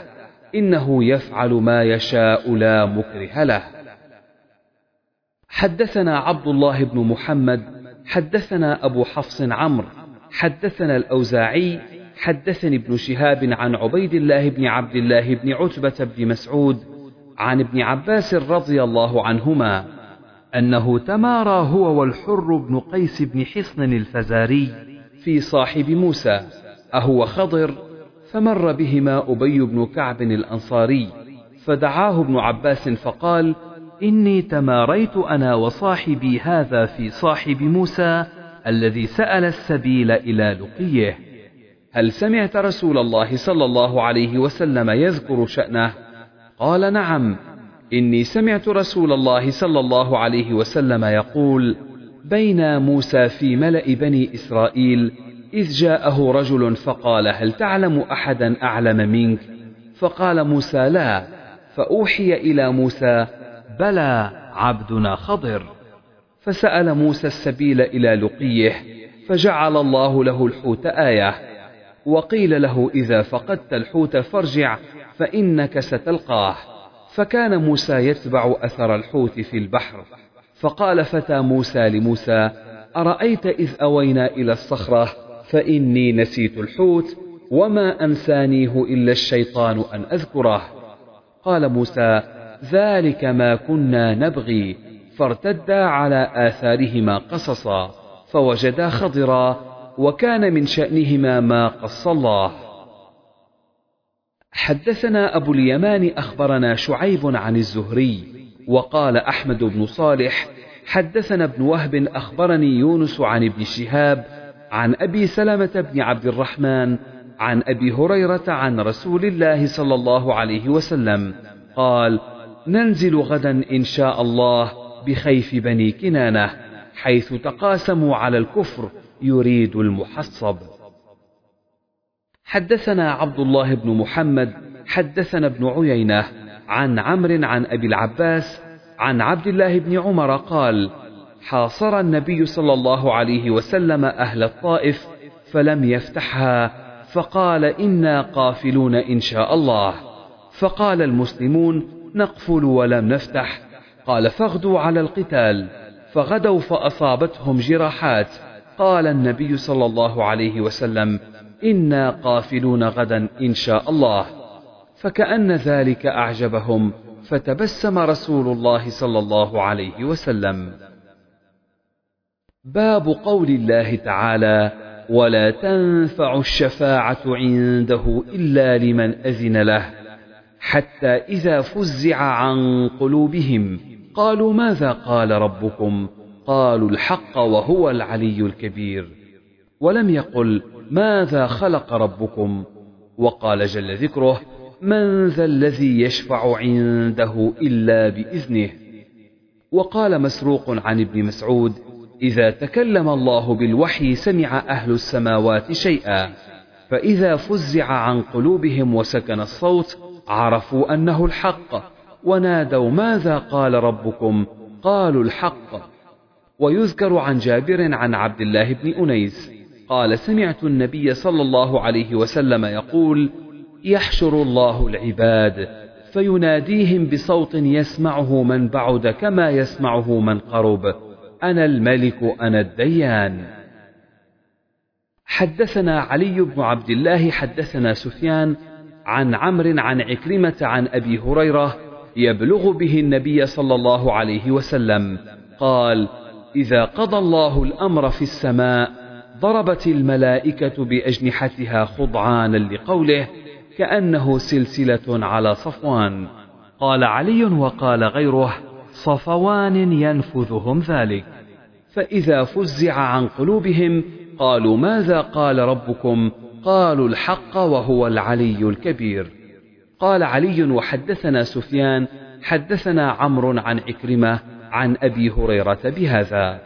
إنه يفعل ما يشاء لا مكره له. حدثنا عبد الله بن محمد حدثنا أبو حفص عمرو حدثنا الأوزاعي حدثني ابن شهاب عن عبيد الله بن عبد الله بن عتبة بن مسعود عن ابن عباس رضي الله عنهما أنه تمارى هو والحر بن قيس بن حصن الفزاري في صاحب موسى أهو خضر فمر بهما أبي بن كعب الأنصاري فدعاه ابن عباس فقال إني تماريت أنا وصاحبي هذا في صاحب موسى الذي سأل السبيل إلى لقيه. هل سمعت رسول الله صلى الله عليه وسلم يذكر شأنه؟ قال نعم إني سمعت رسول الله صلى الله عليه وسلم يقول بين موسى في ملأ بني إسرائيل إذ جاءه رجل فقال هل تعلم أحدا أعلم منك؟ فقال موسى لا. فأوحي إلى موسى بلى عبدنا خضر. فسأل موسى السبيل إلى لقيه فجعل الله له الحوت آية. وقيل له إذا فقدت الحوت فارجع فإنك ستلقاه. فكان موسى يتبع أثر الحوت في البحر. فقال فتى موسى لموسى أرأيت إذ أوينا إلى الصخرة فإني نسيت الحوت وما أنسانيه إلا الشيطان أن أذكره. قال موسى ذلك ما كنا نبغي فارتدا على آثارهما قصصا فوجدا خضرا وكان من شأنهما ما قص الله. حدثنا أبو اليمان أخبرنا شعيب عن الزهري وقال أحمد بن صالح حدثنا ابن وهب أخبرني يونس عن ابن شهاب عن أبي سلمة بن عبد الرحمن عن أبي هريرة عن رسول الله صلى الله عليه وسلم قال ننزل غدا إن شاء الله بخيف بني كنانة حيث تقاسموا على الكفر يريد المحصب. حدثنا عبد الله بن محمد حدثنا ابن عيينة عن عمرو عن أبي العباس عن عبد الله بن عمر قال حاصر النبي صلى الله عليه وسلم أهل الطائف فلم يفتحها فقال إنا قافلون إن شاء الله. فقال المسلمون نقفل ولم نفتح. قال فاغدوا على القتال. فغدوا فأصابتهم جراحات. قال النبي صلى الله عليه وسلم إنا قافلون غدا إن شاء الله. فكأن ذلك أعجبهم فتبسم رسول الله صلى الله عليه وسلم. باب قول الله تعالى ولا تنفع الشفاعة عنده إلا لمن أذن له حتى إذا فزع عن قلوبهم. قالوا ماذا قال ربكم؟ قالوا الحق وهو العلي الكبير. ولم يقل ماذا خلق ربكم؟ وقال جل ذكره من ذا الذي يشفع عنده إلا بإذنه. وقال مسروق عن ابن مسعود إذا تكلم الله بالوحي سمع أهل السماوات شيئا فإذا فزع عن قلوبهم وسكن الصوت عرفوا أنه الحق ونادوا ماذا قال ربكم؟ قالوا الحق. ويذكر عن جابر عن عبد الله بن أنيس قال سمعت النبي صلى الله عليه وسلم يقول يحشر الله العباد فيناديهم بصوت يسمعه من بعد كما يسمعه من قرب أنا الملك أنا الديان. حدثنا علي بن عبد الله حدثنا سفيان عن عمرو عن عكرمة عن أبي هريرة يبلغ به النبي صلى الله عليه وسلم قال إذا قضى الله الأمر في السماء ضربت الملائكة بأجنحتها خضعانا لقوله كأنه سلسلة على صفوان. قال علي وقال غيره صفوان ينفذهم ذلك. فإذا فزع عن قلوبهم قالوا ماذا قال ربكم؟ قالوا الحق وهو العلي الكبير. قال علي وحدثنا سفيان حدثنا عمرو عن عكرمة عن أبي هريرة بهذا.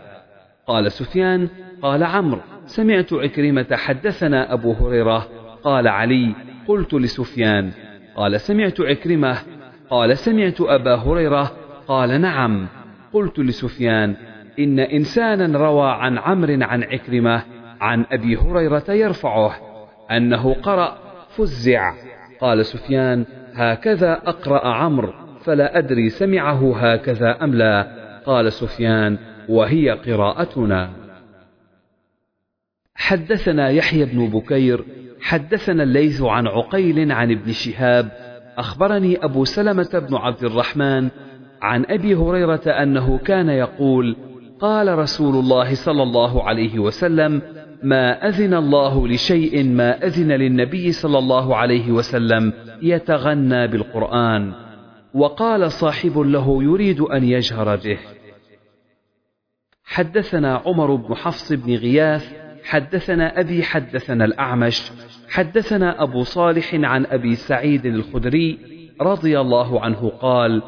قال سفيان قال عمرو سمعت عكرمة حدثنا أبو هريرة قال علي قلت لسفيان قال سمعت عكرمة قال سمعت أبا هريرة قال نعم قلت لسفيان إن إنسانا روى عن عمرو عن عكرمة عن أبي هريرة يرفعه أنه قرأ فزع قال سفيان هكذا أقرأ عمرو فلا أدري سمعه هكذا أم لا قال سفيان وهي قراءتنا. حدثنا يحيى بن بكير حدثنا الليث عن عقيل عن ابن شهاب أخبرني أبو سلمة بن عبد الرحمن عن أبي هريرة أنه كان يقول قال رسول الله صلى الله عليه وسلم ما أذن الله لشيء ما أذن للنبي صلى الله عليه وسلم يتغنى بالقرآن. وقال صاحب له يريد أن يجهر به. حدثنا عمر بن حفص بن غياث حدثنا أبي حدثنا الأعمش حدثنا أبو صالح عن أبي سعيد الخدري رضي الله عنه قال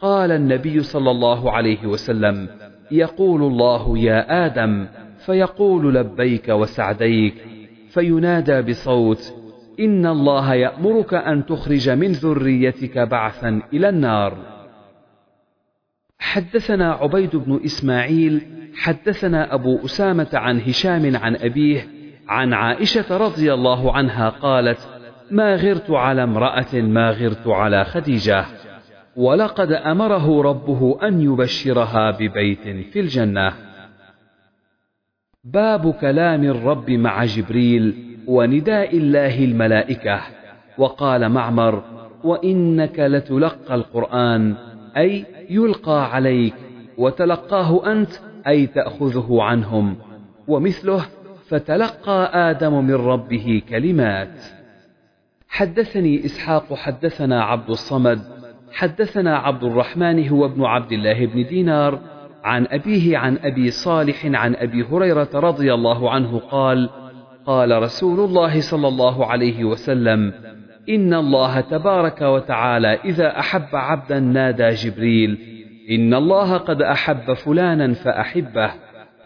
قال النبي صلى الله عليه وسلم يقول الله يا آدم فيقول لبيك وسعديك فينادى بصوت إن الله يأمرك أن تخرج من ذريتك بعثا إلى النار. حدثنا عبيد بن إسماعيل حدثنا أبو أسامة عن هشام عن أبيه عن عائشة رضي الله عنها قالت ما غرت على امرأة ما غرت على خديجة ولقد أمره ربه أن يبشرها ببيت في الجنة. باب كلام الرب مع جبريل ونداء الله الملائكة وقال معمر وإنك لتلقى القرآن أي يلقى عليك وتلقاه أنت أي تأخذه عنهم. ومثله فتلقى آدم من ربه كلمات. حدثني إسحاق حدثنا عبد الصمد حدثنا عبد الرحمن هو ابن عبد الله بن دينار عن أبيه عن أبي صالح عن أبي هريرة رضي الله عنه قال قال رسول الله صلى الله عليه وسلم إن الله تبارك وتعالى إذا أحب عبدا نادى جبريل إن الله قد أحب فلانا فأحبه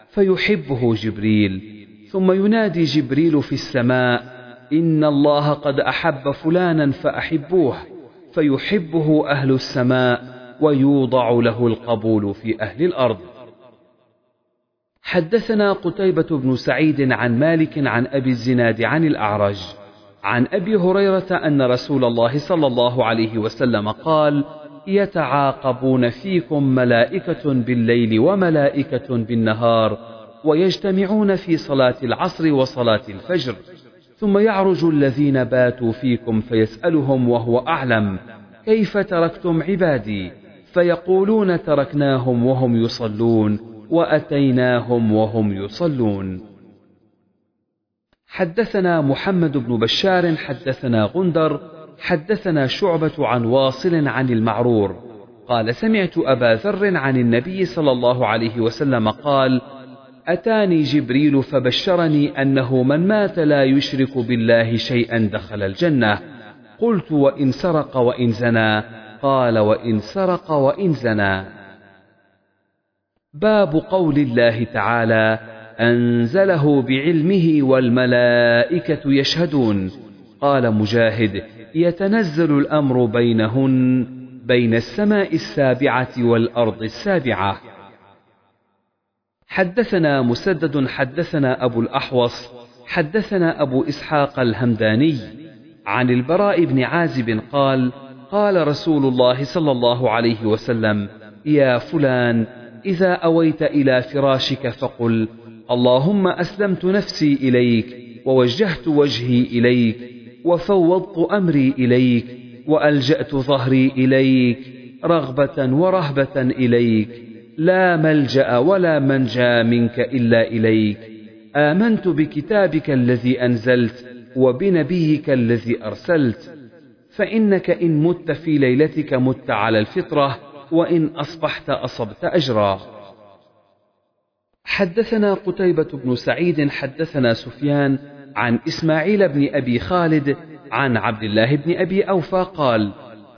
فيحبه جبريل. ثم ينادي جبريل في السماء إن الله قد أحب فلانا فأحبوه فيحبه أهل السماء ويوضع له القبول في أهل الأرض. حدثنا قتيبة بن سعيد عن مالك عن أبي الزناد عن الأعرج. عن أبي هريرة أن رسول الله صلى الله عليه وسلم قال يتعاقبون فيكم ملائكة بالليل وملائكة بالنهار ويجتمعون في صلاة العصر وصلاة الفجر ثم يعرج الذين باتوا فيكم فيسألهم وهو أعلم كيف تركتم عبادي؟ فيقولون تركناهم وهم يصلون وأتيناهم وهم يصلون. حدثنا محمد بن بشار حدثنا غندر حدثنا شعبة عن واصل عن المعرور. قال سمعت أبا ذر عن النبي صلى الله عليه وسلم قال أتاني جبريل فبشرني أنه من مات لا يشرك بالله شيئا دخل الجنة. قلت وإن سرق وإن زنى. قال وإن سرق وإن زنى. باب قول الله تعالى أنزله بعلمه والملائكة يشهدون. قال مجاهد يتنزل الأمر بينهن بين السماء السابعة والأرض السابعة. حدثنا مسدد حدثنا أبو الأحوص حدثنا أبو إسحاق الهمداني. عن البراء بن عازب قال قال رسول الله صلى الله عليه وسلم يا فلان إذا أويت إلى فراشك فقل اللهم أسلمت نفسي إليك ووجهت وجهي إليك وفوضت أمري إليك وألجأت ظهري إليك رغبة ورهبة إليك لا ملجأ ولا منجى منك إلا إليك. آمنت بكتابك الذي أنزلت وبنبيك الذي أرسلت. فإنك إن مت في ليلتك مت على الفطرة وإن أصبحت أصبت أجرا. حدثنا قتيبة بن سعيد حدثنا سفيان عن إسماعيل بن أبي خالد عن عبد الله بن أبي أوفى قال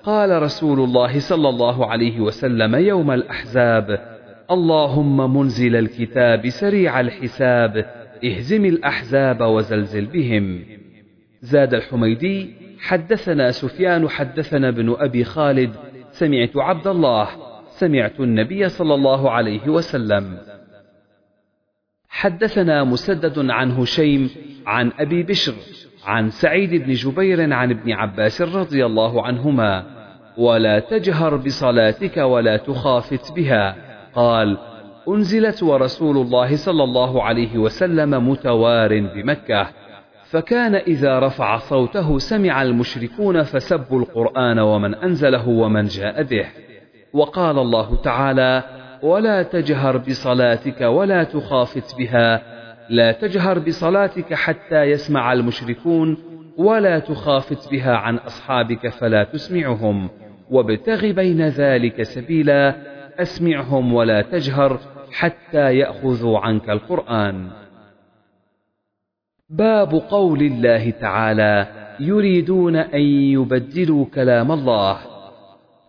قال رسول الله صلى الله عليه وسلم يوم الأحزاب اللهم منزل الكتاب سريع الحساب اهزم الأحزاب وزلزل بهم. زاد الحميدي حدثنا سفيان حدثنا ابن أبي خالد سمعت عبد الله سمعت النبي صلى الله عليه وسلم. حدثنا مسدد عن هشيم عن أبي بشر عن سعيد بن جبير عن ابن عباس رضي الله عنهما ولا تجهر بصلاتك ولا تخافت بها. قال أنزلت ورسول الله صلى الله عليه وسلم متوار بمكة فكان إذا رفع صوته سمع المشركون فسبوا القرآن ومن أنزله ومن جاء به. وقال الله تعالى ولا تجهر بصلاتك ولا تخافت بها. لا تجهر بصلاتك حتى يسمع المشركون ولا تخافت بها عن أصحابك فلا تسمعهم. وابتغ بين ذلك سبيلا أسمعهم ولا تجهر حتى يأخذوا عنك القرآن. باب قول الله تعالى يريدون أن يبدلوا كلام الله.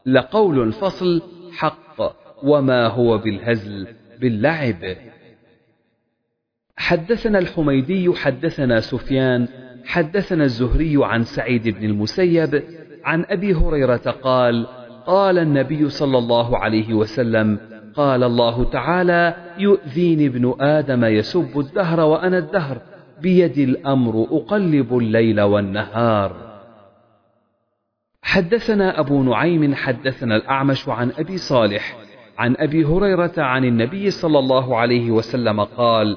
لقول الفصل حق وما هو بالهزل باللعب. حدثنا الحميدي حدثنا سفيان حدثنا الزهري عن سعيد بن المسيب عن أبي هريرة قال قال النبي صلى الله عليه وسلم قال الله تعالى يؤذيني ابن آدم يسب الدهر وأنا الدهر بيدي الأمر أقلب الليل والنهار. حدثنا أبو نعيم حدثنا الأعمش عن أبي صالح عن أبي هريرة عن النبي صلى الله عليه وسلم قال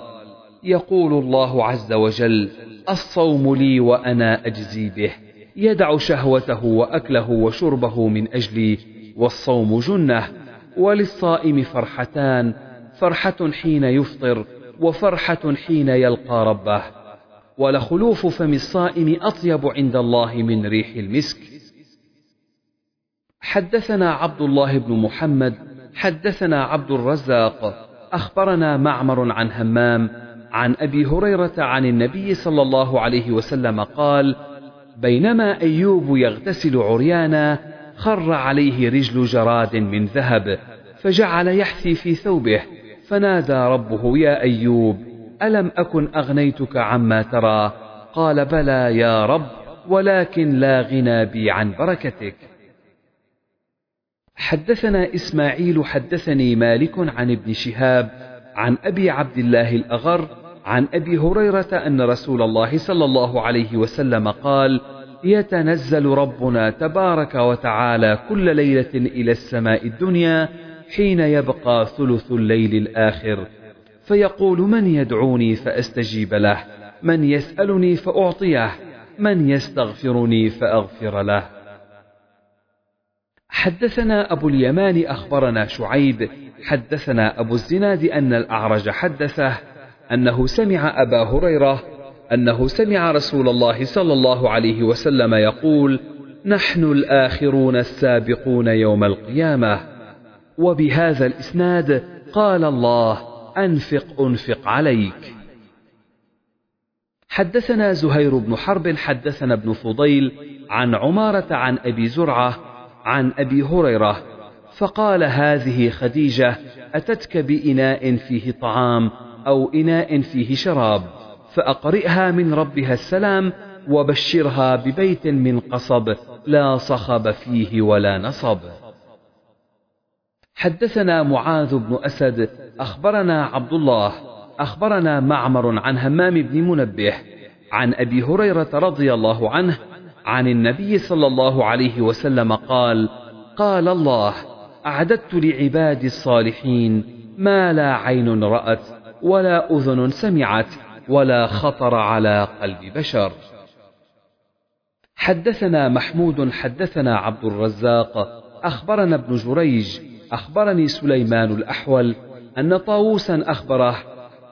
يقول الله عز وجل الصوم لي وأنا أجزي به يدع شهوته وأكله وشربه من أجلي والصوم جنة وللصائم فرحتان فرحة حين يفطر وفرحة حين يلقى ربه. ولخلوف فم الصائم أطيب عند الله من ريح المسك. حدثنا عبد الله بن محمد حدثنا عبد الرزاق أخبرنا معمر عن همام عن أبي هريرة عن النبي صلى الله عليه وسلم قال بينما أيوب يغتسل عريانا خر عليه رجل جراد من ذهب فجعل يحثي في ثوبه فنادى ربه يا أيوب ألم أكن أغنيتك عما ترى؟ قال بلى يا رب ولكن لا غنى بي عن بركتك. حدثنا إسماعيل حدثني مالك عن ابن شهاب عن أبي عبد الله الأغر عن أبي هريرة أن رسول الله صلى الله عليه وسلم قال يتنزل ربنا تبارك وتعالى كل ليلة إلى السماء الدنيا حين يبقى ثلث الليل الآخر فيقول من يدعوني فأستجيب له من يسألني فأعطيه من يستغفرني فأغفر له. حدثنا أبو اليمان أخبرنا شعيب حدثنا أبو الزناد أن الأعرج حدثه أنه سمع أبا هريرة أنه سمع رسول الله صلى الله عليه وسلم يقول نحن الآخرون السابقون يوم القيامة وبهذا الإسناد قال الله أنفق أنفق عليك. حدثنا زهير بن حرب حدثنا ابن فضيل عن عمارة عن أبي زرعة عن أبي هريرة فقال هذه خديجة أتتك بإناء فيه طعام أو إناء فيه شراب فأقرئها من ربها السلام وبشرها ببيت من قصب لا صخب فيه ولا نصب. حدثنا معاذ بن أسد أخبرنا عبد الله أخبرنا معمر عن همام بن منبه عن أبي هريرة رضي الله عنه عن النبي صلى الله عليه وسلم قال قال الله أعددت لعبادي الصالحين ما لا عين رأت ولا أذن سمعت ولا خطر على قلب بشر. حدثنا محمود حدثنا عبد الرزاق أخبرنا ابن جريج أخبرني سليمان الأحول أن طاووسا أخبره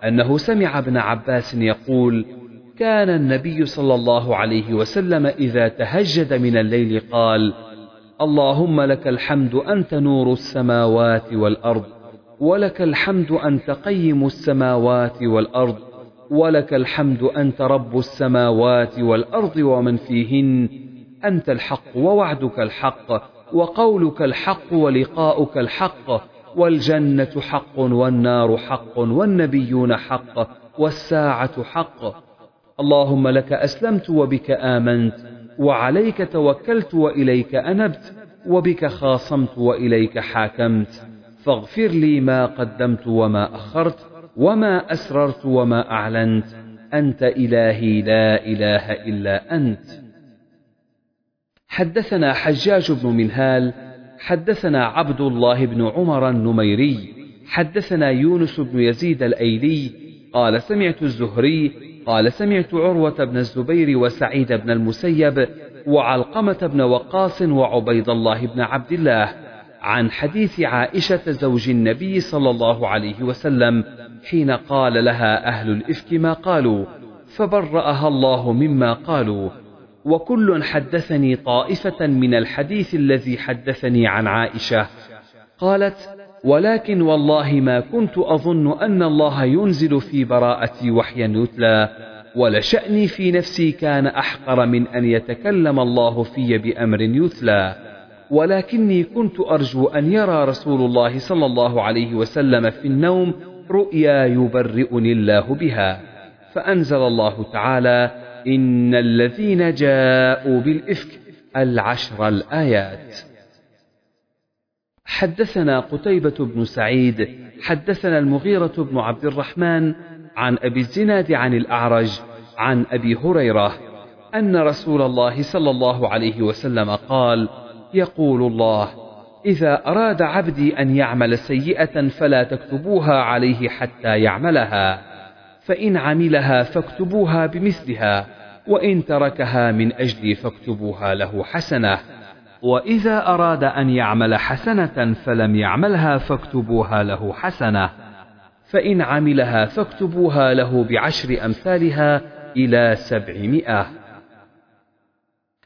أنه سمع ابن عباس يقول كان النبي صلى الله عليه وسلم إذا تهجد من الليل قال اللهم لك الحمد أنت نور السماوات والأرض ولك الحمد أنت قيم السماوات والأرض ولك الحمد أنت رب السماوات والأرض ومن فيهن أنت الحق ووعدك الحق وقولك الحق ولقاؤك الحق والجنة حق والنار حق والنبيون حق والساعة حق اللهم لك أسلمت وبك آمنت وعليك توكلت وإليك أنبت وبك خاصمت وإليك حاكمت. فاغفر لي ما قدمت وما أخرت وما أسررت وما أعلنت. أنت إلهي لا إله إلا أنت. حدثنا حجاج بن منهال حدثنا عبد الله بن عمر النميري حدثنا يونس بن يزيد الأيلي قال سمعت الزهري قال سمعت عروة بن الزبير وسعيد بن المسيب وعلقمة بن وقاص وعبيد الله بن عبد الله عن حديث عائشة زوج النبي صلى الله عليه وسلم حين قال لها أهل الإفك ما قالوا فبرأها الله مما قالوا. وكل حدثني طائفة من الحديث الذي حدثني عن عائشة. قالت ولكن والله ما كنت أظن أن الله ينزل في براءتي وحيا يتلى ولشأني في نفسي كان أحقر من أن يتكلم الله في بأمر يتلى. ولكني كنت أرجو أن يرى رسول الله صلى الله عليه وسلم في النوم رؤيا يبرئني الله بها. فأنزل الله تعالى إن الذين جاءوا بالإفك العشر الآيات. حدثنا قتيبة بن سعيد حدثنا المغيرة بن عبد الرحمن عن أبي الزناد عن الأعرج عن أبي هريرة أن رسول الله صلى الله عليه وسلم قال يقول الله إذا أراد عبدي أن يعمل سيئة فلا تكتبوها عليه حتى يعملها فإن عملها فاكتبوها بمثلها وإن تركها من أجلي فاكتبوها له حسنة. وإذا أراد أن يعمل حسنة فلم يعملها فاكتبوها له حسنة. فإن عملها فاكتبوها له بعشر أمثالها إلى سبعمائة.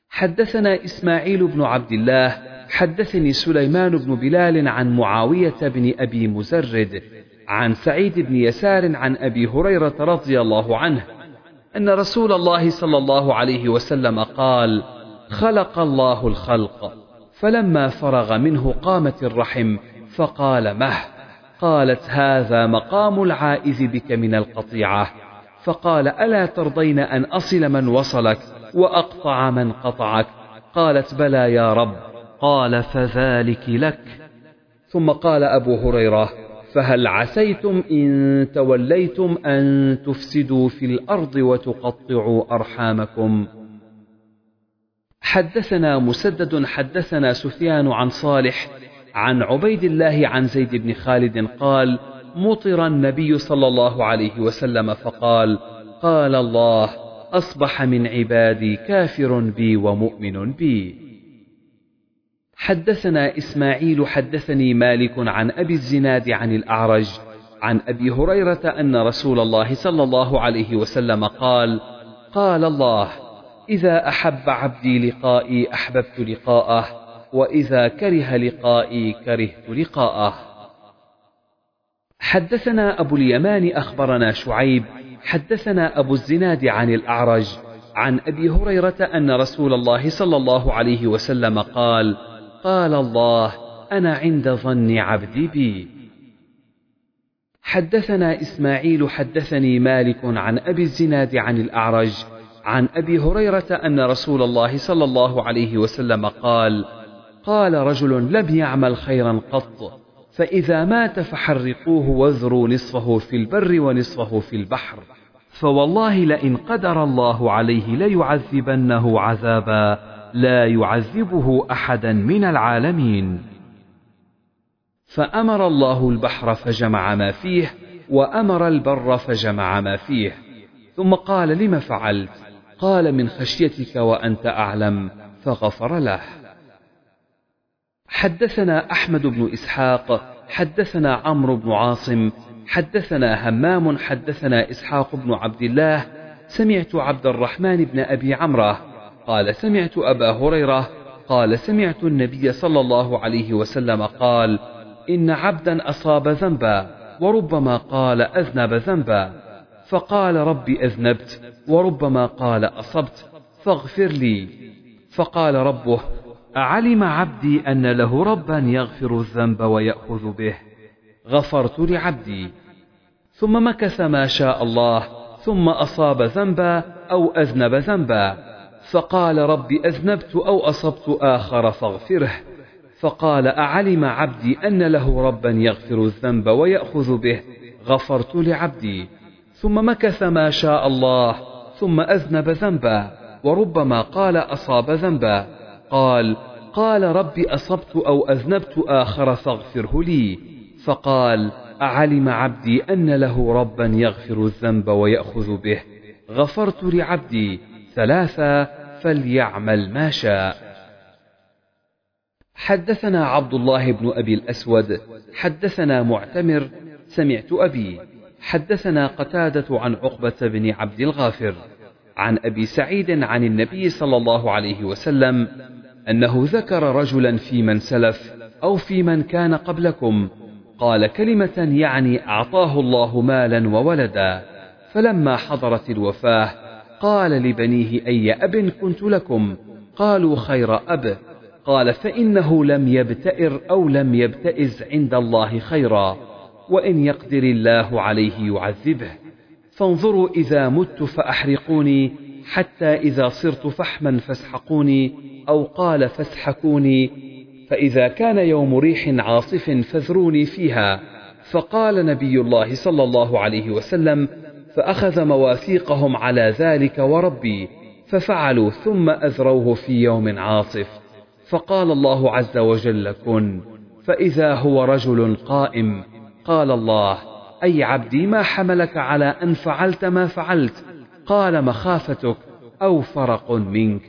حدثنا إسماعيل بن عبد الله حدثني سليمان بن بلال عن معاوية بن أبي مزرد عن سعيد بن يسار عن أبي هريرة رضي الله عنه أن رسول الله صلى الله عليه وسلم قال خلق الله الخلق فلما فرغ منه قامت الرحم فقال مه قالت هذا مقام العائذ بك من القطيعة. فقال ألا ترضين أن أصل من وصلك وأقطع من قطعك؟ قالت بلى يا رب. قال فذلك لك. ثم قال أبو هريرة فهل عسيتم إن توليتم أن تفسدوا في الأرض وتقطعوا أرحامكم؟ حدثنا مسدد حدثنا سفيان عن صالح عن عبيد الله عن زيد بن خالد قال مطر النبي صلى الله عليه وسلم فقال قال الله أصبح من عبادي كافر بي ومؤمن بي. حدثنا إسماعيل حدثني مالك عن أبي الزناد عن الأعرج عن أبي هريرة أن رسول الله صلى الله عليه وسلم قال قال الله إذا أحب عبدي لقائي أحببت لقاءه وإذا كره لقائي كرهت لقاءه. حدثنا أبو اليمان أخبرنا شعيب حدثنا أبو الزناد عن الأعرج عن أبي هريرة أن رسول الله صلى الله عليه وسلم قال قال الله أنا عند ظن عبدي بي. حدثنا إسماعيل حدثني مالك عن أبي الزناد عن الأعرج عن أبي هريرة أن رسول الله صلى الله عليه وسلم قال قال رجل لم يعمل خيرا قط فإذا مات فحرقوه واذروا نصفه في البر ونصفه في البحر فوالله لئن قدر الله عليه ليعذبنه عذابا لا يعذبه أحدا من العالمين. فأمر الله البحر فجمع ما فيه وأمر البر فجمع ما فيه. ثم قال لم فعلت؟ قال من خشيتك وأنت أعلم فغفر له. حدثنا أحمد بن إسحاق حدثنا عمرو بن عاصم حدثنا همام حدثنا إسحاق بن عبد الله سمعت عبد الرحمن بن أبي عمرة قال سمعت أبا هريرة قال سمعت النبي صلى الله عليه وسلم قال إن عبدا أصاب ذنبا وربما قال أذنب ذنبا. فقال ربي أذنبت وربما قال أصبت فاغفر لي. فقال ربه أعلم عبدي أن له ربا يغفر الذنب ويأخذ به. غفرت لعبدي. ثم مكث ما شاء الله ثم أصاب ذنبا أو أذنب ذنبا. فقال رب أذنبت أو أصبت آخر فاغفره. فقال أعلم عبدي أن له ربا يغفر الذنب ويأخذ به. غفرت لعبدي. ثم مكث ما شاء الله ثم أذنب ذنبا وربما قال أصاب ذنبا. قال قال رب أصبت أو أذنبت آخر فاغفره لي. فقال أعلم عبدي أن له ربا يغفر الذنب ويأخذ به. غفرت لعبدي ثلاثا فليعمل ما شاء. حدثنا عبد الله بن أبي الأسود حدثنا معتمر سمعت أبي. حدثنا قتادة عن عقبة بن عبد الغافر عن أبي سعيد عن النبي صلى الله عليه وسلم أنه ذكر رجلا في من سلف أو في من كان قبلكم قال كلمة يعني أعطاه الله مالا وولدا فلما حضرت الوفاة قال لبنيه أي أب كنت لكم؟ قالوا خير أب قال فإنه لم يبتئر أو لم يبتئز عند الله خيرا. وإن يقدر الله عليه يعذبه. فانظروا إذا مت فأحرقوني حتى إذا صرت فحما فاسحقوني أو قال فاسحكوني. فإذا كان يوم ريح عاصف فذروني فيها. فقال نبي الله صلى الله عليه وسلم فأخذ مواثيقهم على ذلك وربي. ففعلوا ثم أذروه في يوم عاصف. فقال الله عز وجل كن. فإذا هو رجل قائم قال الله أي عبدي ما حملك على أن فعلت ما فعلت؟ قال مخافتك أو فرق منك.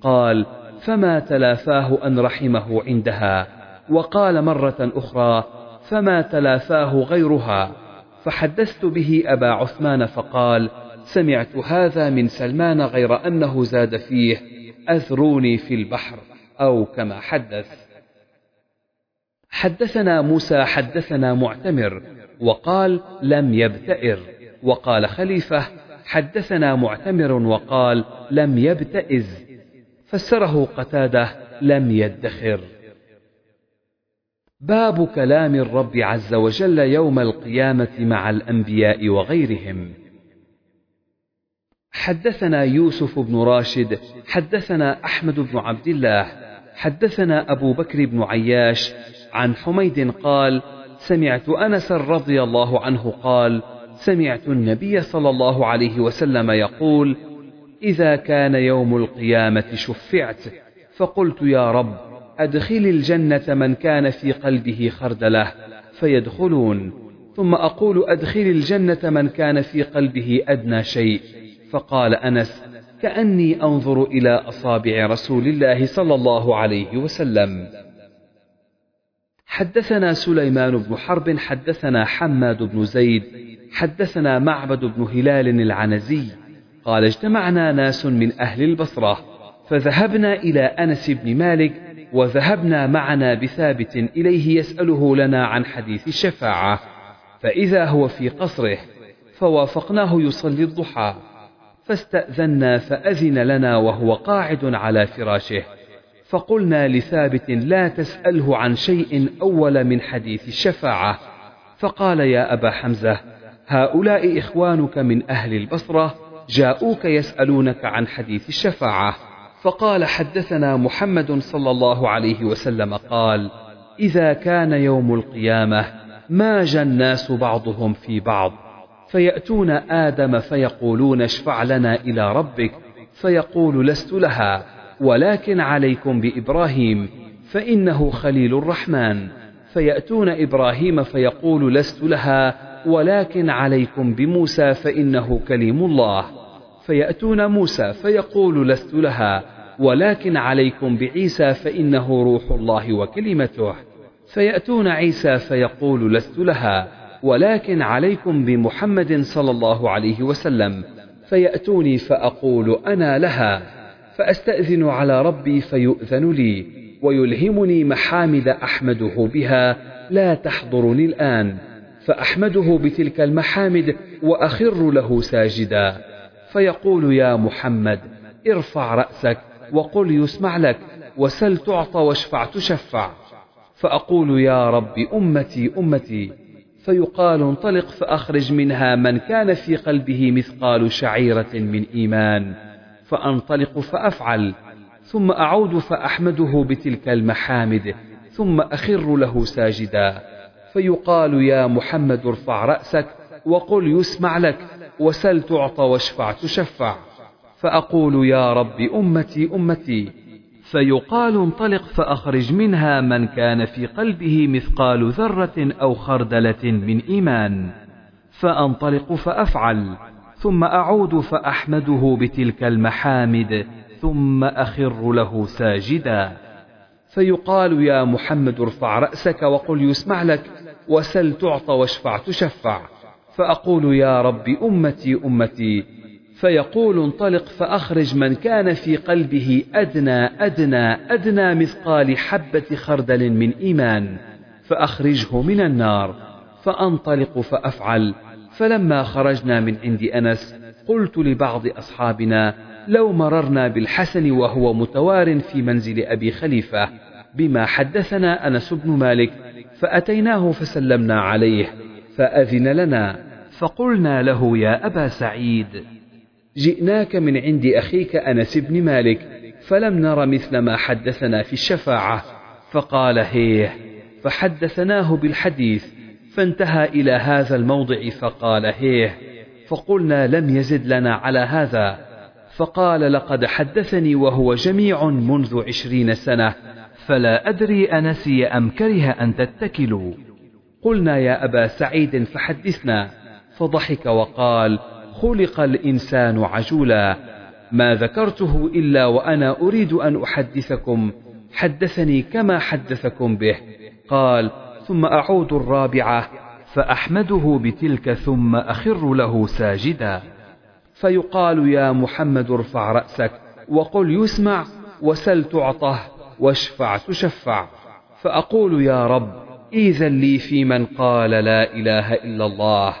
قال فما تلافاه أن رحمه عندها؟ وقال مرة أخرى فما تلافاه غيرها؟ فحدثت به أبا عثمان فقال سمعت هذا من سلمان غير أنه زاد فيه أذروني في البحر أو كما حدث. حدثنا موسى حدثنا معتمر وقال لم يبتئر. وقال خليفة حدثنا معتمر وقال لم يبتئز. فسره قتادة لم يدخر. باب كلام الرب عز وجل يوم القيامة مع الأنبياء وغيرهم. حدثنا يوسف بن راشد حدثنا أحمد بن عبد الله حدثنا أبو بكر بن عياش عن حميد قال سمعت أنس رضي الله عنه قال سمعت النبي صلى الله عليه وسلم يقول إذا كان يوم القيامة شفعت فقلت يا رب أدخل الجنة من كان في قلبه خردلة فيدخلون ثم أقول أدخل الجنة من كان في قلبه أدنى شيء فقال أنس كأني أنظر إلى أصابع رسول الله صلى الله عليه وسلم. حدثنا سليمان بن حرب حدثنا حماد بن زيد حدثنا معبد بن هلال العنزي قال اجتمعنا ناس من أهل البصرة فذهبنا إلى أنس بن مالك وذهبنا معنا بثابت إليه يسأله لنا عن حديث الشفاعة فإذا هو في قصره فوافقناه يصلي الضحى فاستأذنا فأذن لنا وهو قاعد على فراشه. فقلنا لثابت لا تسأله عن شيء أول من حديث الشفاعة فقال يا أبا حمزة هؤلاء إخوانك من أهل البصرة جاءوك يسألونك عن حديث الشفاعة فقال حدثنا محمد صلى الله عليه وسلم قال إذا كان يوم القيامة ماج الناس بعضهم في بعض. فيأتون آدم فيقولون اشفع لنا إلى ربك فيقول لست لها. ولكن عليكم بإبراهيم فإنه خليل الرحمن. فيأتون إبراهيم فيقول لست لها ولكن عليكم بموسى فإنه كليم الله. فيأتون موسى فيقول لست لها ولكن عليكم بعيسى فإنه روح الله وكلمته. فيأتون عيسى فيقول لست لها ولكن عليكم بمحمد صلى الله عليه وسلم. فيأتوني فأقول أنا لها. فأستأذن على ربي فيؤذن لي ويلهمني محامد أحمده بها لا تحضرني الآن فأحمده بتلك المحامد وأخر له ساجدا. فيقول يا محمد ارفع رأسك وقل يسمع لك وسل تعطى واشفع تشفع. فأقول يا رب أمتي أمتي. فيقال انطلق فأخرج منها من كان في قلبه مثقال شعيرة من إيمان. فأنطلق فأفعل ثم أعود فأحمده بتلك المحامد ثم أخر له ساجدا. فيقال يا محمد ارفع رأسك وقل يسمع لك وسل تعطى واشفع تشفع. فأقول يا رب أمتي أمتي. فيقال انطلق فأخرج منها من كان في قلبه مثقال ذرة أو خردلة من إيمان. فأنطلق فأفعل ثم أعود فأحمده بتلك المحامد ثم أخر له ساجدا. فيقال يا محمد ارفع رأسك وقل يسمع لك وسل تعطى واشفع تشفع. فأقول يا رب أمتي أمتي. فيقول انطلق فأخرج من كان في قلبه أدنى أدنى أدنى مثقال حبة خردل من إيمان. فأخرجه من النار. فأنطلق فأفعل. فلما خرجنا من عند أنس قلت لبعض أصحابنا لو مررنا بالحسن وهو متوار في منزل أبي خليفة بما حدثنا أنس بن مالك فأتيناه فسلمنا عليه فأذن لنا فقلنا له يا أبا سعيد جئناك من عند أخيك أنس بن مالك فلم نر مثل ما حدثنا في الشفاعة. فقال هيه. فحدثناه بالحديث فانتهى إلى هذا الموضع فقال هيه فقلنا لم يزد لنا على هذا. فقال لقد حدثني وهو جميع منذ عشرين سنة فلا أدري أنسي أم كره أن تتكلوا. قلنا يا أبا سعيد فحدثنا. فضحك وقال خلق الإنسان عجولا. ما ذكرته إلا وأنا أريد أن أحدثكم حدثني كما حدثكم به. قال ثم أعود الرابعة فأحمده بتلك ثم أخر له ساجدا. فيقال يا محمد ارفع رأسك وقل يسمع وسل تعطه واشفع تشفع. فأقول يا رب إذن لي في من قال لا إله إلا الله.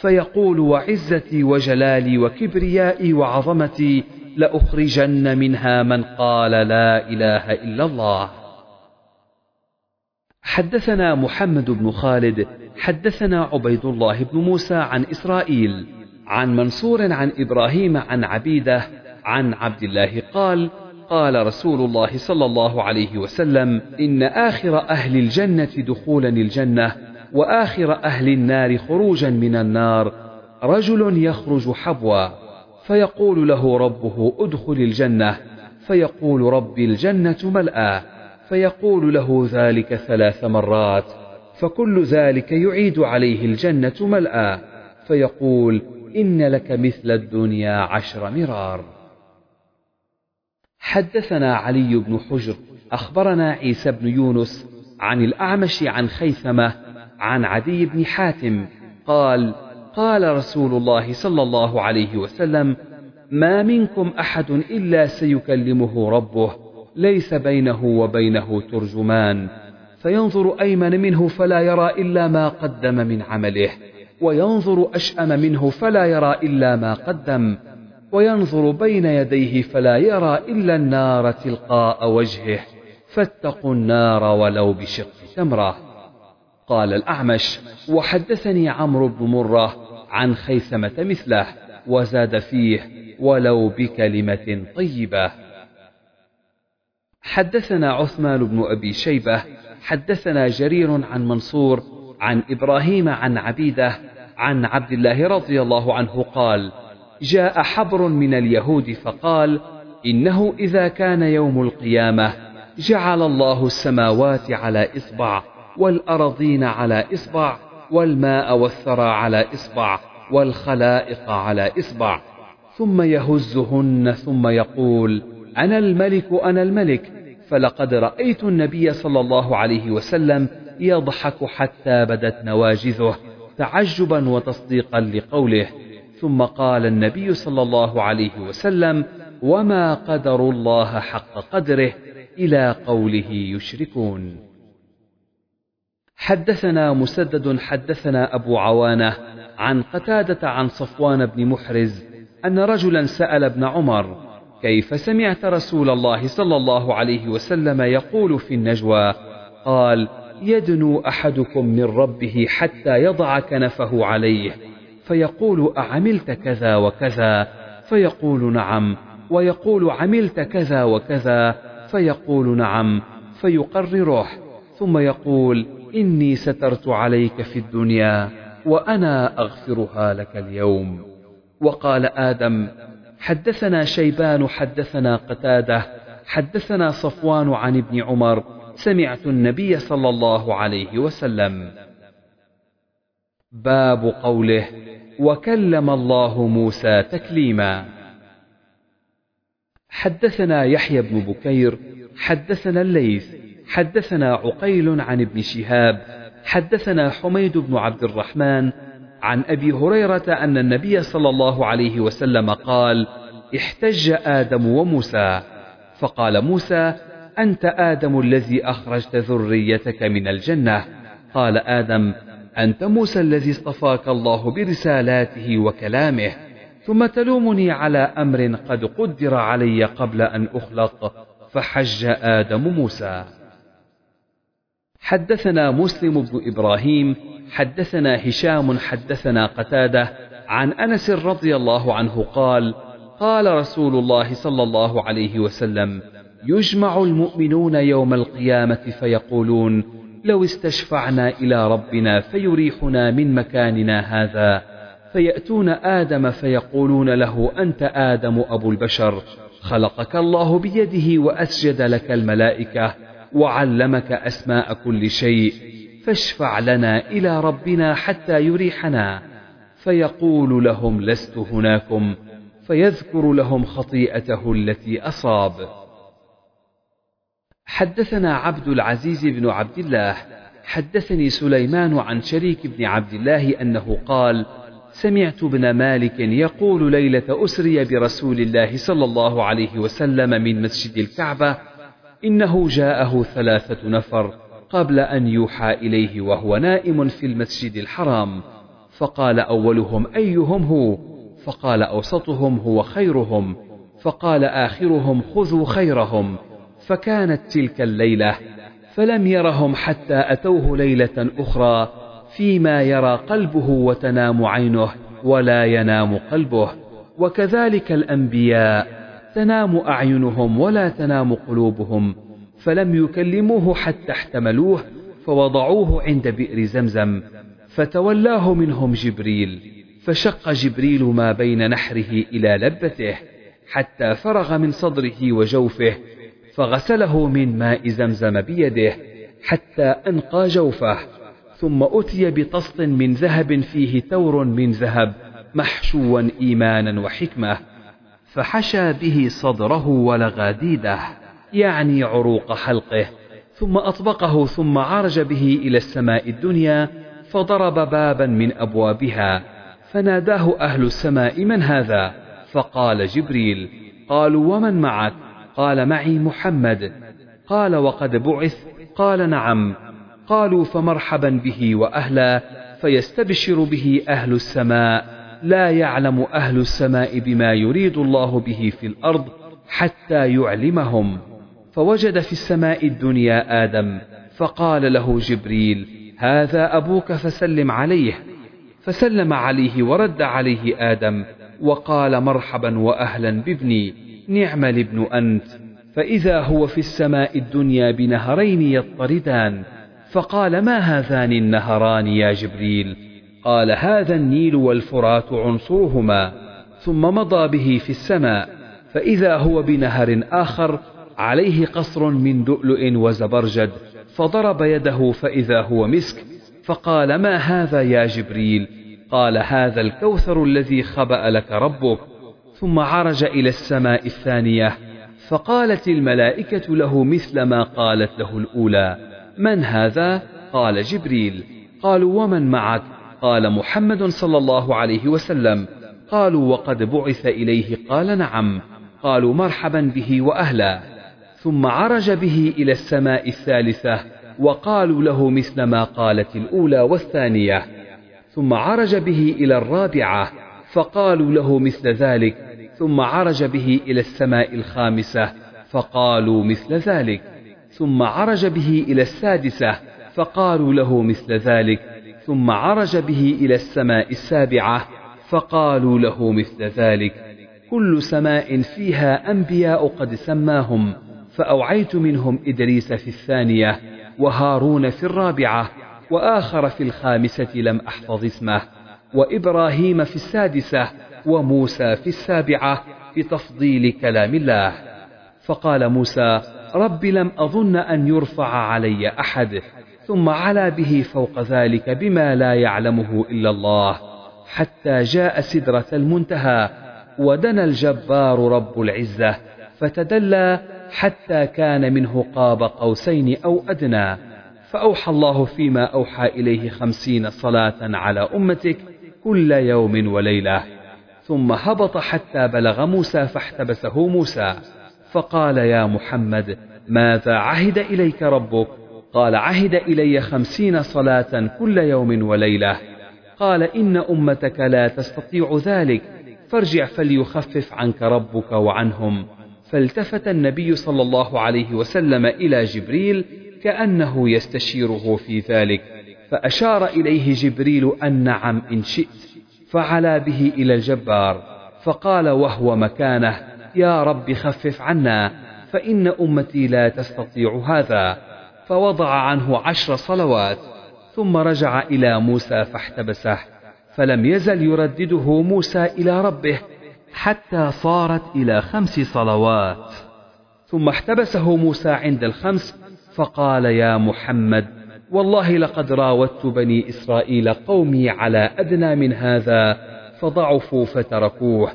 فيقول وعزتي وجلالي وكبريائي وعظمتي لأخرجن منها من قال لا إله إلا الله. حدثنا محمد بن خالد حدثنا عبيد الله بن موسى عن إسرائيل عن منصور عن إبراهيم عن عبيدة عن عبد الله قال قال رسول الله صلى الله عليه وسلم إن آخر أهل الجنة دخولا الجنة وآخر أهل النار خروجا من النار رجل يخرج حبوا فيقول له ربه ادخل الجنة فيقول ربي الجنة ملأى. فيقول له ذلك ثلاث مرات فكل ذلك يعيد عليه الجنة ملأى فيقول إن لك مثل الدنيا عشر مرار. حدثنا علي بن حجر أخبرنا عيسى بن يونس عن الأعمش عن خيثمة عن عدي بن حاتم قال قال رسول الله صلى الله عليه وسلم ما منكم أحد إلا سيكلمه ربه ليس بينه وبينه ترجمان. فينظر أيمن منه فلا يرى إلا ما قدم من عمله وينظر أشأم منه فلا يرى إلا ما قدم وينظر بين يديه فلا يرى إلا النار تلقاء وجهه. فاتقوا النار ولو بشق تمرة قال الأعمش وحدثني عمرو بن مرة عن خيثمة مثله وزاد فيه ولو بكلمة طيبة. حدثنا عثمان بن أبي شيبة حدثنا جرير عن منصور عن إبراهيم عن عبيدة عن عبد الله رضي الله عنه قال جاء حبر من اليهود فقال إنه إذا كان يوم القيامة جعل الله السماوات على إصبع والأرضين على إصبع والماء والثرى على إصبع والخلائق على إصبع ثم يهزهن ثم يقول أنا الملك أنا الملك فلقد رأيت النبي صلى الله عليه وسلم يضحك حتى بدت نواجذه تعجبا وتصديقا لقوله. ثم قال النبي صلى الله عليه وسلم وما قدر الله حق قدره إلى قوله يشركون. حدثنا مسدد حدثنا أبو عوانة عن قتادة عن صفوان بن محرز أن رجلا سأل ابن عمر كيف سمعت رسول الله صلى الله عليه وسلم يقول في النجوى قال يدنو أحدكم من ربه حتى يضع كنفه عليه فيقول أعملت كذا وكذا؟ فيقول نعم. ويقول عملت كذا وكذا؟ فيقول نعم. فيقرره. ثم يقول إني سترت عليك في الدنيا وأنا أغفرها لك اليوم. وقال آدم حدثنا شيبان حدثنا قتادة حدثنا صفوان عن ابن عمر سمعت النبي صلى الله عليه وسلم. باب قوله وكلم الله موسى تكليما. حدثنا يحيى بن بكير حدثنا الليث حدثنا عقيل عن ابن شهاب حدثنا حميد بن عبد الرحمن عن أبي هريرة أن النبي صلى الله عليه وسلم قال احتج آدم وموسى. فقال موسى أنت آدم الذي أخرجت ذريتك من الجنة. قال آدم أنت موسى الذي اصطفاك الله برسالاته وكلامه ثم تلومني على أمر قد قدر علي قبل أن اخلق فحج آدم موسى. حدثنا مسلم بن إبراهيم حدثنا هشام حدثنا قتادة عن أنس رضي الله عنه قال قال رسول الله صلى الله عليه وسلم يجمع المؤمنون يوم القيامة فيقولون لو استشفعنا إلى ربنا فيريحنا من مكاننا هذا فيأتون آدم فيقولون له أنت آدم أبو البشر خلقك الله بيده وأسجد لك الملائكة وعلمك أسماء كل شيء فاشفع لنا إلى ربنا حتى يريحنا. فيقول لهم لست هناكم فيذكر لهم خطيئته التي أصاب. حدثنا عبد العزيز بن عبد الله حدثني سليمان عن شريك بن عبد الله أنه قال سمعت ابن مالك يقول ليلة أسري برسول الله صلى الله عليه وسلم من مسجد الكعبة إنه جاءه ثلاثة نفر قبل أن يوحى إليه وهو نائم في المسجد الحرام فقال أولهم أيهم هو؟ فقال أوسطهم هو خيرهم فقال آخرهم خذوا خيرهم فكانت تلك الليلة فلم يرهم حتى أتوه ليلة أخرى فيما يرى قلبه وتنام عينه ولا ينام قلبه وكذلك الأنبياء تنام أعينهم ولا تنام قلوبهم فلم يكلموه حتى احتملوه فوضعوه عند بئر زمزم فتولاه منهم جبريل فشق جبريل ما بين نحره إلى لبته حتى فرغ من صدره وجوفه فغسله من ماء زمزم بيده حتى أنقى جوفه ثم أتي بطست من ذهب فيه تور من ذهب محشوا إيمانا وحكمة. فحشى به صدره ولغاديده يعني عروق حلقه ثم أطبقه ثم عرج به إلى السماء الدنيا فضرب بابا من أبوابها فناداه أهل السماء من هذا؟ فقال جبريل قالوا ومن معك؟ قال معي محمد. قال وقد بعث؟ قال نعم. قالوا فمرحبا به وأهلا فيستبشر به أهل السماء. لا يعلم أهل السماء بما يريد الله به في الأرض حتى يعلمهم. فوجد في السماء الدنيا آدم فقال له جبريل هذا أبوك فسلم عليه. فسلم عليه ورد عليه آدم وقال مرحبا وأهلا بابني نعم الابن أنت. فإذا هو في السماء الدنيا بنهرين يضطردان فقال ما هذان النهران يا جبريل؟ قال هذا النيل والفرات عنصرهما ثم مضى به في السماء فإذا هو بنهر آخر عليه قصر من لؤلؤ وزبرجد فضرب يده فإذا هو مسك فقال ما هذا يا جبريل؟ قال هذا الكوثر الذي خبأ لك ربك. ثم عرج إلى السماء الثانية فقالت الملائكة له مثل ما قالت له الأولى. من هذا؟ قال جبريل. قالوا ومن معك؟ قال محمد صلى الله عليه وسلم قالوا وقد بعث إليه قال نعم قالوا مرحبا به وأهلا. ثم عرج به إلى السماء الثالثة وقالوا له مثل ما قالت الأولى والثانية. ثم عرج به إلى الرابعة فقالوا له مثل ذلك. ثم عرج به إلى السماء الخامسة فقالوا مثل ذلك. ثم عرج به إلى السادسة فقالوا له مثل ذلك. ثم عرج به إلى السماء السابعة فقالوا له مثل ذلك كل سماء فيها أنبياء قد سماهم فأوعيت منهم إدريس في الثانية وهارون في الرابعة وآخر في الخامسة لم أحفظ اسمه وإبراهيم في السادسة وموسى في السابعة بتفضيل كلام الله. فقال موسى رب لم أظن أن يرفع علي أحد ثم علا به فوق ذلك بما لا يعلمه إلا الله حتى جاء سدرة المنتهى ودنا الجبار رب العزة فتدلى حتى كان منه قاب قوسين أو أدنى. فأوحى الله فيما أوحى إليه خمسين صلاة على أمتك كل يوم وليلة. ثم هبط حتى بلغ موسى فاحتبسه موسى فقال يا محمد ماذا عهد إليك ربك؟ قال عهد إلي خمسين صلاة كل يوم وليلة. قال إن أمتك لا تستطيع ذلك فارجع فليخفف عنك ربك وعنهم. فالتفت النبي صلى الله عليه وسلم إلى جبريل كأنه يستشيره في ذلك فأشار إليه جبريل أن نعم إن شئت فعلا به إلى الجبار فقال وهو مكانه يا رب خفف عنا فإن أمتي لا تستطيع هذا. فوضع عنه عشر صلوات ثم رجع إلى موسى فاحتبسه فلم يزل يردده موسى إلى ربه حتى صارت إلى خمس صلوات. ثم احتبسه موسى عند الخمس فقال يا محمد والله لقد راودت بني إسرائيل قومي على أدنى من هذا فضعفوا فتركوه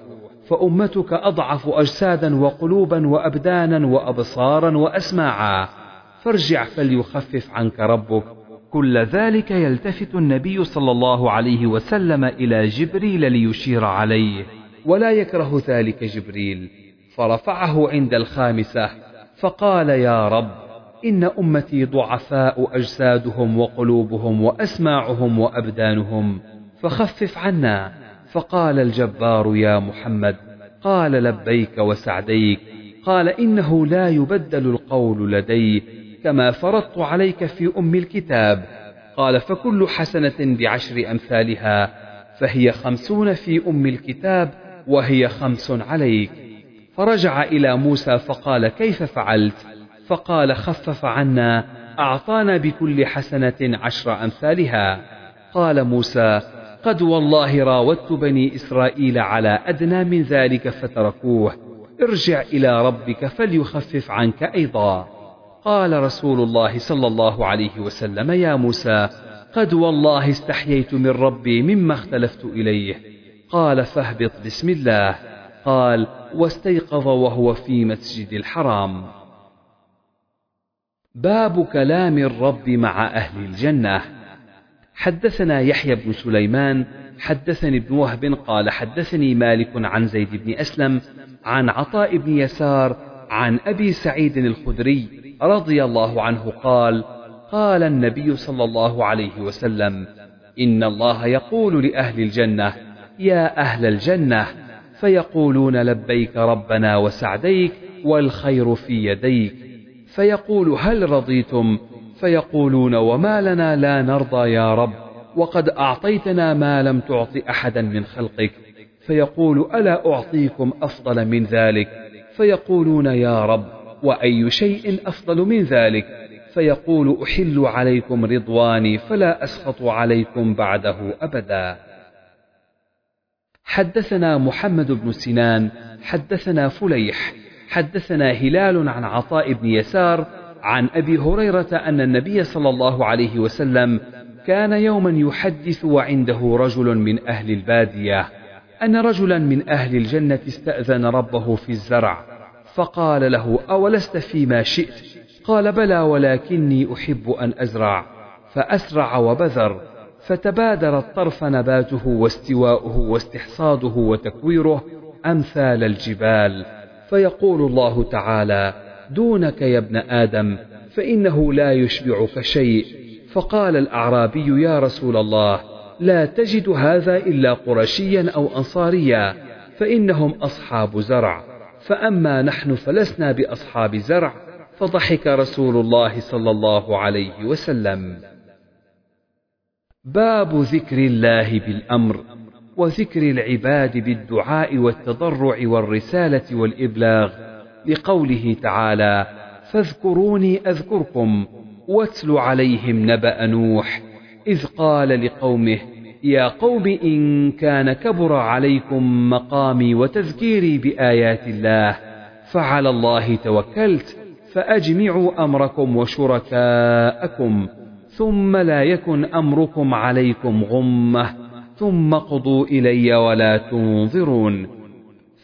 فأمتك أضعف أجسادا وقلوبا وأبدانا وأبصارا وأسماعا. فارجع فليخفف عنك ربك. كل ذلك يلتفت النبي صلى الله عليه وسلم إلى جبريل ليشير عليه. ولا يكره ذلك جبريل. فرفعه عند الخامسة. فقال يا رب إن أمتي ضعفاء أجسادهم وقلوبهم وأسماعهم وأبدانهم. فخفف عنا. فقال الجبار يا محمد قال لبيك وسعديك قال إنه لا يبدل القول لدي كما فرضت عليك في أم الكتاب. قال فكل حسنة بعشر أمثالها فهي خمسون في أم الكتاب وهي خمس عليك. فرجع إلى موسى فقال كيف فعلت؟ فقال خفف عنا أعطانا بكل حسنة عشر أمثالها. قال موسى قد والله راودت بني إسرائيل على أدنى من ذلك فتركوه. ارجع إلى ربك فليخفف عنك أيضا. قال رسول الله صلى الله عليه وسلم يا موسى قد والله استحييت من ربي مما اختلفت إليه. قال فاهبط بسم الله. قال واستيقظ وهو في مسجد الحرام. باب كلام الرب مع أهل الجنة. حدثنا يحيى بن سليمان حدثني ابن وهب قال حدثني مالك عن زيد بن أسلم عن عطاء بن يسار عن أبي سعيد الخدري رضي الله عنه قال قال النبي صلى الله عليه وسلم إن الله يقول لأهل الجنة يا أهل الجنة فيقولون لبيك ربنا وسعديك والخير في يديك فيقول هل رضيتم؟ فيقولون وما لنا لا نرضى يا رب وقد أعطيتنا ما لم تعط أحدا من خلقك فيقول ألا أعطيكم أفضل من ذلك؟ فيقولون يا رب وأي شيء أفضل من ذلك. فيقول أحل عليكم رضواني فلا أسخط عليكم بعده أبدا. حدثنا محمد بن سنان حدثنا فليح حدثنا هلال عن عطاء بن يسار عن أبي هريرة أن النبي صلى الله عليه وسلم كان يوما يحدث وعنده رجل من أهل البادية أن رجلا من أهل الجنة استأذن ربه في الزرع. فقال له أولست فيما شئت؟ قال بلى ولكني أحب أن أزرع. فأسرع وبذر فتبادر الطرف نباته واستواؤه واستحصاده وتكويره أمثال الجبال. فيقول الله تعالى دونك يا ابن آدم فإنه لا يشبعك شيء. فقال الأعرابي يا رسول الله لا تجد هذا إلا قرشيا أو أنصاريا فإنهم أصحاب زرع. فأما نحن فلسنا بأصحاب زرع فضحك رسول الله صلى الله عليه وسلم. باب ذكر الله بالأمر وذكر العباد بالدعاء والتضرع والرسالة والإبلاغ. لقوله تعالى فاذكروني أذكركم واتل عليهم نبأ نوح إذ قال لقومه يا قوم إن كان كبر عليكم مقامي وتذكيري بآيات الله فعلى الله توكلت فأجمعوا أمركم وشركاءكم ثم لا يكن أمركم عليكم غمة ثم قضوا إلي ولا تنظرون.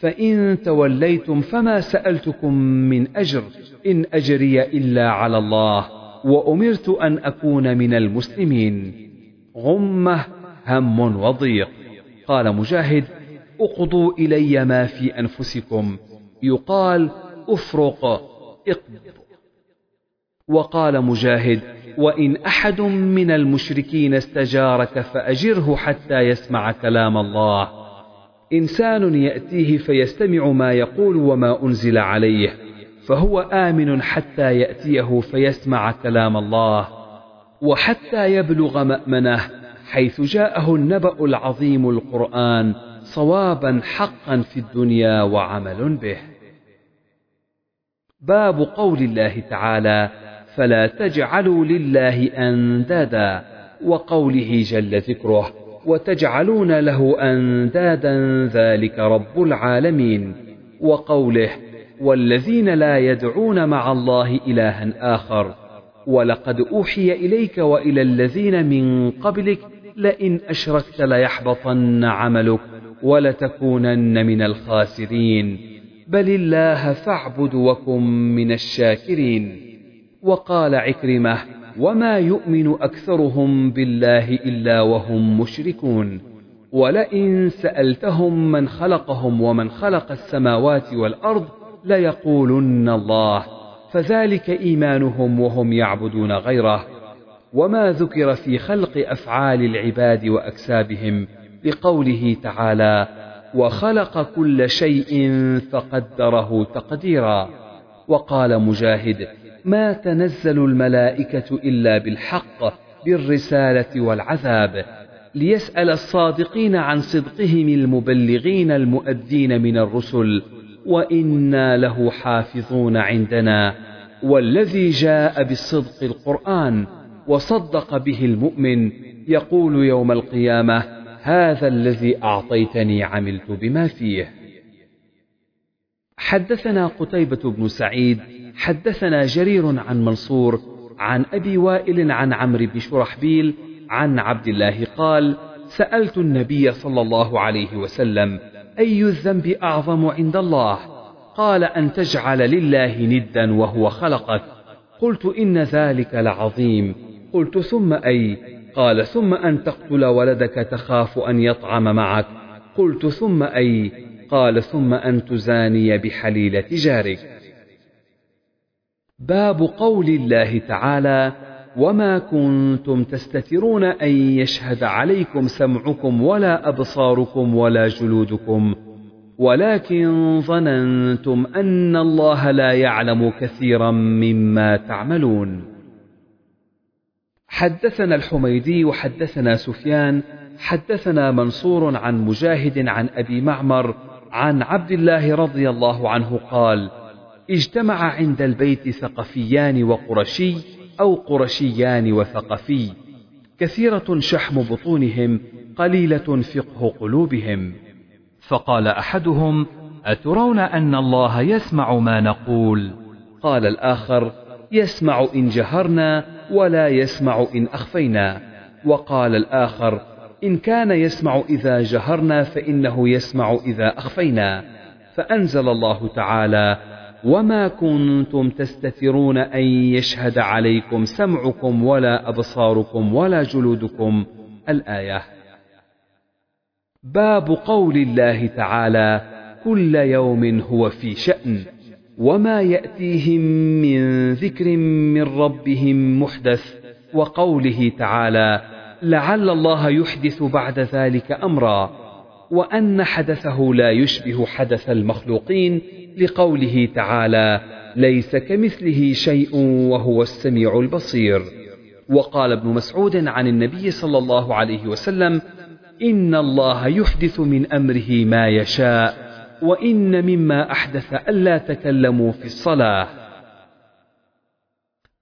فإن توليتم فما سألتكم من أجر إن أجري إلا على الله وأمرت أن أكون من المسلمين. غمة هم وضيق. قال مجاهد اقضوا إلي ما في أنفسكم. يقال أفرق اقض. وقال مجاهد وإن أحد من المشركين استجارك فأجره حتى يسمع كلام الله. إنسان يأتيه فيستمع ما يقول وما أنزل عليه فهو آمن حتى يأتيه فيسمع كلام الله. وحتى يبلغ مأمنه حيث جاءه النبأ العظيم القرآن صوابا حقا في الدنيا وعمل به. باب قول الله تعالى فلا تجعلوا لله أندادا وقوله جل ذكره وتجعلون له أندادا ذلك رب العالمين وقوله والذين لا يدعون مع الله الها آخر ولقد أوحي إليك وإلى الذين من قبلك لئن أشركت ليحبطن عملك ولتكونن من الخاسرين. بل الله فاعبد وكن من الشاكرين. وقال عكرمة وما يؤمن أكثرهم بالله إلا وهم مشركون. ولئن سألتهم من خلقهم ومن خلق السماوات والأرض ليقولن الله. فذلك إيمانهم وهم يعبدون غيره. وما ذكر في خلق أفعال العباد وأكسابهم بقوله تعالى وخلق كل شيء فقدره تقديرا. وقال مجاهد ما تنزل الملائكة إلا بالحق بالرسالة والعذاب. ليسأل الصادقين عن صدقهم المبلغين المؤدين من الرسل وإنا له حافظون عندنا. والذي جاء بالصدق القرآن وصدق به المؤمن يقول يوم القيامة هذا الذي أعطيتني عملت بما فيه. حدثنا قتيبة بن سعيد حدثنا جرير عن منصور عن أبي وائل عن عمرو بن شرحبيل عن عبد الله قال سألت النبي صلى الله عليه وسلم أي الذنب أعظم عند الله؟ قال أن تجعل لله ندا وهو خلقك. قلت إن ذلك لعظيم. قلت ثم أي؟ قال ثم أن تقتل ولدك تخاف أن يطعم معك. قلت ثم أي؟ قال ثم أن تزاني بحليلة جارك. باب قول الله تعالى وما كنتم تستترون أن يشهد عليكم سمعكم ولا أبصاركم ولا جلودكم. ولكن ظننتم أن الله لا يعلم كثيرا مما تعملون. حدثنا الحميدي وحدثنا سفيان حدثنا منصور عن مجاهد عن أبي معمر عن عبد الله رضي الله عنه قال اجتمع عند البيت ثقفيان وقرشي أو قرشيان وثقفي كثيرة شحم بطونهم قليلة فقه قلوبهم. فقال أحدهم أترون أن الله يسمع ما نقول؟ قال الآخر يسمع إن جهرنا ولا يسمع إن أخفينا. وقال الآخر إن كان يسمع إذا جهرنا فإنه يسمع إذا أخفينا. فأنزل الله تعالى وما كنتم تستترون أن يشهد عليكم سمعكم ولا أبصاركم ولا جلودكم. الآية. باب قول الله تعالى كل يوم هو في شأن. وما ياتيهم من ذكر من ربهم محدث وقوله تعالى لعل الله يحدث بعد ذلك امرا وان حدثه لا يشبه حدث المخلوقين لقوله تعالى ليس كمثله شيء وهو السميع البصير وقال ابن مسعود عن النبي صلى الله عليه وسلم ان الله يحدث من امره ما يشاء وإن مما أحدث ألا تكلموا في الصلاة.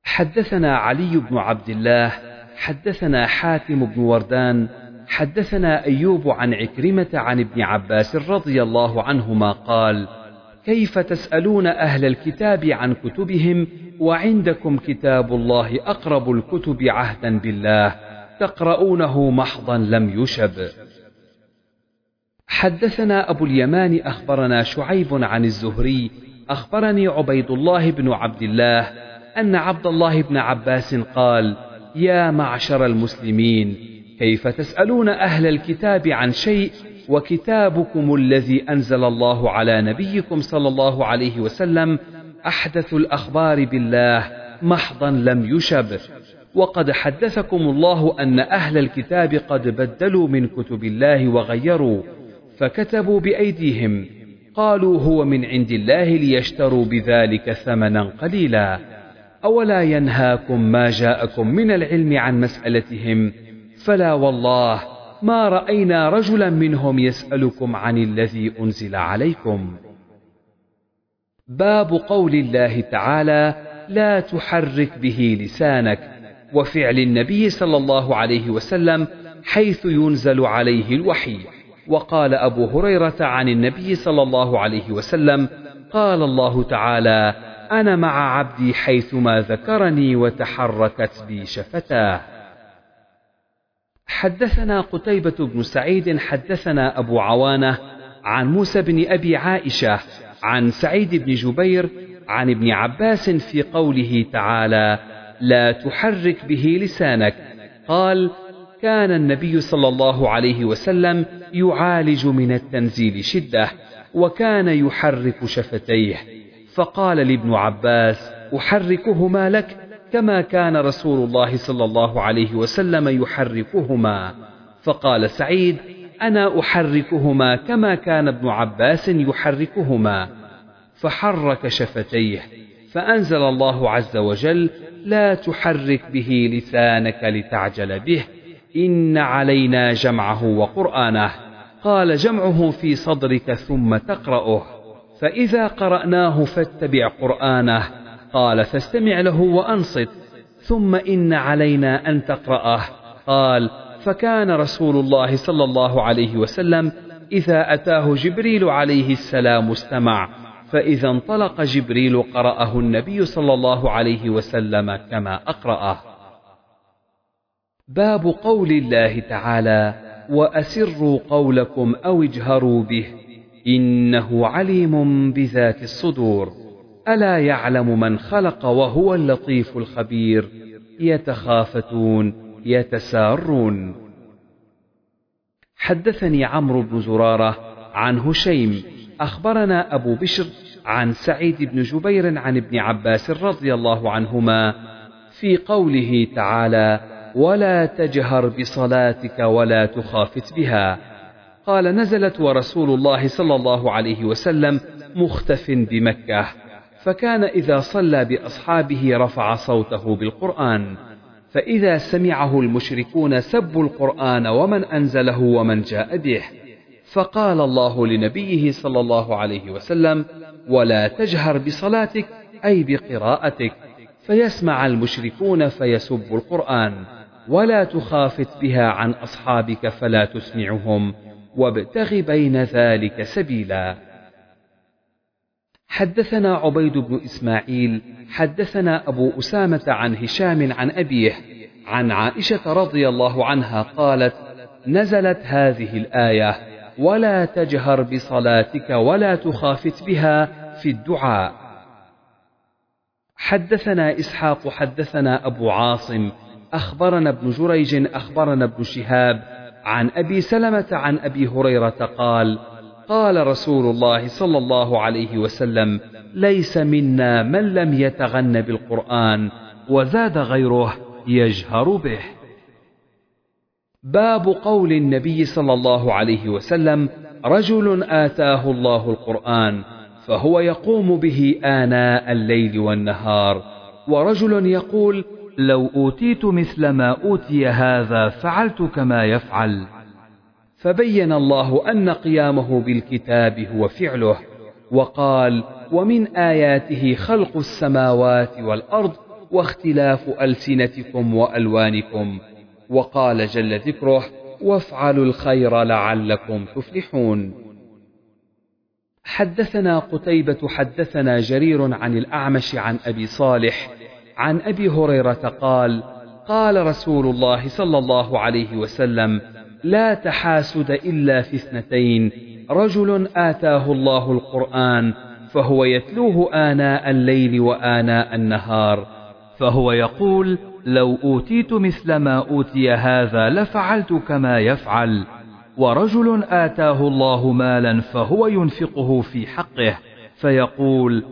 حدثنا علي بن عبد الله حدثنا حاتم بن وردان حدثنا أيوب عن عكرمة عن ابن عباس رضي الله عنهما قال كيف تسألون أهل الكتاب عن كتبهم؟ وعندكم كتاب الله أقرب الكتب عهدا بالله تقرؤونه محضا لم يشب. حدثنا أبو اليمان أخبرنا شعيب عن الزهري أخبرني عبيد الله بن عبد الله أن عبد الله بن عباس قال يا معشر المسلمين كيف تسألون أهل الكتاب عن شيء وكتابكم الذي أنزل الله على نبيكم صلى الله عليه وسلم؟ أحدث الأخبار بالله محضا لم يشب. وقد حدثكم الله أن أهل الكتاب قد بدلوا من كتب الله وغيروا فكتبوا بأيديهم قالوا هو من عند الله ليشتروا بذلك ثمنا قليلا. أولا ينهاكم ما جاءكم من العلم عن مسألتهم فلا والله ما رأينا رجلا منهم يسألكم عن الذي أنزل عليكم. باب قول الله تعالى لا تحرك به لسانك وفعل النبي صلى الله عليه وسلم حيث ينزل عليه الوحي. وقال أبو هريرة عن النبي صلى الله عليه وسلم قال الله تعالى أنا مع عبدي حيثما ذكرني وتحركت بي شفتاه. حدثنا قتيبة بن سعيد حدثنا أبو عوانة عن موسى بن أبي عائشة عن سعيد بن جبير عن ابن عباس في قوله تعالى لا تحرك به لسانك. قال كان النبي صلى الله عليه وسلم يعالج من التنزيل شدة وكان يحرك شفتيه. فقال لابن عباس أحركهما لك كما كان رسول الله صلى الله عليه وسلم يحركهما. فقال سعيد أنا أحركهما كما كان ابن عباس يحركهما. فحرك شفتيه. فأنزل الله عز وجل لا تحرك به لسانك لتعجل به. إن علينا جمعه وقرآنه. قال جمعه في صدرك ثم تقرأه فإذا قرأناه فاتبع قرآنه. قال فاستمع له وأنصت. ثم إن علينا أن تقرأه. قال فكان رسول الله صلى الله عليه وسلم إذا أتاه جبريل عليه السلام استمع. فإذا انطلق جبريل قرأه النبي صلى الله عليه وسلم كما أقرأه. باب قول الله تعالى وأسروا قولكم أو اجهروا به إنه عليم بذات الصدور. ألا يعلم من خلق وهو اللطيف الخبير؟ يتخافتون يتسارون. حدثني عمرو بن زرارة عن هشيم أخبرنا أبو بشر عن سعيد بن جبير عن ابن عباس رضي الله عنهما في قوله تعالى ولا تجهر بصلاتك ولا تخافت بها. قال نزلت ورسول الله صلى الله عليه وسلم مختف بمكة فكان إذا صلى بأصحابه رفع صوته بالقرآن فإذا سمعه المشركون سبوا القرآن ومن أنزله ومن جاء به. فقال الله لنبيه صلى الله عليه وسلم ولا تجهر بصلاتك أي بقراءتك فيسمع المشركون فيسبوا القرآن. ولا تخافت بها عن أصحابك فلا تسمعهم وابتغ بين ذلك سبيلا. حدثنا عبيد بن إسماعيل حدثنا أبو أسامة عن هشام عن أبيه عن عائشة رضي الله عنها قالت نزلت هذه الآية ولا تجهر بصلاتك ولا تخافت بها في الدعاء. حدثنا إسحاق حدثنا أبو عاصم أخبرنا ابن جريج أخبرنا ابن شهاب عن أبي سلمة عن أبي هريرة قال قال رسول الله صلى الله عليه وسلم ليس منا من لم يتغن بالقرآن وزاد غيره يجهر به. باب قول النبي صلى الله عليه وسلم رجل آتاه الله القرآن فهو يقوم به آناء الليل والنهار ورجل يقول لو أوتيت مثل ما أوتي هذا فعلت كما يفعل. فبين الله أن قيامه بالكتاب هو فعله وقال ومن آياته خلق السماوات والأرض واختلاف ألسنتكم وألوانكم. وقال جل ذكره وافعلوا الخير لعلكم تفلحون. حدثنا قتيبة حدثنا جرير عن الأعمش عن أبي صالح عن أبي هريرة قال قال رسول الله صلى الله عليه وسلم لا تحاسد إلا في اثنتين رجل آتاه الله القرآن فهو يتلوه آناء الليل وآناء النهار فهو يقول لو أوتيت مثل ما أوتي هذا لفعلت كما يفعل ورجل آتاه الله مالا فهو ينفقه في حقه فيقول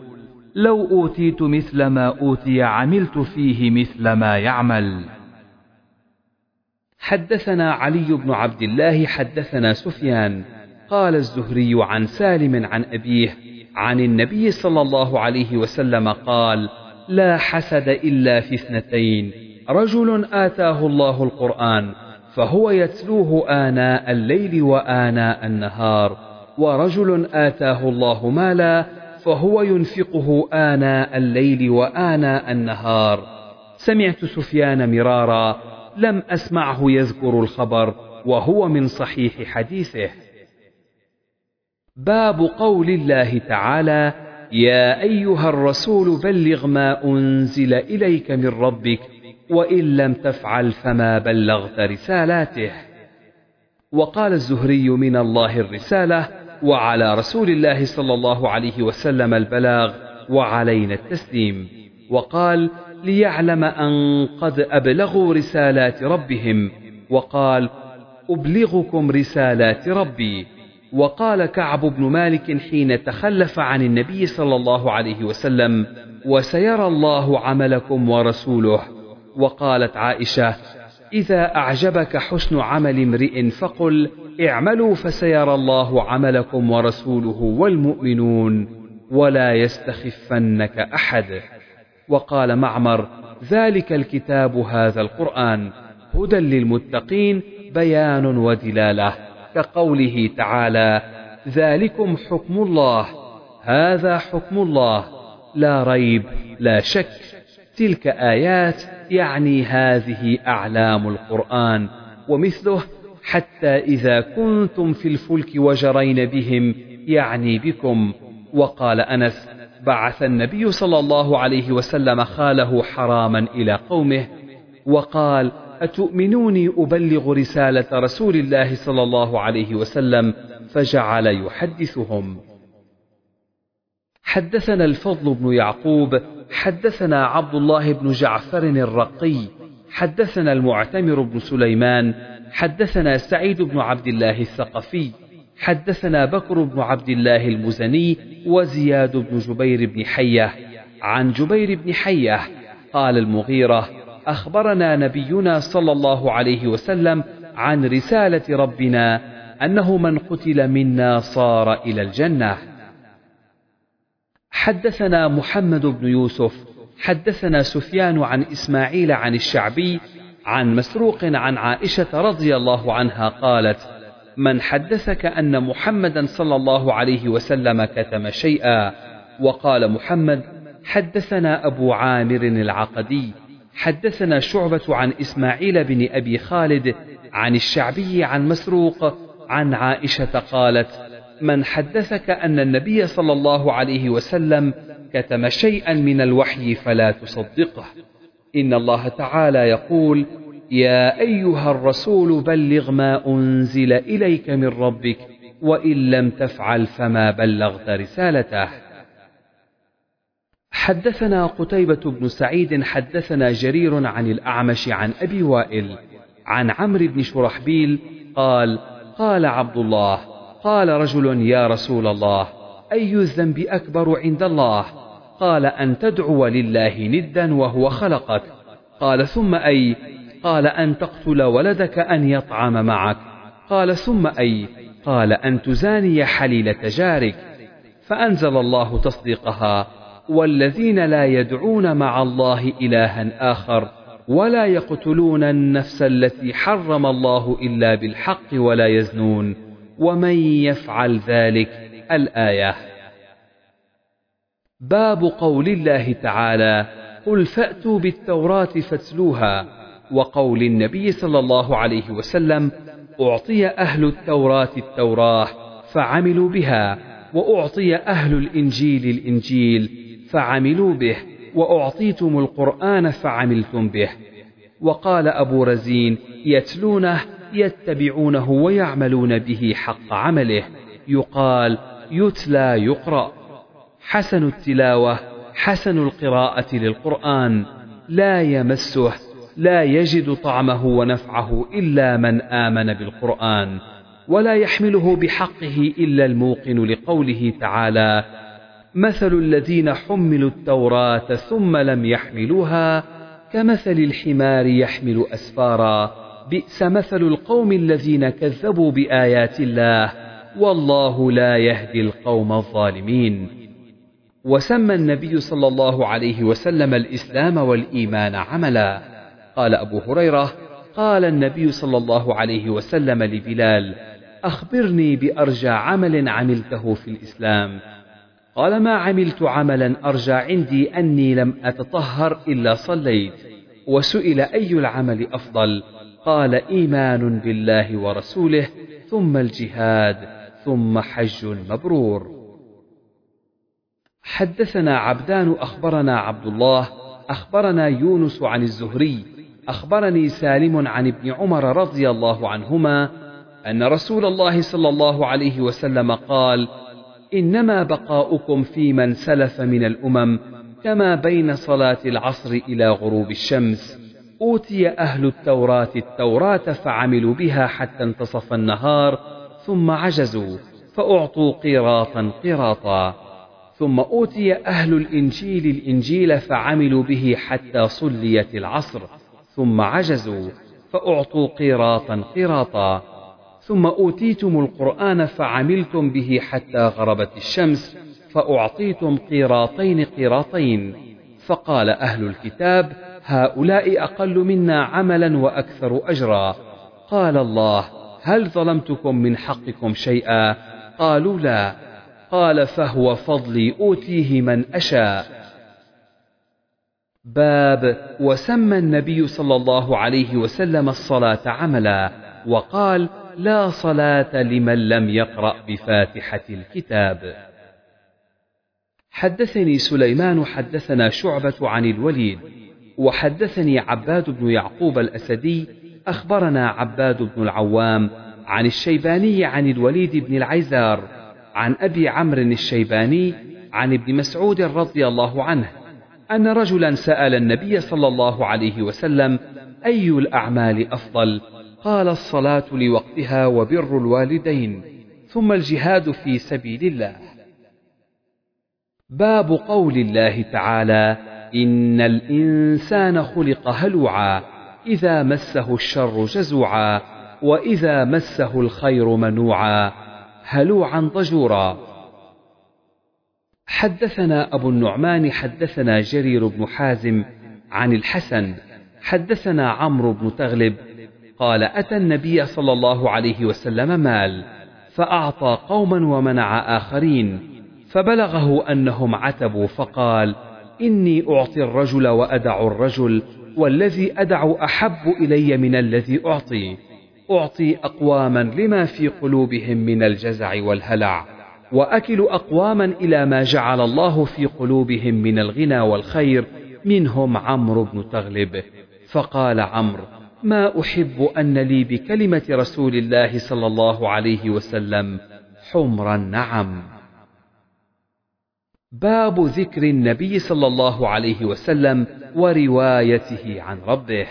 لو أوتيت مثل ما أوتي عملت فيه مثل ما يعمل. حدثنا علي بن عبد الله حدثنا سفيان. قال الزهري عن سالم عن أبيه عن النبي صلى الله عليه وسلم قال لا حسد إلا في اثنتين رجل آتاه الله القرآن فهو يتلوه آناء الليل وآناء النهار ورجل آتاه الله مالا فهو ينفقه آناء الليل وآناء النهار. سمعت سفيان مرارا لم أسمعه يذكر الخبر وهو من صحيح حديثه. باب قول الله تعالى يا أيها الرسول بلغ ما أنزل إليك من ربك وإن لم تفعل فما بلغت رسالاته. وقال الزهري من الله الرسالة وعلى رسول الله صلى الله عليه وسلم البلاغ وعلينا التسليم. وقال ليعلم أن قد أبلغوا رسالات ربهم. وقال أبلغكم رسالات ربي. وقال كعب بن مالك حين تخلف عن النبي صلى الله عليه وسلم وسيرى الله عملكم ورسوله. وقالت عائشة إذا أعجبك حسن عمل امرئ فقل اعملوا فسيرى الله عملكم ورسوله والمؤمنون ولا يستخفنك أحد. وقال معمر ذلك الكتاب هذا القرآن هدى للمتقين بيان ودلالة كقوله تعالى ذلكم حكم الله هذا حكم الله لا ريب لا شك. تلك آيات يعني هذه أعلام القرآن ومثله حتى إذا كنتم في الفلك وجرين بهم يعني بكم. وقال أنس بعث النبي صلى الله عليه وسلم خاله حراما إلى قومه وقال أتؤمنوني أبلغ رسالة رسول الله صلى الله عليه وسلم؟ فجعل يحدثهم. حدثنا الفضل بن يعقوب حدثنا عبد الله بن جعفر الرقي حدثنا المعتمر بن سليمان حدثنا سعيد بن عبد الله الثقفي حدثنا بكر بن عبد الله المزني وزياد بن جبير بن حية. عن جبير بن حية قال المغيرة أخبرنا نبينا صلى الله عليه وسلم عن رسالة ربنا أنه من قتل منا صار إلى الجنة. حدثنا محمد بن يوسف حدثنا سفيان عن إسماعيل عن الشعبي عن مسروق عن عائشة رضي الله عنها قالت من حدثك أن محمدا صلى الله عليه وسلم كتم شيئا. وقال محمد حدثنا أبو عامر العقدي حدثنا شعبة عن إسماعيل بن أبي خالد عن الشعبي عن مسروق عن عائشة قالت من حدثك أن النبي صلى الله عليه وسلم كتم شيئا من الوحي فلا تصدقه. إن الله تعالى يقول يا أيها الرسول بلغ ما أنزل إليك من ربك وإن لم تفعل فما بلغت رسالته. حدثنا قتيبة بن سعيد حدثنا جرير عن الأعمش عن أبي وائل عن عمرو بن شرحبيل قال قال عبد الله قال رجل يا رسول الله أي الذنب أكبر عند الله؟ قال أن تدعو لله ندا وهو خلقك. قال ثم أي قال أن تقتل ولدك أن يطعم معك. قال ثم أي قال أن تزاني حليلة جارك. فأنزل الله تصديقها. والذين لا يدعون مع الله إلها آخر ولا يقتلون النفس التي حرم الله إلا بالحق ولا يزنون. ومن يفعل ذلك الآية. باب قول الله تعالى قل فأتوا بالتوراة فاتلوها وقول النبي صلى الله عليه وسلم أعطي أهل التوراة التوراة فعملوا بها وأعطي أهل الإنجيل الإنجيل فعملوا به وأعطيتم القرآن فعملتم به وقال أبو رزين يتلونه يتبعونه ويعملون به حق عمله يقال يتلى يقرأ حسن التلاوة حسن القراءة للقرآن لا يمسه لا يجد طعمه ونفعه إلا من آمن بالقرآن ولا يحمله بحقه إلا الموقن لقوله تعالى مثل الذين حملوا التوراة ثم لم يحملوها كمثل الحمار يحمل أسفارا بئس مثل القوم الذين كذبوا بآيات الله والله لا يهدي القوم الظالمين وسمى النبي صلى الله عليه وسلم الإسلام والإيمان عملا. قال أبو هريرة قال النبي صلى الله عليه وسلم لبلال أخبرني بأرجى عمل عملته في الإسلام. قال ما عملت عملا أرجى عندي أني لم أتطهر إلا صليت وسئل أي العمل أفضل؟ قال إيمان بالله ورسوله ثم الجهاد ثم حج مبرور. حدثنا عبدان أخبرنا عبد الله أخبرنا يونس عن الزهري أخبرني سالم عن ابن عمر رضي الله عنهما أن رسول الله صلى الله عليه وسلم قال إنما بقاؤكم في من سلف من الأمم كما بين صلاة العصر إلى غروب الشمس. أوتي أهل التوراة التوراة فعملوا بها حتى انتصف النهار ثم عجزوا فأعطوا قيراطا قيراطا ثم أوتي أهل الإنجيل الإنجيل فعملوا به حتى صليت العصر ثم عجزوا فأعطوا قيراطا قيراطا ثم أوتيتم القرآن فعملتم به حتى غربت الشمس فأعطيتم قيراطين قيراطين فقال أهل الكتاب هؤلاء أقل منا عملا وأكثر أجرا. قال الله هل ظلمتكم من حقكم شيئا؟ قالوا لا. قال فهو فضلي أوتيه من أشاء. باب وسمى النبي صلى الله عليه وسلم الصلاة عملا وقال لا صلاة لمن لم يقرأ بفاتحة الكتاب. حدثني سليمان حدثنا شعبة عن الوليد وحدثني عباد بن يعقوب الأسدي أخبرنا عباد بن العوام عن الشيباني عن الوليد بن العيزار عن أبي عمرو الشيباني عن ابن مسعود رضي الله عنه أن رجلا سأل النبي صلى الله عليه وسلم أي الأعمال أفضل؟ قال الصلاة لوقتها وبر الوالدين ثم الجهاد في سبيل الله. باب قول الله تعالى إن الإنسان خلق هلوعا إذا مسه الشر جزوعا وإذا مسه الخير منوعا. هلوعا ضجورا حدثنا أبو النعمان حدثنا جرير بن حازم عن الحسن حدثنا عمرو بن تغلب قال أتى النبي صلى الله عليه وسلم مال فأعطى قوما ومنع آخرين فبلغه أنهم عتبوا فقال إني أعطي الرجل وأدع الرجل والذي أدع أحب إلي من الذي أعطي. أعطي أقواما لما في قلوبهم من الجزع والهلع وأكل أقواما إلى ما جعل الله في قلوبهم من الغنى والخير منهم عمرو بن تغلب. فقال عمرو ما أحب أن لي بكلمة رسول الله صلى الله عليه وسلم حمر النعم باب ذكر النبي صلى الله عليه وسلم وروايته عن ربه.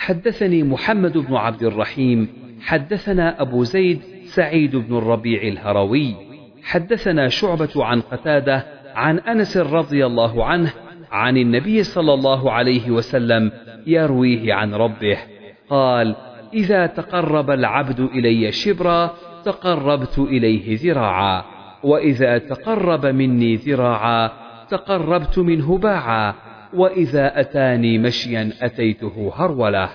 حدثني محمد بن عبد الرحيم حدثنا أبو زيد سعيد بن الربيع الهروي حدثنا شعبة عن قتادة عن أنس رضي الله عنه عن النبي صلى الله عليه وسلم يرويه عن ربه قال إذا تقرب العبد إلي شبرا تقربت إليه ذراعا وإذا تقرب مني ذراعا تقربت منه باعا وإذا أتاني مشيا أتيته هرولة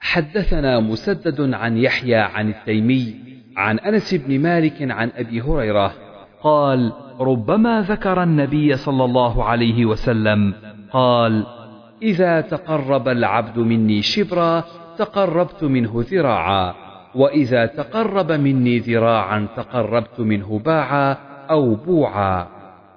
حدثنا مسدد عن يحيى عن التيمي عن أنس بن مالك عن أبي هريرة قال ربما ذكر النبي صلى الله عليه وسلم. قال إذا تقرب العبد مني شبرا تقربت منه ذراعا. وإذا تقرب مني ذراعا تقربت منه باعا أو بوعا.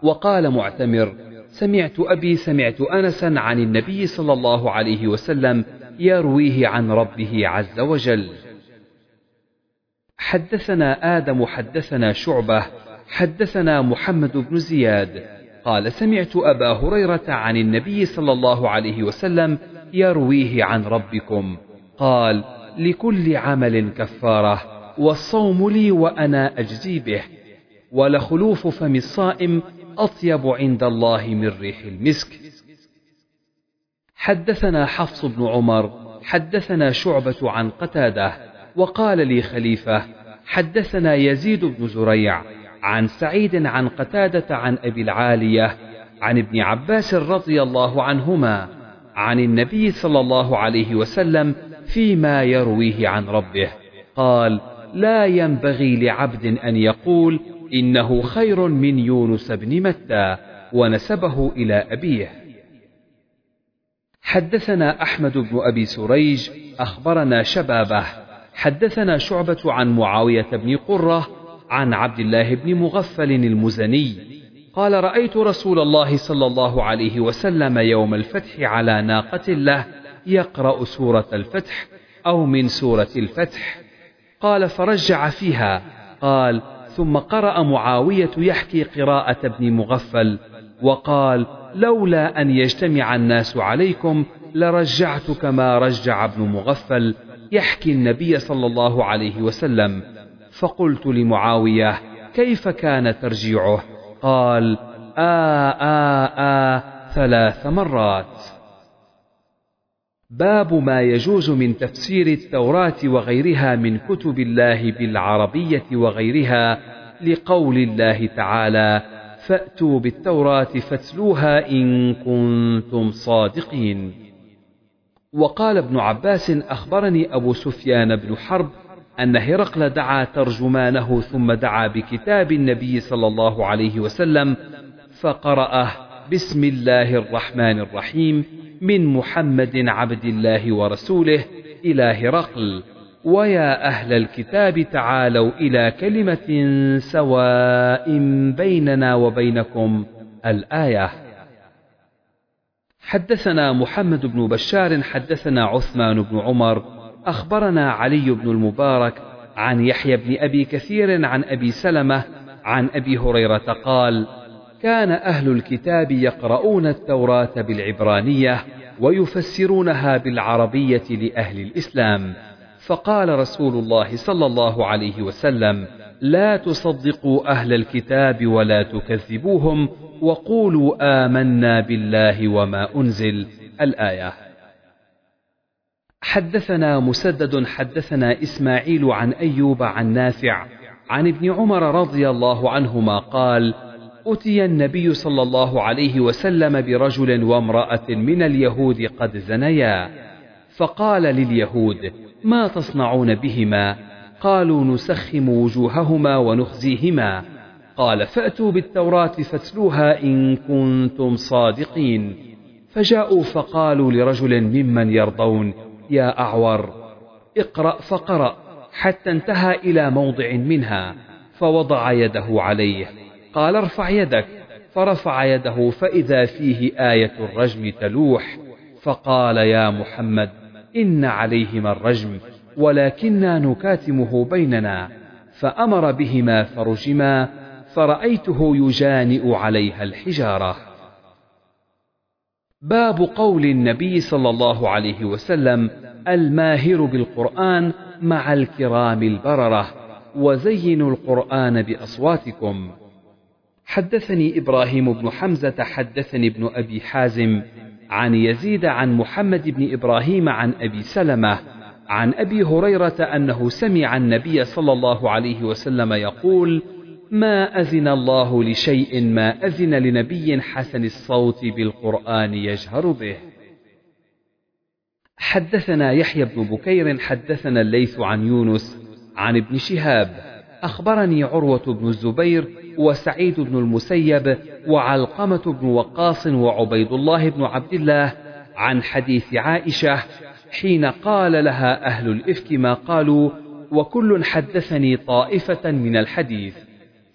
وقال معتمر سمعت أبي سمعت أنسا عن النبي صلى الله عليه وسلم يرويه عن ربه عز وجل. حدثنا آدم حدثنا شعبة حدثنا محمد بن زياد. قال سمعت أبا هريرة عن النبي صلى الله عليه وسلم يرويه عن ربكم. قال لكل عمل كفارة والصوم لي وأنا أجزي به. ولخلوف فم الصائم أطيب عند الله من ريح المسك. حدثنا حفص بن عمر حدثنا شعبة عن قتادة وقال لي خليفة حدثنا يزيد بن زريع عن سعيد عن قتادة عن أبي العالية عن ابن عباس رضي الله عنهما عن النبي صلى الله عليه وسلم فيما يرويه عن ربه. قال لا ينبغي لعبد أن يقول إنه خير من يونس بن متى ونسبه إلى أبيه. حدثنا أحمد بن أبي سريج أخبرنا شبابه. حدثنا شعبة عن معاوية بن قرة عن عبد الله بن مغفل المزني. قال رأيت رسول الله صلى الله عليه وسلم يوم الفتح على ناقة له يقرأ سورة الفتح أو من سورة الفتح. قال فرجع فيها. قال ثم قرأ معاوية يحكي قراءة ابن مغفل وقال لولا أن يجتمع الناس عليكم لرجعت كما رجع ابن مغفل يحكي النبي صلى الله عليه وسلم. فقلت لمعاوية كيف كان ترجيعه؟ قال آ آ آ ثلاث مرات. باب ما يجوز من تفسير التوراة وغيرها من كتب الله بالعربية وغيرها لقول الله تعالى فأتوا بالتوراة فاتلوها إن كنتم صادقين وقال ابن عباس أخبرني أبو سفيان بن حرب أن هرقل دعا ترجمانه ثم دعا بكتاب النبي صلى الله عليه وسلم فقرأه بسم الله الرحمن الرحيم من محمد عبد الله ورسوله إلى هرقل. ويا أهل الكتاب تعالوا إلى كلمة سواء بيننا وبينكم. الآية. حدثنا محمد بن بشار حدثنا عثمان بن عمر أخبرنا علي بن المبارك عن يحيى بن أبي كثير عن أبي سلمة عن أبي هريرة قال كان أهل الكتاب يقرؤون التوراة بالعبرانية ويفسرونها بالعربية لأهل الإسلام. فقال رسول الله صلى الله عليه وسلم لا تصدقوا أهل الكتاب ولا تكذبوهم وقولوا آمنا بالله وما أنزل. الآية. حدثنا مسدد حدثنا إسماعيل عن أيوب عن نافع عن ابن عمر رضي الله عنهما قال أتي النبي صلى الله عليه وسلم برجل وامرأة من اليهود قد زنيا. فقال لليهود ما تصنعون بهما؟ قالوا نسخم وجوههما ونخزيهما. قال فأتوا بالتوراة فاتلوها إن كنتم صادقين. فجاءوا فقالوا لرجل ممن يرضون يا أعور اقرأ فقرأ حتى انتهى إلى موضع منها. فوضع يده عليه. قال ارفع يدك. فرفع يده فإذا فيه آية الرجم تلوح فقال يا محمد إن عليهما الرجم ولكنا نكاتمه بيننا. فأمر بهما فرجما فرأيته يجانئ عليها الحجارة. باب قول النبي صلى الله عليه وسلم الماهر بالقرآن مع الكرام البررة وزينوا القرآن بأصواتكم. حدثني إبراهيم بن حمزة حدثني ابن أبي حازم عن يزيد عن محمد بن إبراهيم عن أبي سلمة عن أبي هريرة أنه سمع النبي صلى الله عليه وسلم يقول ما أذن الله لشيء ما أذن لنبي حسن الصوت بالقرآن يجهر به. حدثنا يحيى بن بكير حدثنا الليث عن يونس عن ابن شهاب أخبرني عروة بن الزبير وسعيد بن المسيب وعلقمة بن وقاص وعبيد الله بن عبد الله عن حديث عائشة حين قال لها أهل الإفك ما قالوا وكل حدثني طائفة من الحديث.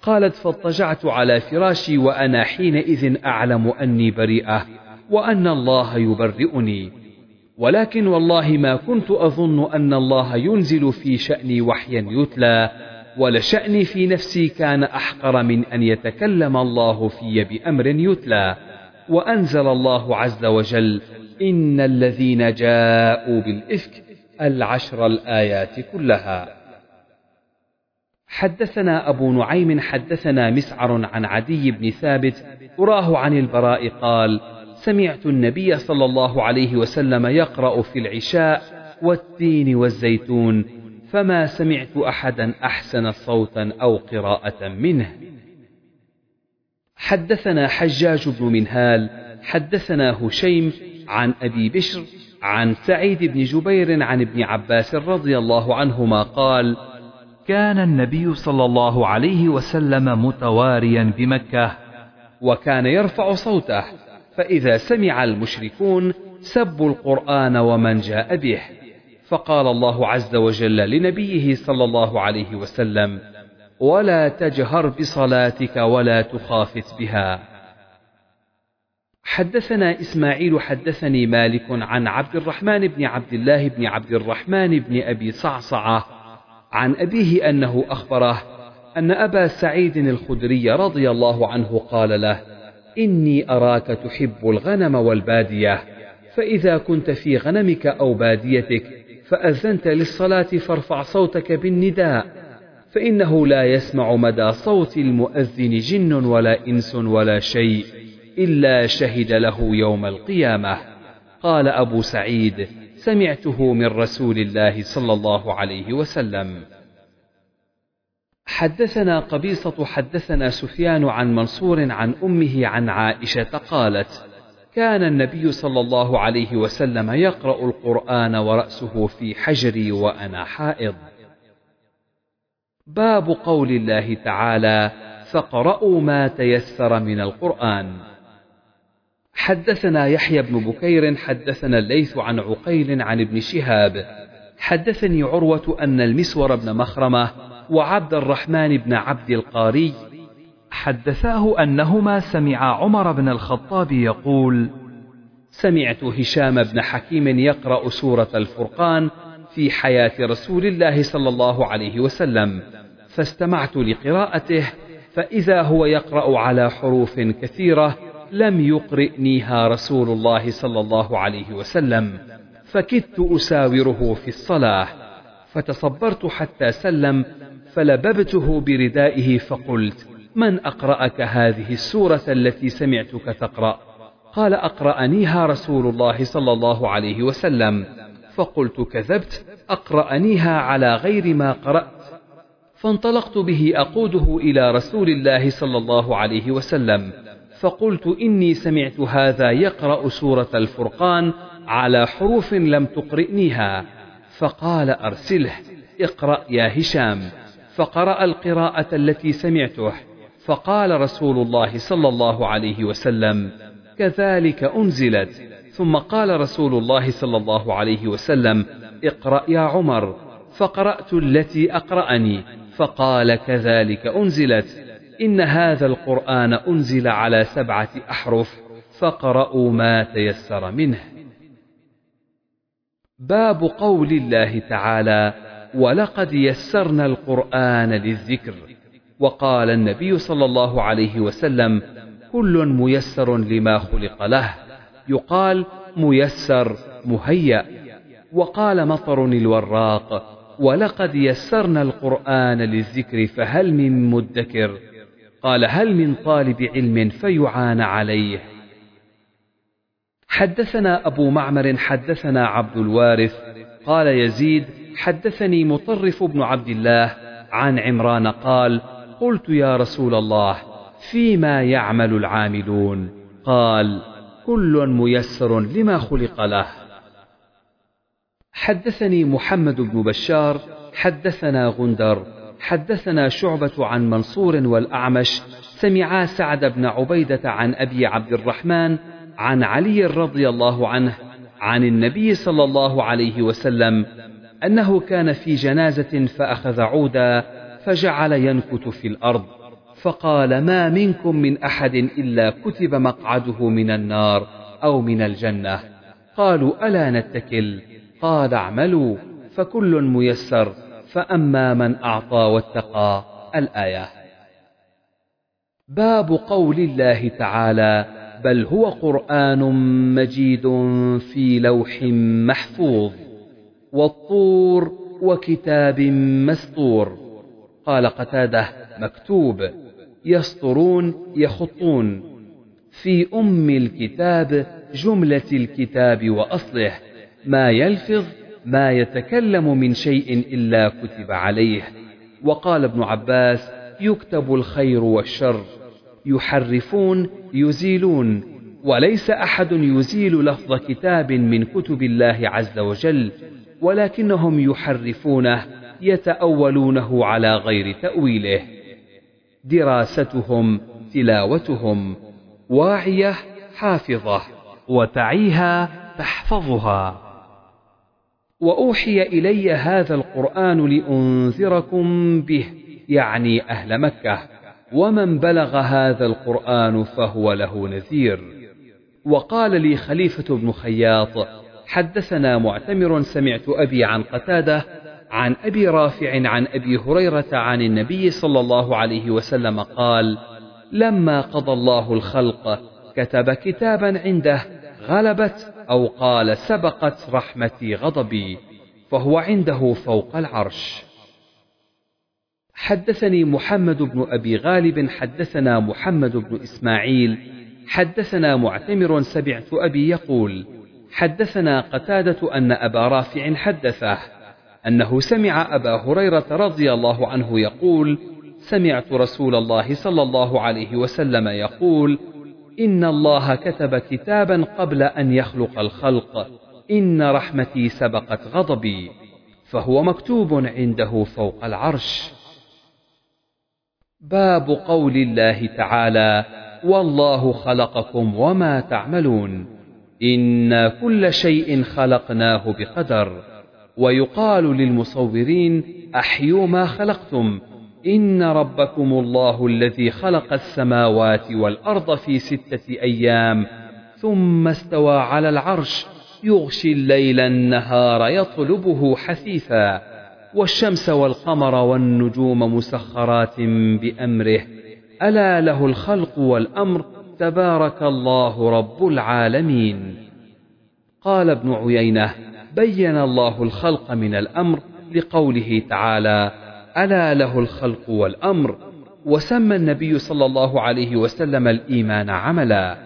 قالت فاضطجعت على فراشي وأنا حينئذ أعلم أني بريئة وأن الله يبرئني. ولكن والله ما كنت أظن أن الله ينزل في شأني وحيا يتلى ولشأني في نفسي كان أحقر من أن يتكلم الله في بأمر يتلى. وأنزل الله عز وجل إن الذين جاءوا بالإفك العشر الآيات كلها. حدثنا أبو نعيم حدثنا مسعر عن عدي بن ثابت أراه عن البراء قال سمعت النبي صلى الله عليه وسلم يقرأ في العشاء والتين والزيتون فما سمعت أحدا أحسن صوتا أو قراءة منه. حدثنا حجاج بن منهال حدثنا هشيم عن أبي بشر عن سعيد بن جبير عن ابن عباس رضي الله عنهما قال كان النبي صلى الله عليه وسلم متواريا بمكة وكان يرفع صوته فإذا سمع المشركون سبوا القرآن ومن جاء به. فقال الله عز وجل لنبيه صلى الله عليه وسلم ولا تجهر بصلاتك ولا تخافت بها. حدثنا إسماعيل حدثني مالك عن عبد الرحمن بن عبد الله بن عبد الرحمن بن أبي صعصعة عن أبيه أنه أخبره أن أبا سعيد الخدري رضي الله عنه قال له إني أراك تحب الغنم والبادية فإذا كنت في غنمك أو باديتك فأذنت للصلاة فارفع صوتك بالنداء فإنه لا يسمع مدى صوت المؤذن جن ولا إنس ولا شيء إلا شهد له يوم القيامة. قال أبو سعيد سمعته من رسول الله صلى الله عليه وسلم. حدثنا قبيصة حدثنا سفيان عن منصور عن أمه عن عائشة قالت كان النبي صلى الله عليه وسلم يقرأ القرآن ورأسه في حجري وأنا حائض. باب قول الله تعالى فاقرأوا ما تيسر من القرآن حدثنا يحيى بن بكير حدثنا الليث عن عقيل عن ابن شهاب. حدثني عروة أن المسور بن مخرمة وعبد الرحمن بن عبد القاري حدثاه أنهما سمع عمر بن الخطاب يقول سمعت هشام بن حكيم يقرأ سورة الفرقان في حياة رسول الله صلى الله عليه وسلم فاستمعت لقراءته فإذا هو يقرأ على حروف كثيرة لم يقرئنيها رسول الله صلى الله عليه وسلم فكدت أساوره في الصلاة فتصبرت حتى سلم فلببته بردائه فقلت من أقرأك هذه السورة التي سمعتك تقرأ قال أقرأنيها رسول الله صلى الله عليه وسلم. فقلت كذبت أقرأنيها على غير ما قرأت. فانطلقت به أقوده إلى رسول الله صلى الله عليه وسلم. فقلت إني سمعت هذا يقرأ سورة الفرقان على حروف لم تقرئنيها. فقال أرسله اقرأ يا هشام. فقرأ القراءة التي سمعته. فقال رسول الله صلى الله عليه وسلم كذلك أنزلت. ثم قال رسول الله صلى الله عليه وسلم اقرأ يا عمر. فقرأت التي أقرأني فقال كذلك أنزلت. إن هذا القرآن أنزل على سبعة أحرف فقرأوا ما تيسر منه. باب قول الله تعالى ولقد يسرنا القرآن للذكر. وقال النبي صلى الله عليه وسلم كل ميسر لما خلق له. يقال ميسر مهيأ. وقال مطر الوراق ولقد يسرنا القرآن للذكر فهل من مدكر؟ قال هل من طالب علم فيعان عليه. حدثنا أبو معمر حدثنا عبد الوارث. قال يزيد حدثني مطرف بن عبد الله عن عمران قال قلت يا رسول الله فيما يعمل العاملون؟ قال كل ميسر لما خلق له. حدثني محمد بن بشار حدثنا غندر حدثنا شعبة عن منصور والأعمش سمعا سعد بن عبيدة عن أبي عبد الرحمن عن علي رضي الله عنه عن النبي صلى الله عليه وسلم أنه كان في جنازة فأخذ عودا فجعل ينكت في الأرض فقال ما منكم من أحد إلا كتب مقعده من النار أو من الجنة. قالوا ألا نتكل؟ قال اعملوا. فكل ميسر فأما من أعطى واتقى الآية. باب قول الله تعالى بل هو قرآن مجيد في لوح محفوظ والطور وكتاب مسطور قال قتادة مكتوب يسطرون يخطون. في أم الكتاب جملة الكتاب وأصله ما يلفظ ما يتكلم من شيء إلا كتب عليه. وقال ابن عباس يكتب الخير والشر. يحرفون يزيلون. وليس أحد يزيل لفظ كتاب من كتب الله عز وجل ولكنهم يحرفونه. يتأولونه على غير تأويله. دراستهم تلاوتهم واعية حافظة وتعيها تحفظها. وأوحي إلي هذا القرآن لأنذركم به يعني أهل مكة. ومن بلغ هذا القرآن فهو له نذير. وقال لي خليفة بن خياط حدثنا معتمر سمعت أبي عن قتادة عن أبي رافع عن أبي هريرة عن النبي صلى الله عليه وسلم قال لما قضى الله الخلق كتب كتابا عنده غلبت أو قال سبقت رحمتي غضبي فهو عنده فوق العرش. حدثني محمد بن أبي غالب حدثنا محمد بن إسماعيل حدثنا معتمر سمعت أبي يقول حدثنا قتادة أن أبا رافع حدثه أنه سمع أبا هريرة رضي الله عنه يقول سمعت رسول الله صلى الله عليه وسلم يقول إن الله كتب كتابا قبل أن يخلق الخلق إن رحمتي سبقت غضبي فهو مكتوب عنده فوق العرش. باب قول الله تعالى والله خلقكم وما تعملون إنا كل شيء خلقناه بقدر. ويقال للمصورين أحيوا ما خلقتم إن ربكم الله الذي خلق السماوات والأرض في ستة أيام ثم استوى على العرش يغشي الليل النهار يطلبه حثيثا والشمس والقمر والنجوم مسخرات بأمره ألا له الخلق والأمر تبارك الله رب العالمين. قال ابن عيينة بين الله الخلق من الأمر لقوله تعالى ألا له الخلق والأمر؟ وسمى النبي صلى الله عليه وسلم الإيمان عملا.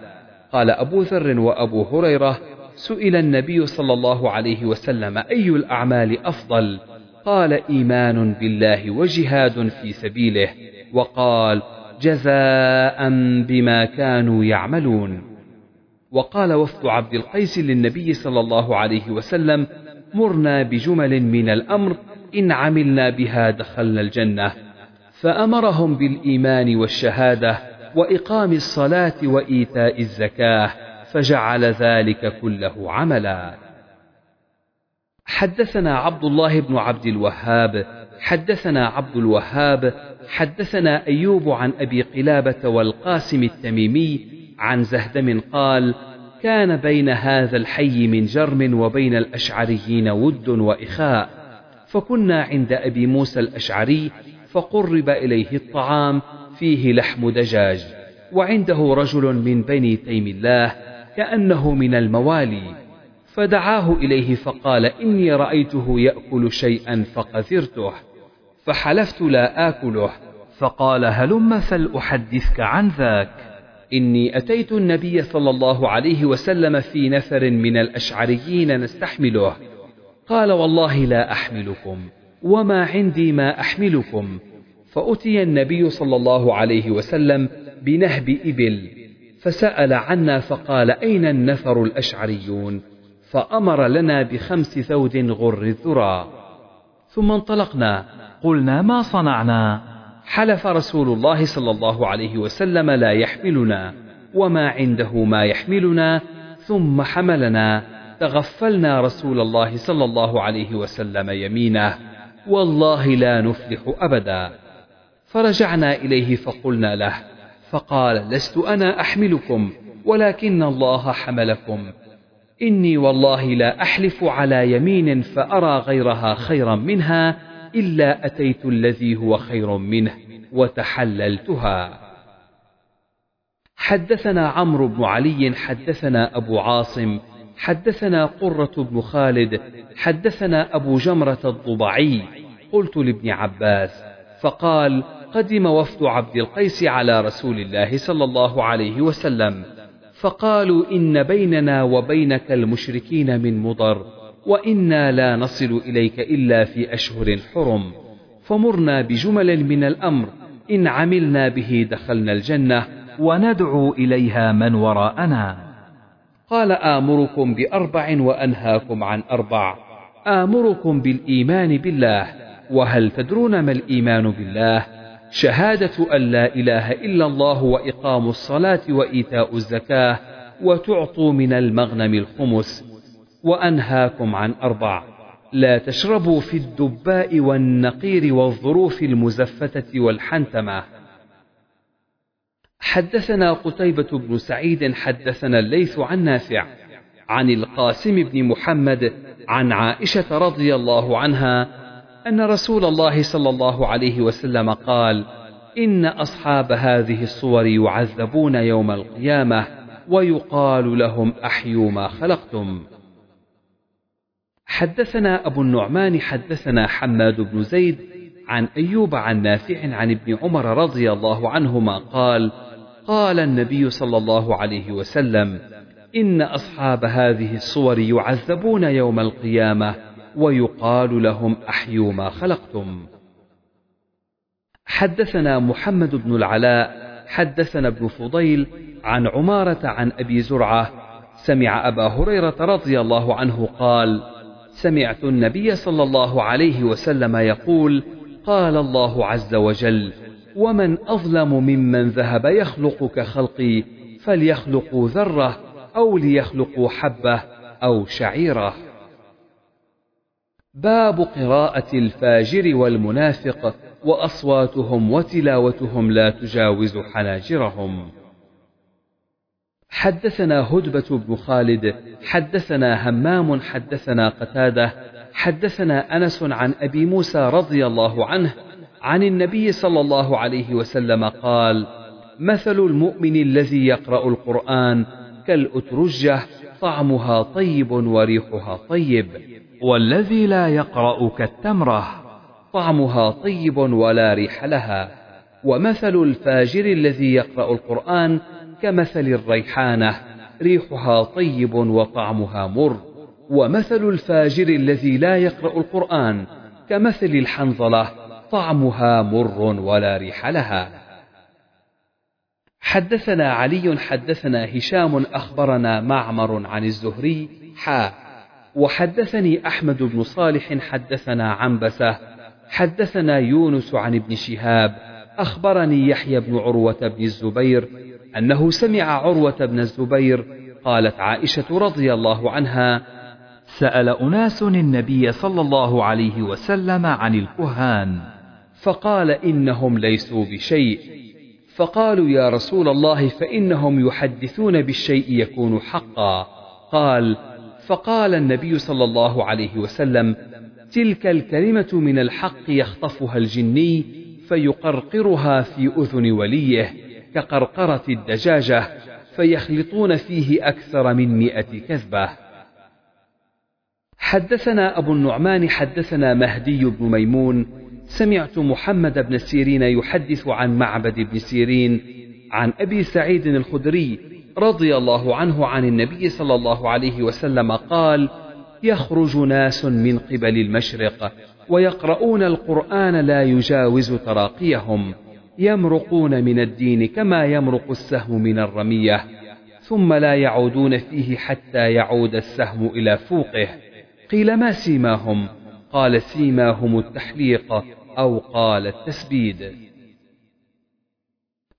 قال أبو ذر وأبو هريرة سئل النبي صلى الله عليه وسلم أي الأعمال أفضل؟ قال إيمان بالله وجهاد في سبيله. وقال جزاء بما كانوا يعملون. وقال وفد عبد القيس للنبي صلى الله عليه وسلم مرنا بجمل من الأمر إن عملنا بها دخلنا الجنة. فأمرهم بالإيمان والشهادة وإقام الصلاة وإيتاء الزكاة فجعل ذلك كله عملا. حدثنا عبد الله بن عبد الوهاب حدثنا عبد الوهاب حدثنا أيوب عن أبي قلابة والقاسم التميمي عن زهدم قال كان بين هذا الحي من جرم وبين الأشعريين ود وإخاء فكنا عند أبي موسى الأشعري فقرب إليه الطعام فيه لحم دجاج وعنده رجل من بني تيم الله كأنه من الموالي فدعاه إليه فقال إني رأيته يأكل شيئا فقذرته فحلفت لا آكله فقال هلم فلأحدثك عن ذاك؟ إني أتيت النبي صلى الله عليه وسلم في نفر من الأشعريين نستحمله. قال والله لا أحملكم وما عندي ما أحملكم. فأتي النبي صلى الله عليه وسلم بنهب إبل فسأل عنا فقال أين النفر الأشعريون؟ فأمر لنا بخمس ثود غر الذرى. ثم انطلقنا قلنا ما صنعنا؟ حلف رسول الله صلى الله عليه وسلم لا يحملنا وما عنده ما يحملنا ثم حملنا تغفلنا رسول الله صلى الله عليه وسلم يمينه. والله لا نفلح أبدا. فرجعنا إليه فقلنا له فقال لست أنا أحملكم ولكن الله حملكم. إني والله لا أحلف على يمين فأرى غيرها خيرا منها إلا أتيت الذي هو خير منه وتحللتها. حدثنا عمرو بن علي حدثنا أبو عاصم حدثنا قرة بن خالد حدثنا أبو جمرة الضبعي. قلت لابن عباس فقال قدم وفد عبد القيس على رسول الله صلى الله عليه وسلم. فقالوا إن بيننا وبينك المشركين من مضر. وإنا لا نصل إليك إلا في أشهر حرم. فمرنا بجمل من الأمر. إن عملنا به دخلنا الجنة وندعو إليها من وراءنا. قال آمركم بأربع وأنهاكم عن أربع. آمركم بالإيمان بالله. وهل تدرون ما الإيمان بالله؟ شهادة أن لا إله إلا الله وإقام الصلاة وإيتاء الزكاة وتعطوا من المغنم الخمس. وأنهاكم عن أربع لا تشربوا في الدباء والنقير والظروف المزفتة والحنتمة حدثنا قتيبة بن سعيد حدثنا الليث عن نافع عن القاسم بن محمد عن عائشة رضي الله عنها أن رسول الله صلى الله عليه وسلم قال: إن أصحاب هذه الصور يعذبون يوم القيامة ويقال لهم أحيوا ما خلقتم. حدثنا أبو النعمان حدثنا حماد بن زيد عن أيوب عن نافع عن ابن عمر رضي الله عنهما قال: قال النبي صلى الله عليه وسلم: إن أصحاب هذه الصور يعذبون يوم القيامة ويقال لهم أحيوا ما خلقتم. حدثنا محمد بن العلاء حدثنا ابن فضيل عن عمارة عن أبي زرعة سمع أبا هريرة رضي الله عنه قال: سمعت النبي صلى الله عليه وسلم يقول: قال الله عز وجل: ومن أظلم ممن ذهب يخلق كخلقي فليخلقوا ذرة أو ليخلقوا حبة أو شعيرة. باب قراءة الفاجر والمنافق وأصواتهم وتلاوتهم لا تجاوز حناجرهم. حدثنا هدبة بن خالد، حدثنا همام، حدثنا قتادة، حدثنا أنس عن أبي موسى رضي الله عنه عن النبي صلى الله عليه وسلم قال: مثل المؤمن الذي يقرأ القرآن كالأترجة طعمها طيب وريحها طيب والذي لا يقرأ كالتمرة طعمها طيب ولا ريح لها. ومثل الفاجر الذي يقرأ القرآن كمثل الريحانة ريحها طيب وطعمها مر. ومثل الفاجر الذي لا يقرأ القرآن كمثل الحنظلة طعمها مر ولا ريح لها. حدثنا علي حدثنا هشام أخبرنا معمر عن الزهري حا. وحدثني أحمد بن صالح حدثنا عنبسة. حدثنا يونس عن ابن شهاب أخبرني يحيى بن عروة بن الزبير أنه سمع عروة بن الزبير قالت عائشة رضي الله عنها سأل أناس النبي صلى الله عليه وسلم عن الكهان فقال إنهم ليسوا بشيء فقالوا يا رسول الله فإنهم يحدثون بالشيء يكون حقا قال فقال النبي صلى الله عليه وسلم تلك الكلمة من الحق يخطفها الجني فيقرقرها في أذن وليه. كقرقرة الدجاجة فيخلطون فيه أكثر من مئة كذبة. حدثنا أبو النعمان حدثنا مهدي بن ميمون. سمعت محمد بن سيرين يحدث عن معبد بن سيرين عن أبي سعيد الخدري رضي الله عنه عن النبي صلى الله عليه وسلم قال يخرج ناس من قبل المشرق ويقرؤون القرآن لا يجاوز تراقيهم. يمرقون من الدين كما يمرق السهم من الرمية ثم لا يعودون فيه حتى يعود السهم إلى فوقه. قيل ما سيماهم؟ قال سيماهم التحليق أو قال التسبيد.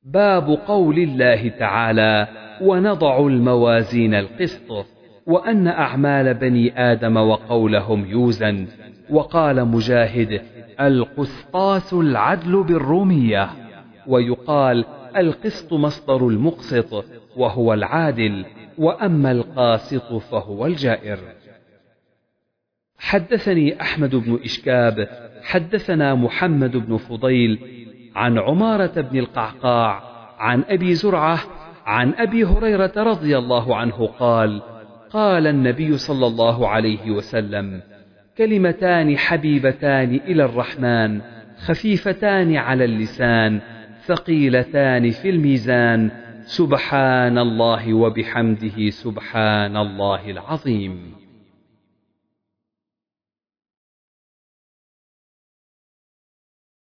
باب قول الله تعالى ونضع الموازين القسط وأن أعمال بني آدم وقولهم يوزن. وقال مجاهد القسطاس العدل بالرومية. ويقال القسط مصدر المقسط وهو العادل وأما القاسط فهو الجائر. حدثني أحمد بن إشكاب حدثنا محمد بن فضيل عن عمارة بن القعقاع عن أبي زرعة عن أبي هريرة رضي الله عنه قال قال النبي صلى الله عليه وسلم كلمتان حبيبتان إلى الرحمن خفيفتان على اللسان ثقيلتان في الميزان سبحان الله وبحمده سبحان الله العظيم.